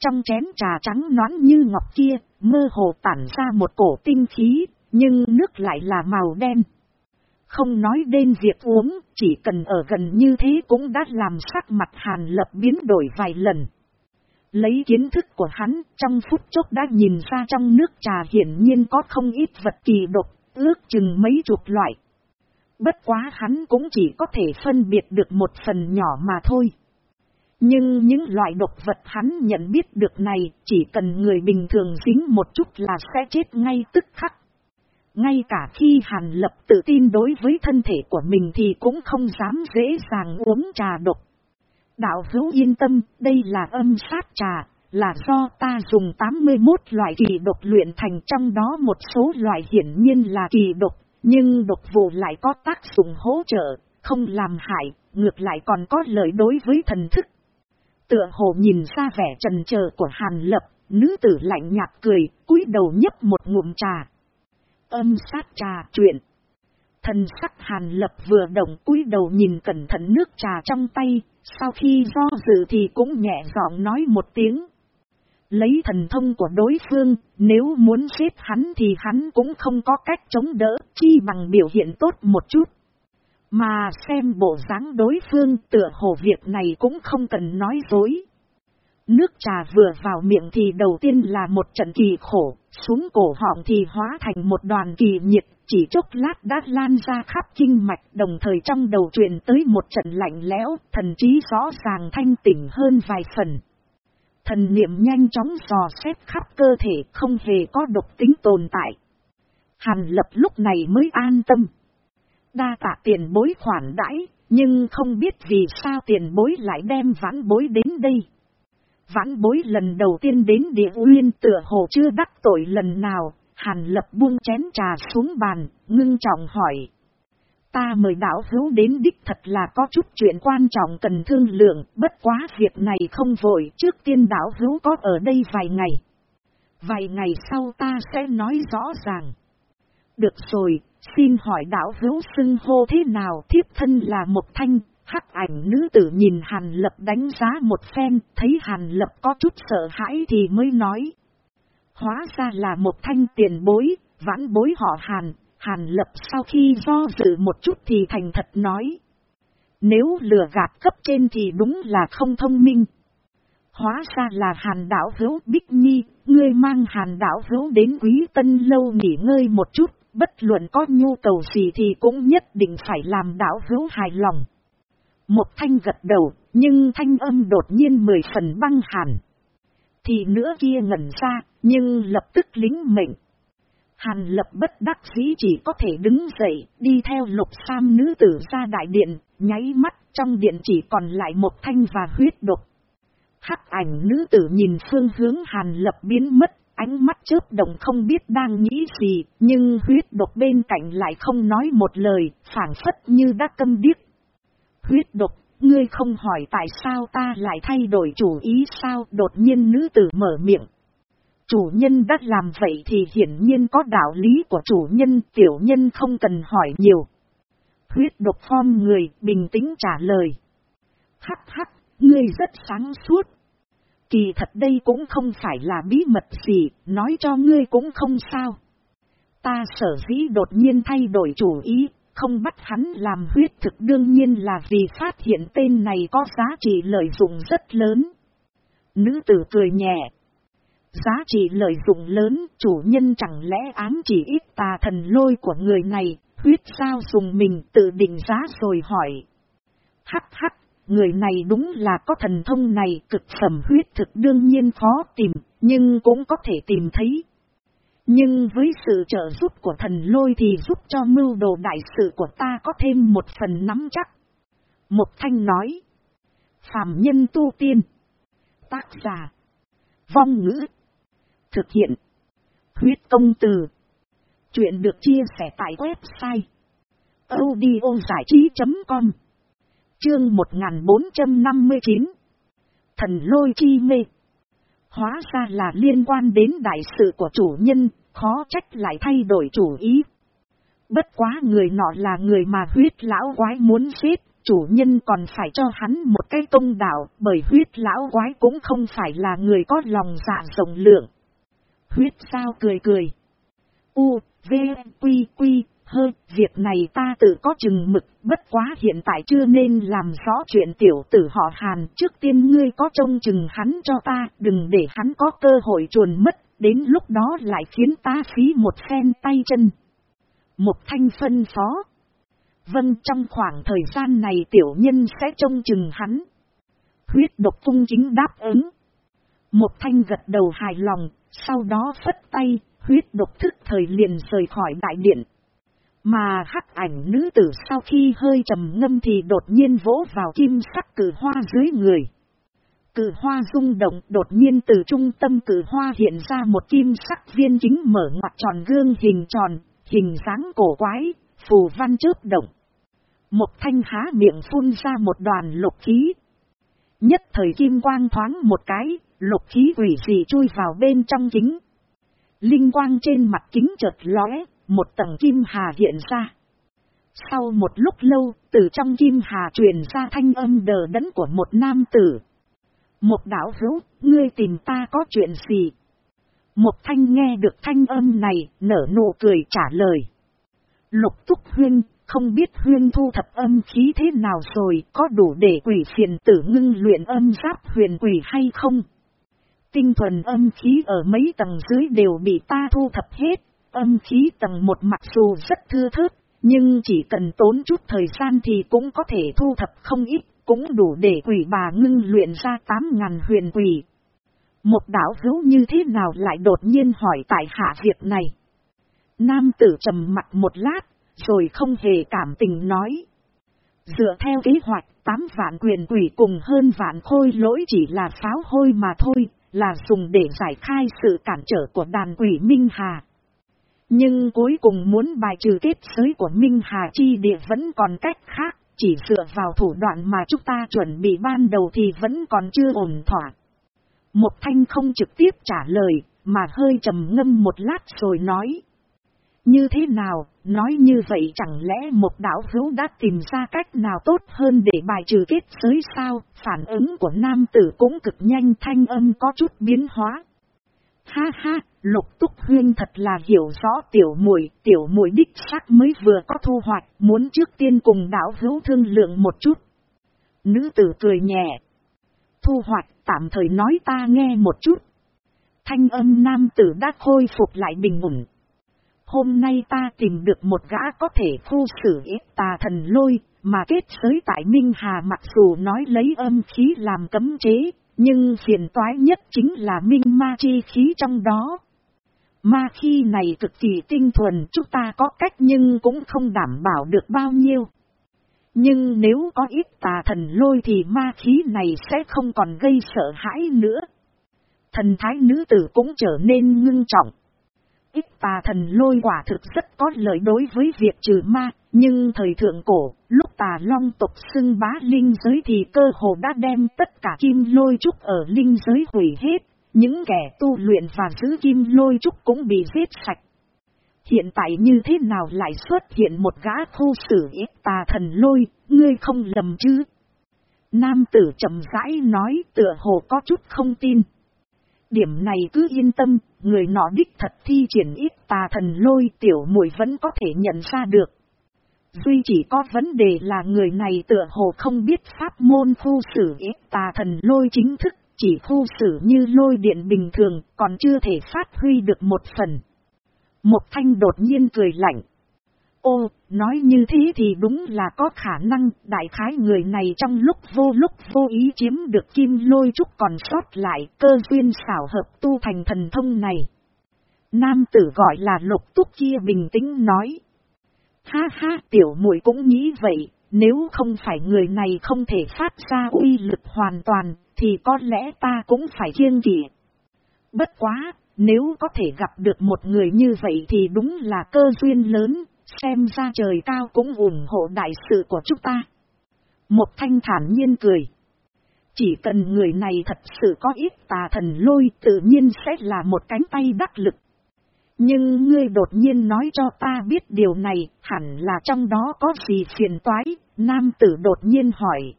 Speaker 1: Trong chén trà trắng nõn như ngọc kia, mơ hồ tản ra một cổ tinh khí, nhưng nước lại là màu đen. Không nói đến việc uống, chỉ cần ở gần như thế cũng đã làm sắc mặt hàn lập biến đổi vài lần. Lấy kiến thức của hắn, trong phút chốc đã nhìn ra trong nước trà hiển nhiên có không ít vật kỳ độc, ước chừng mấy chục loại. Bất quá hắn cũng chỉ có thể phân biệt được một phần nhỏ mà thôi. Nhưng những loại độc vật hắn nhận biết được này chỉ cần người bình thường dính một chút là sẽ chết ngay tức khắc. Ngay cả khi Hàn Lập tự tin đối với thân thể của mình thì cũng không dám dễ dàng uống trà độc. Đạo hữu yên tâm, đây là âm sát trà, là do ta dùng 81 loại kỳ độc luyện thành trong đó một số loại hiển nhiên là kỳ độc, nhưng độc vụ lại có tác dụng hỗ trợ, không làm hại, ngược lại còn có lợi đối với thần thức. Tựa hồ nhìn ra vẻ trần chờ của Hàn Lập, nữ tử lạnh nhạt cười, cúi đầu nhấp một ngụm trà. Âm sát trà chuyện. Thần sắc Hàn Lập vừa động cúi đầu nhìn cẩn thận nước trà trong tay, sau khi do dự thì cũng nhẹ giọng nói một tiếng. Lấy thần thông của đối phương, nếu muốn xếp hắn thì hắn cũng không có cách chống đỡ, chi bằng biểu hiện tốt một chút. Mà xem bộ dáng đối phương tựa hồ việc này cũng không cần nói dối. Nước trà vừa vào miệng thì đầu tiên là một trận kỳ khổ, xuống cổ họng thì hóa thành một đoàn kỳ nhiệt, chỉ chốc lát đã lan ra khắp kinh mạch đồng thời trong đầu truyền tới một trận lạnh lẽo, thần trí rõ ràng thanh tỉnh hơn vài phần. Thần niệm nhanh chóng dò xét khắp cơ thể không hề có độc tính tồn tại. Hàn lập lúc này mới an tâm. Đa tạ tiền bối khoản đãi, nhưng không biết vì sao tiền bối lại đem vãn bối đến đây. Vãn bối lần đầu tiên đến địa uyên tựa hồ chưa đắc tội lần nào, hàn lập buông chén trà xuống bàn, ngưng trọng hỏi. Ta mời đảo hữu đến đích thật là có chút chuyện quan trọng cần thương lượng, bất quá việc này không vội, trước tiên đảo hữu có ở đây vài ngày. Vài ngày sau ta sẽ nói rõ ràng. Được rồi, xin hỏi đảo hữu xưng hô thế nào thiếp thân là một thanh, hắc ảnh nữ tử nhìn Hàn Lập đánh giá một phen, thấy Hàn Lập có chút sợ hãi thì mới nói. Hóa ra là một thanh tiền bối, vãn bối họ Hàn, Hàn lập sau khi do dự một chút thì thành thật nói. Nếu lừa gạt cấp trên thì đúng là không thông minh. Hóa ra là hàn đảo hữu Bích Nhi, ngươi mang hàn đảo hữu đến quý tân lâu nghỉ ngơi một chút, bất luận có nhu cầu gì thì cũng nhất định phải làm đạo hữu hài lòng. Một thanh gật đầu, nhưng thanh âm đột nhiên mười phần băng hàn. Thì nữa kia ngẩn ra, nhưng lập tức lính mệnh. Hàn lập bất đắc dĩ chỉ có thể đứng dậy, đi theo lục sam nữ tử ra đại điện, nháy mắt trong điện chỉ còn lại một thanh và huyết độc. Hắc ảnh nữ tử nhìn phương hướng hàn lập biến mất, ánh mắt chớp đồng không biết đang nghĩ gì, nhưng huyết độc bên cạnh lại không nói một lời, phản phất như đã câm điếc. Huyết độc, ngươi không hỏi tại sao ta lại thay đổi chủ ý sao đột nhiên nữ tử mở miệng. Chủ nhân đã làm vậy thì hiển nhiên có đạo lý của chủ nhân, tiểu nhân không cần hỏi nhiều. Huyết độc phong người, bình tĩnh trả lời. Hắc hắc, ngươi rất sáng suốt. Kỳ thật đây cũng không phải là bí mật gì, nói cho ngươi cũng không sao. Ta sở dĩ đột nhiên thay đổi chủ ý, không bắt hắn làm huyết thực đương nhiên là vì phát hiện tên này có giá trị lợi dụng rất lớn. Nữ tử cười nhẹ. Giá trị lợi dụng lớn, chủ nhân chẳng lẽ ám chỉ ít tà thần lôi của người này, huyết sao dùng mình tự định giá rồi hỏi. Hắc hắc, người này đúng là có thần thông này cực phẩm huyết thực đương nhiên khó tìm, nhưng cũng có thể tìm thấy. Nhưng với sự trợ giúp của thần lôi thì giúp cho mưu đồ đại sự của ta có thêm một phần nắm chắc. Một thanh nói. Phạm nhân tu tiên. Tác giả. Vong ngữ. Thực hiện. Huyết công từ. Chuyện được chia sẻ tại website. audiozải trí.com Chương 1459 Thần lôi chi mê Hóa ra là liên quan đến đại sự của chủ nhân, khó trách lại thay đổi chủ ý. Bất quá người nọ là người mà huyết lão quái muốn giết, chủ nhân còn phải cho hắn một cái công đạo, bởi huyết lão quái cũng không phải là người có lòng dạ rộng lượng. Huyết sao cười cười. U, V, Quy, Quy, hơi, việc này ta tự có chừng mực, bất quá hiện tại chưa nên làm rõ chuyện tiểu tử họ Hàn. Trước tiên ngươi có trông chừng hắn cho ta, đừng để hắn có cơ hội chuồn mất, đến lúc đó lại khiến ta phí một phen tay chân. Một thanh phân phó. Vâng trong khoảng thời gian này tiểu nhân sẽ trông chừng hắn. Huyết độc cung chính đáp ứng. Một thanh gật đầu hài lòng, sau đó phất tay, huyết độc thức thời liền rời khỏi đại điện. Mà hắc ảnh nữ tử sau khi hơi trầm ngâm thì đột nhiên vỗ vào kim sắc cử hoa dưới người. Cử hoa rung động đột nhiên từ trung tâm cử hoa hiện ra một kim sắc viên chính mở ngoặt tròn gương hình tròn, hình dáng cổ quái, phù văn chớp động. Một thanh há miệng phun ra một đoàn lục khí. Nhất thời kim quang thoáng một cái, lục khí quỷ dị chui vào bên trong chính. Linh quang trên mặt kính chợt lóe, một tầng kim hà hiện ra. Sau một lúc lâu, từ trong kim hà truyền ra thanh âm đờ đẫn của một nam tử. Một đảo hữu, ngươi tìm ta có chuyện gì? Một thanh nghe được thanh âm này, nở nụ cười trả lời. Lục túc huyên, không biết huyên thu thập âm khí thế nào rồi, có đủ để quỷ phiền tử ngưng luyện âm giáp huyền quỷ hay không? Tinh thuần âm khí ở mấy tầng dưới đều bị ta thu thập hết, âm khí tầng một mặc dù rất thưa thớt, nhưng chỉ cần tốn chút thời gian thì cũng có thể thu thập không ít, cũng đủ để quỷ bà ngưng luyện ra 8.000 huyền quỷ. Một đảo hữu như thế nào lại đột nhiên hỏi tại hạ việc này? Nam tử trầm mặt một lát, rồi không hề cảm tình nói. Dựa theo kế hoạch, 8 vạn quyền quỷ cùng hơn vạn khôi lỗi chỉ là pháo hôi mà thôi, là dùng để giải khai sự cản trở của đàn quỷ Minh Hà. Nhưng cuối cùng muốn bài trừ kết giới của Minh Hà Chi địa vẫn còn cách khác, chỉ dựa vào thủ đoạn mà chúng ta chuẩn bị ban đầu thì vẫn còn chưa ổn thỏa. Một thanh không trực tiếp trả lời, mà hơi trầm ngâm một lát rồi nói. Như thế nào, nói như vậy chẳng lẽ một đạo hữu đã tìm ra cách nào tốt hơn để bài trừ kết giới sao? Phản ứng của nam tử cũng cực nhanh thanh âm có chút biến hóa. Ha ha, lục túc huyên thật là hiểu rõ tiểu mùi, tiểu mùi đích xác mới vừa có thu hoạch, muốn trước tiên cùng đảo hữu thương lượng một chút. Nữ tử cười nhẹ. Thu hoạch tạm thời nói ta nghe một chút. Thanh âm nam tử đã khôi phục lại bình ổn. Hôm nay ta tìm được một gã có thể khu xử ít tà thần lôi, mà kết giới tại Minh Hà mặc dù nói lấy âm khí làm cấm chế, nhưng phiền toái nhất chính là minh ma chi khí trong đó. Ma khí này cực kỳ tinh thuần chúng ta có cách nhưng cũng không đảm bảo được bao nhiêu. Nhưng nếu có ít tà thần lôi thì ma khí này sẽ không còn gây sợ hãi nữa. Thần thái nữ tử cũng trở nên ngưng trọng. Ít tà thần lôi quả thực rất có lợi đối với việc trừ ma, nhưng thời thượng cổ, lúc tà long tộc xưng bá linh giới thì cơ hồ đã đem tất cả kim lôi trúc ở linh giới hủy hết, những kẻ tu luyện và giữ kim lôi trúc cũng bị giết sạch. Hiện tại như thế nào lại xuất hiện một gã thu sử ít tà thần lôi, ngươi không lầm chứ? Nam tử chậm rãi nói tựa hồ có chút không tin. Điểm này cứ yên tâm, người nọ đích thật thi triển ít tà thần lôi tiểu mùi vẫn có thể nhận ra được. Duy chỉ có vấn đề là người này tựa hồ không biết pháp môn khu sử ít tà thần lôi chính thức, chỉ khu sử như lôi điện bình thường, còn chưa thể phát huy được một phần. Một thanh đột nhiên cười lạnh. Ô, nói như thế thì đúng là có khả năng đại khái người này trong lúc vô lúc vô ý chiếm được kim lôi trúc còn sót lại cơ duyên xảo hợp tu thành thần thông này. Nam tử gọi là lục túc kia bình tĩnh nói. Ha ha tiểu muội cũng nghĩ vậy, nếu không phải người này không thể phát ra uy lực hoàn toàn, thì có lẽ ta cũng phải kiên kỵ. Bất quá, nếu có thể gặp được một người như vậy thì đúng là cơ duyên lớn, xem ra trời cao cũng ủng hộ đại sự của chúng ta. Một thanh thản nhiên cười. Chỉ cần người này thật sự có ít tà thần lôi tự nhiên sẽ là một cánh tay đắc lực. Nhưng ngươi đột nhiên nói cho ta biết điều này, hẳn là trong đó có gì phiền toái, nam tử đột nhiên hỏi.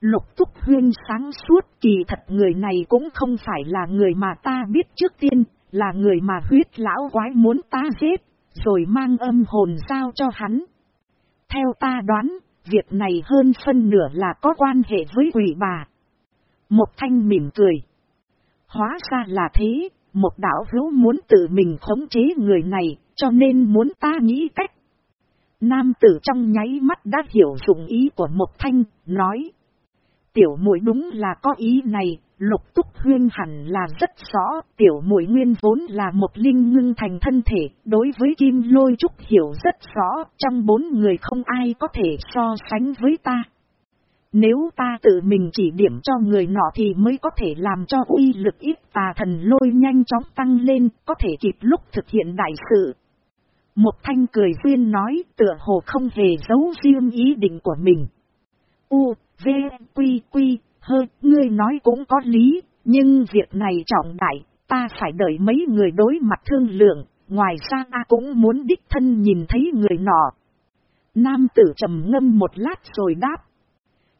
Speaker 1: Lục túc huyên sáng suốt kỳ thật người này cũng không phải là người mà ta biết trước tiên, là người mà huyết lão quái muốn ta giết, rồi mang âm hồn giao cho hắn. Theo ta đoán, việc này hơn phân nửa là có quan hệ với quỷ bà. Một thanh mỉm cười. Hóa ra là thế, một đạo hữu muốn tự mình khống chế người này, cho nên muốn ta nghĩ cách. Nam tử trong nháy mắt đã hiểu dụng ý của một thanh, nói. Tiểu mũi đúng là có ý này, lục túc huyên hẳn là rất rõ, tiểu mũi nguyên vốn là một linh ngưng thành thân thể, đối với kim lôi trúc hiểu rất rõ, trong bốn người không ai có thể so sánh với ta. Nếu ta tự mình chỉ điểm cho người nọ thì mới có thể làm cho uy lực ít tà thần lôi nhanh chóng tăng lên, có thể kịp lúc thực hiện đại sự. Một thanh cười duyên nói tựa hồ không hề giấu riêng ý định của mình. U, V, Quy, Quy, Hơ, ngươi nói cũng có lý, nhưng việc này trọng đại, ta phải đợi mấy người đối mặt thương lượng, ngoài ra ta cũng muốn đích thân nhìn thấy người nọ. Nam tử trầm ngâm một lát rồi đáp.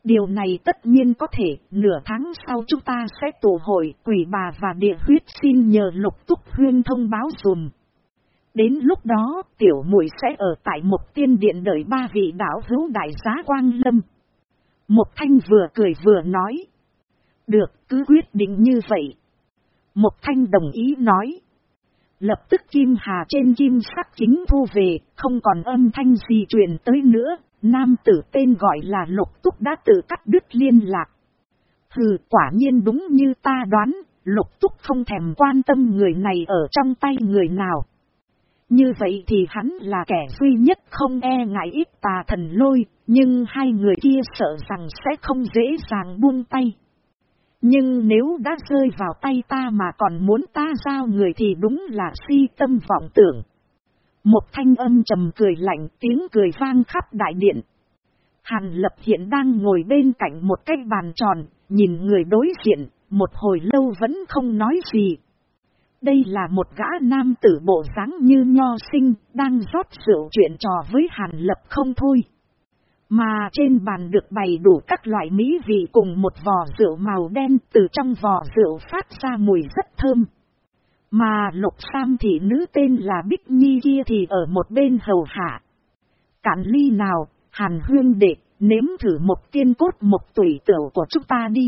Speaker 1: Điều này tất nhiên có thể, nửa tháng sau chúng ta sẽ tụ hội quỷ bà và địa huyết xin nhờ lục túc huyên thông báo dùm. Đến lúc đó, tiểu muội sẽ ở tại một tiên điện đợi ba vị đảo hữu đại giá quang lâm. Một thanh vừa cười vừa nói. Được, cứ quyết định như vậy. Một thanh đồng ý nói. Lập tức kim hà trên kim sắc chính thu về, không còn âm thanh gì truyền tới nữa, nam tử tên gọi là lục túc đã tự cắt đứt liên lạc. Hừ, quả nhiên đúng như ta đoán, lục túc không thèm quan tâm người này ở trong tay người nào. Như vậy thì hắn là kẻ duy nhất không e ngại ít tà thần lôi, nhưng hai người kia sợ rằng sẽ không dễ dàng buông tay. Nhưng nếu đã rơi vào tay ta mà còn muốn ta giao người thì đúng là si tâm vọng tưởng. Một thanh âm trầm cười lạnh tiếng cười vang khắp đại điện. Hàn lập hiện đang ngồi bên cạnh một cái bàn tròn, nhìn người đối diện, một hồi lâu vẫn không nói gì. Đây là một gã nam tử bộ dáng như nho sinh, đang rót rượu chuyện trò với hàn lập không thôi. Mà trên bàn được bày đủ các loại mỹ vị cùng một vò rượu màu đen từ trong vò rượu phát ra mùi rất thơm. Mà lục sam thị nữ tên là Bích Nhi kia thì ở một bên hầu hạ. Cạn ly nào, hàn huyên đệ, nếm thử một tiên cốt một tủy tửu của chúng ta đi.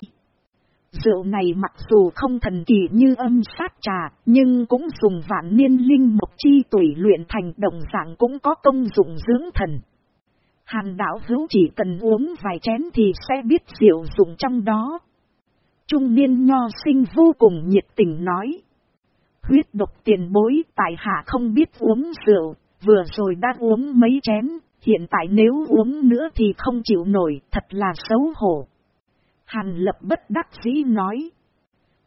Speaker 1: Rượu này mặc dù không thần kỳ như âm sát trà, nhưng cũng dùng vạn niên linh một chi tùy luyện thành đồng dạng cũng có công dụng dưỡng thần. Hàn đảo hữu chỉ cần uống vài chén thì sẽ biết rượu dụng trong đó. Trung niên nho sinh vô cùng nhiệt tình nói. Huyết độc tiền bối tại hạ không biết uống rượu, vừa rồi đã uống mấy chén, hiện tại nếu uống nữa thì không chịu nổi, thật là xấu hổ. Hàn lập bất đắc dĩ nói.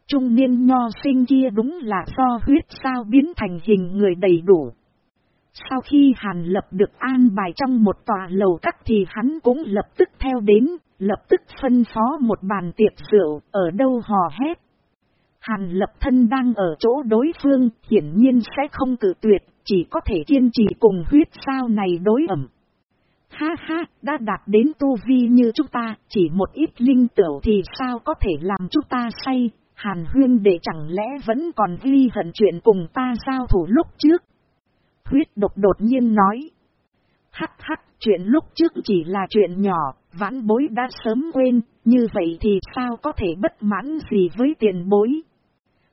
Speaker 1: Trung niên nho sinh kia đúng là do huyết sao biến thành hình người đầy đủ. Sau khi Hàn lập được an bài trong một tòa lầu các thì hắn cũng lập tức theo đến, lập tức phân phó một bàn tiệc rượu, ở đâu hò hét. Hàn lập thân đang ở chỗ đối phương, hiển nhiên sẽ không cử tuyệt, chỉ có thể kiên trì cùng huyết sao này đối ẩm. Ha ha, đã đạt đến tu vi như chúng ta, chỉ một ít linh tiểu thì sao có thể làm chúng ta say, hàn huyên để chẳng lẽ vẫn còn ghi hận chuyện cùng ta giao thủ lúc trước. Huyết độc đột nhiên nói. Hắc hắc, chuyện lúc trước chỉ là chuyện nhỏ, vãn bối đã sớm quên, như vậy thì sao có thể bất mãn gì với tiền bối.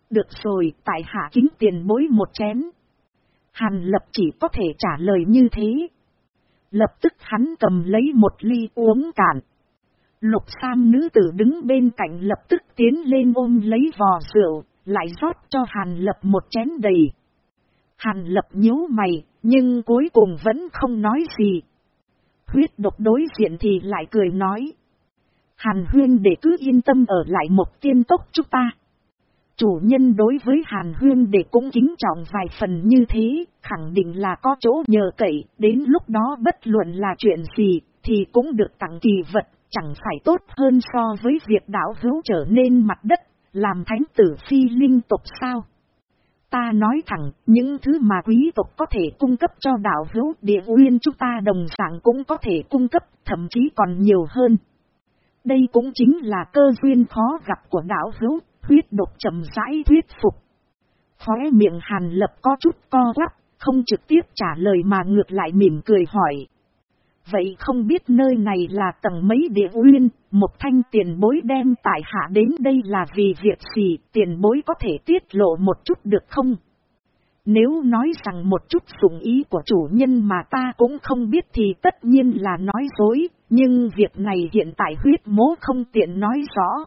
Speaker 1: Được rồi, tại hạ kính tiền bối một chén. Hàn lập chỉ có thể trả lời như thế. Lập tức hắn cầm lấy một ly uống cạn. Lục Sam nữ tử đứng bên cạnh lập tức tiến lên ôm lấy vò rượu, lại rót cho Hàn Lập một chén đầy. Hàn Lập nhíu mày, nhưng cuối cùng vẫn không nói gì. Huyết độc đối diện thì lại cười nói. Hàn Huyên để cứ yên tâm ở lại một tiên tốc chúng ta. Chủ nhân đối với Hàn Huyên để cũng kính trọng vài phần như thế, khẳng định là có chỗ nhờ cậy, đến lúc đó bất luận là chuyện gì, thì cũng được tặng kỳ vật, chẳng phải tốt hơn so với việc đảo hữu trở nên mặt đất, làm thánh tử phi linh tục sao. Ta nói thẳng, những thứ mà quý tộc có thể cung cấp cho đảo hữu địa nguyên chúng ta đồng dạng cũng có thể cung cấp, thậm chí còn nhiều hơn. Đây cũng chính là cơ duyên khó gặp của đảo hữu, huyết độc chậm rãi thuyết phục. Khóe miệng hàn lập có chút co quắp, không trực tiếp trả lời mà ngược lại mỉm cười hỏi. Vậy không biết nơi này là tầng mấy địa uyên, một thanh tiền bối đem tại hạ đến đây là vì việc gì, tiền bối có thể tiết lộ một chút được không? Nếu nói rằng một chút sủng ý của chủ nhân mà ta cũng không biết thì tất nhiên là nói dối, nhưng việc này hiện tại huyết mố không tiện nói rõ.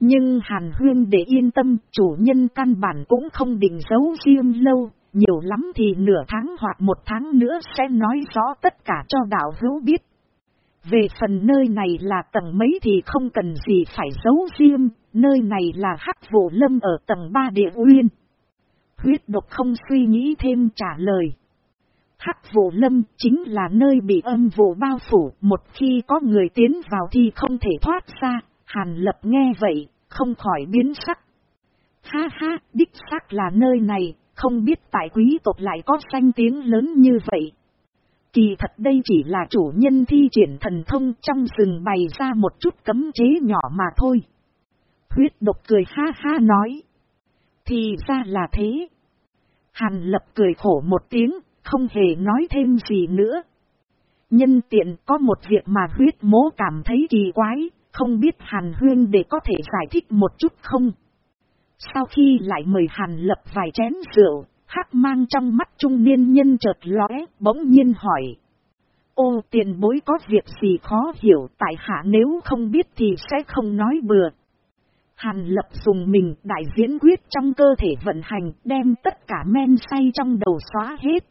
Speaker 1: Nhưng Hàn Huyên để yên tâm, chủ nhân căn bản cũng không định giấu riêng lâu, nhiều lắm thì nửa tháng hoặc một tháng nữa sẽ nói rõ tất cả cho đạo hữu biết. Về phần nơi này là tầng mấy thì không cần gì phải giấu riêng, nơi này là hắc vụ lâm ở tầng 3 địa uyên. Huyết độc không suy nghĩ thêm trả lời. Hắc vụ lâm chính là nơi bị âm vụ bao phủ, một khi có người tiến vào thì không thể thoát ra, hàn lập nghe vậy, không khỏi biến sắc. Ha ha, đích xác là nơi này, không biết tại quý tộc lại có danh tiếng lớn như vậy. Kỳ thật đây chỉ là chủ nhân thi triển thần thông trong rừng bày ra một chút cấm chế nhỏ mà thôi. Huyết độc cười ha ha nói. Thì ra là thế. Hàn lập cười khổ một tiếng, không hề nói thêm gì nữa. Nhân tiện có một việc mà huyết mố cảm thấy kỳ quái, không biết Hàn Huyên để có thể giải thích một chút không? Sau khi lại mời Hàn lập vài chén rượu, hắc mang trong mắt trung niên nhân chợt lóe, bỗng nhiên hỏi. Ô tiền bối có việc gì khó hiểu tại hạ nếu không biết thì sẽ không nói bừa. Hàn lập dùng mình đại diễn quyết trong cơ thể vận hành đem tất cả men say trong đầu xóa hết.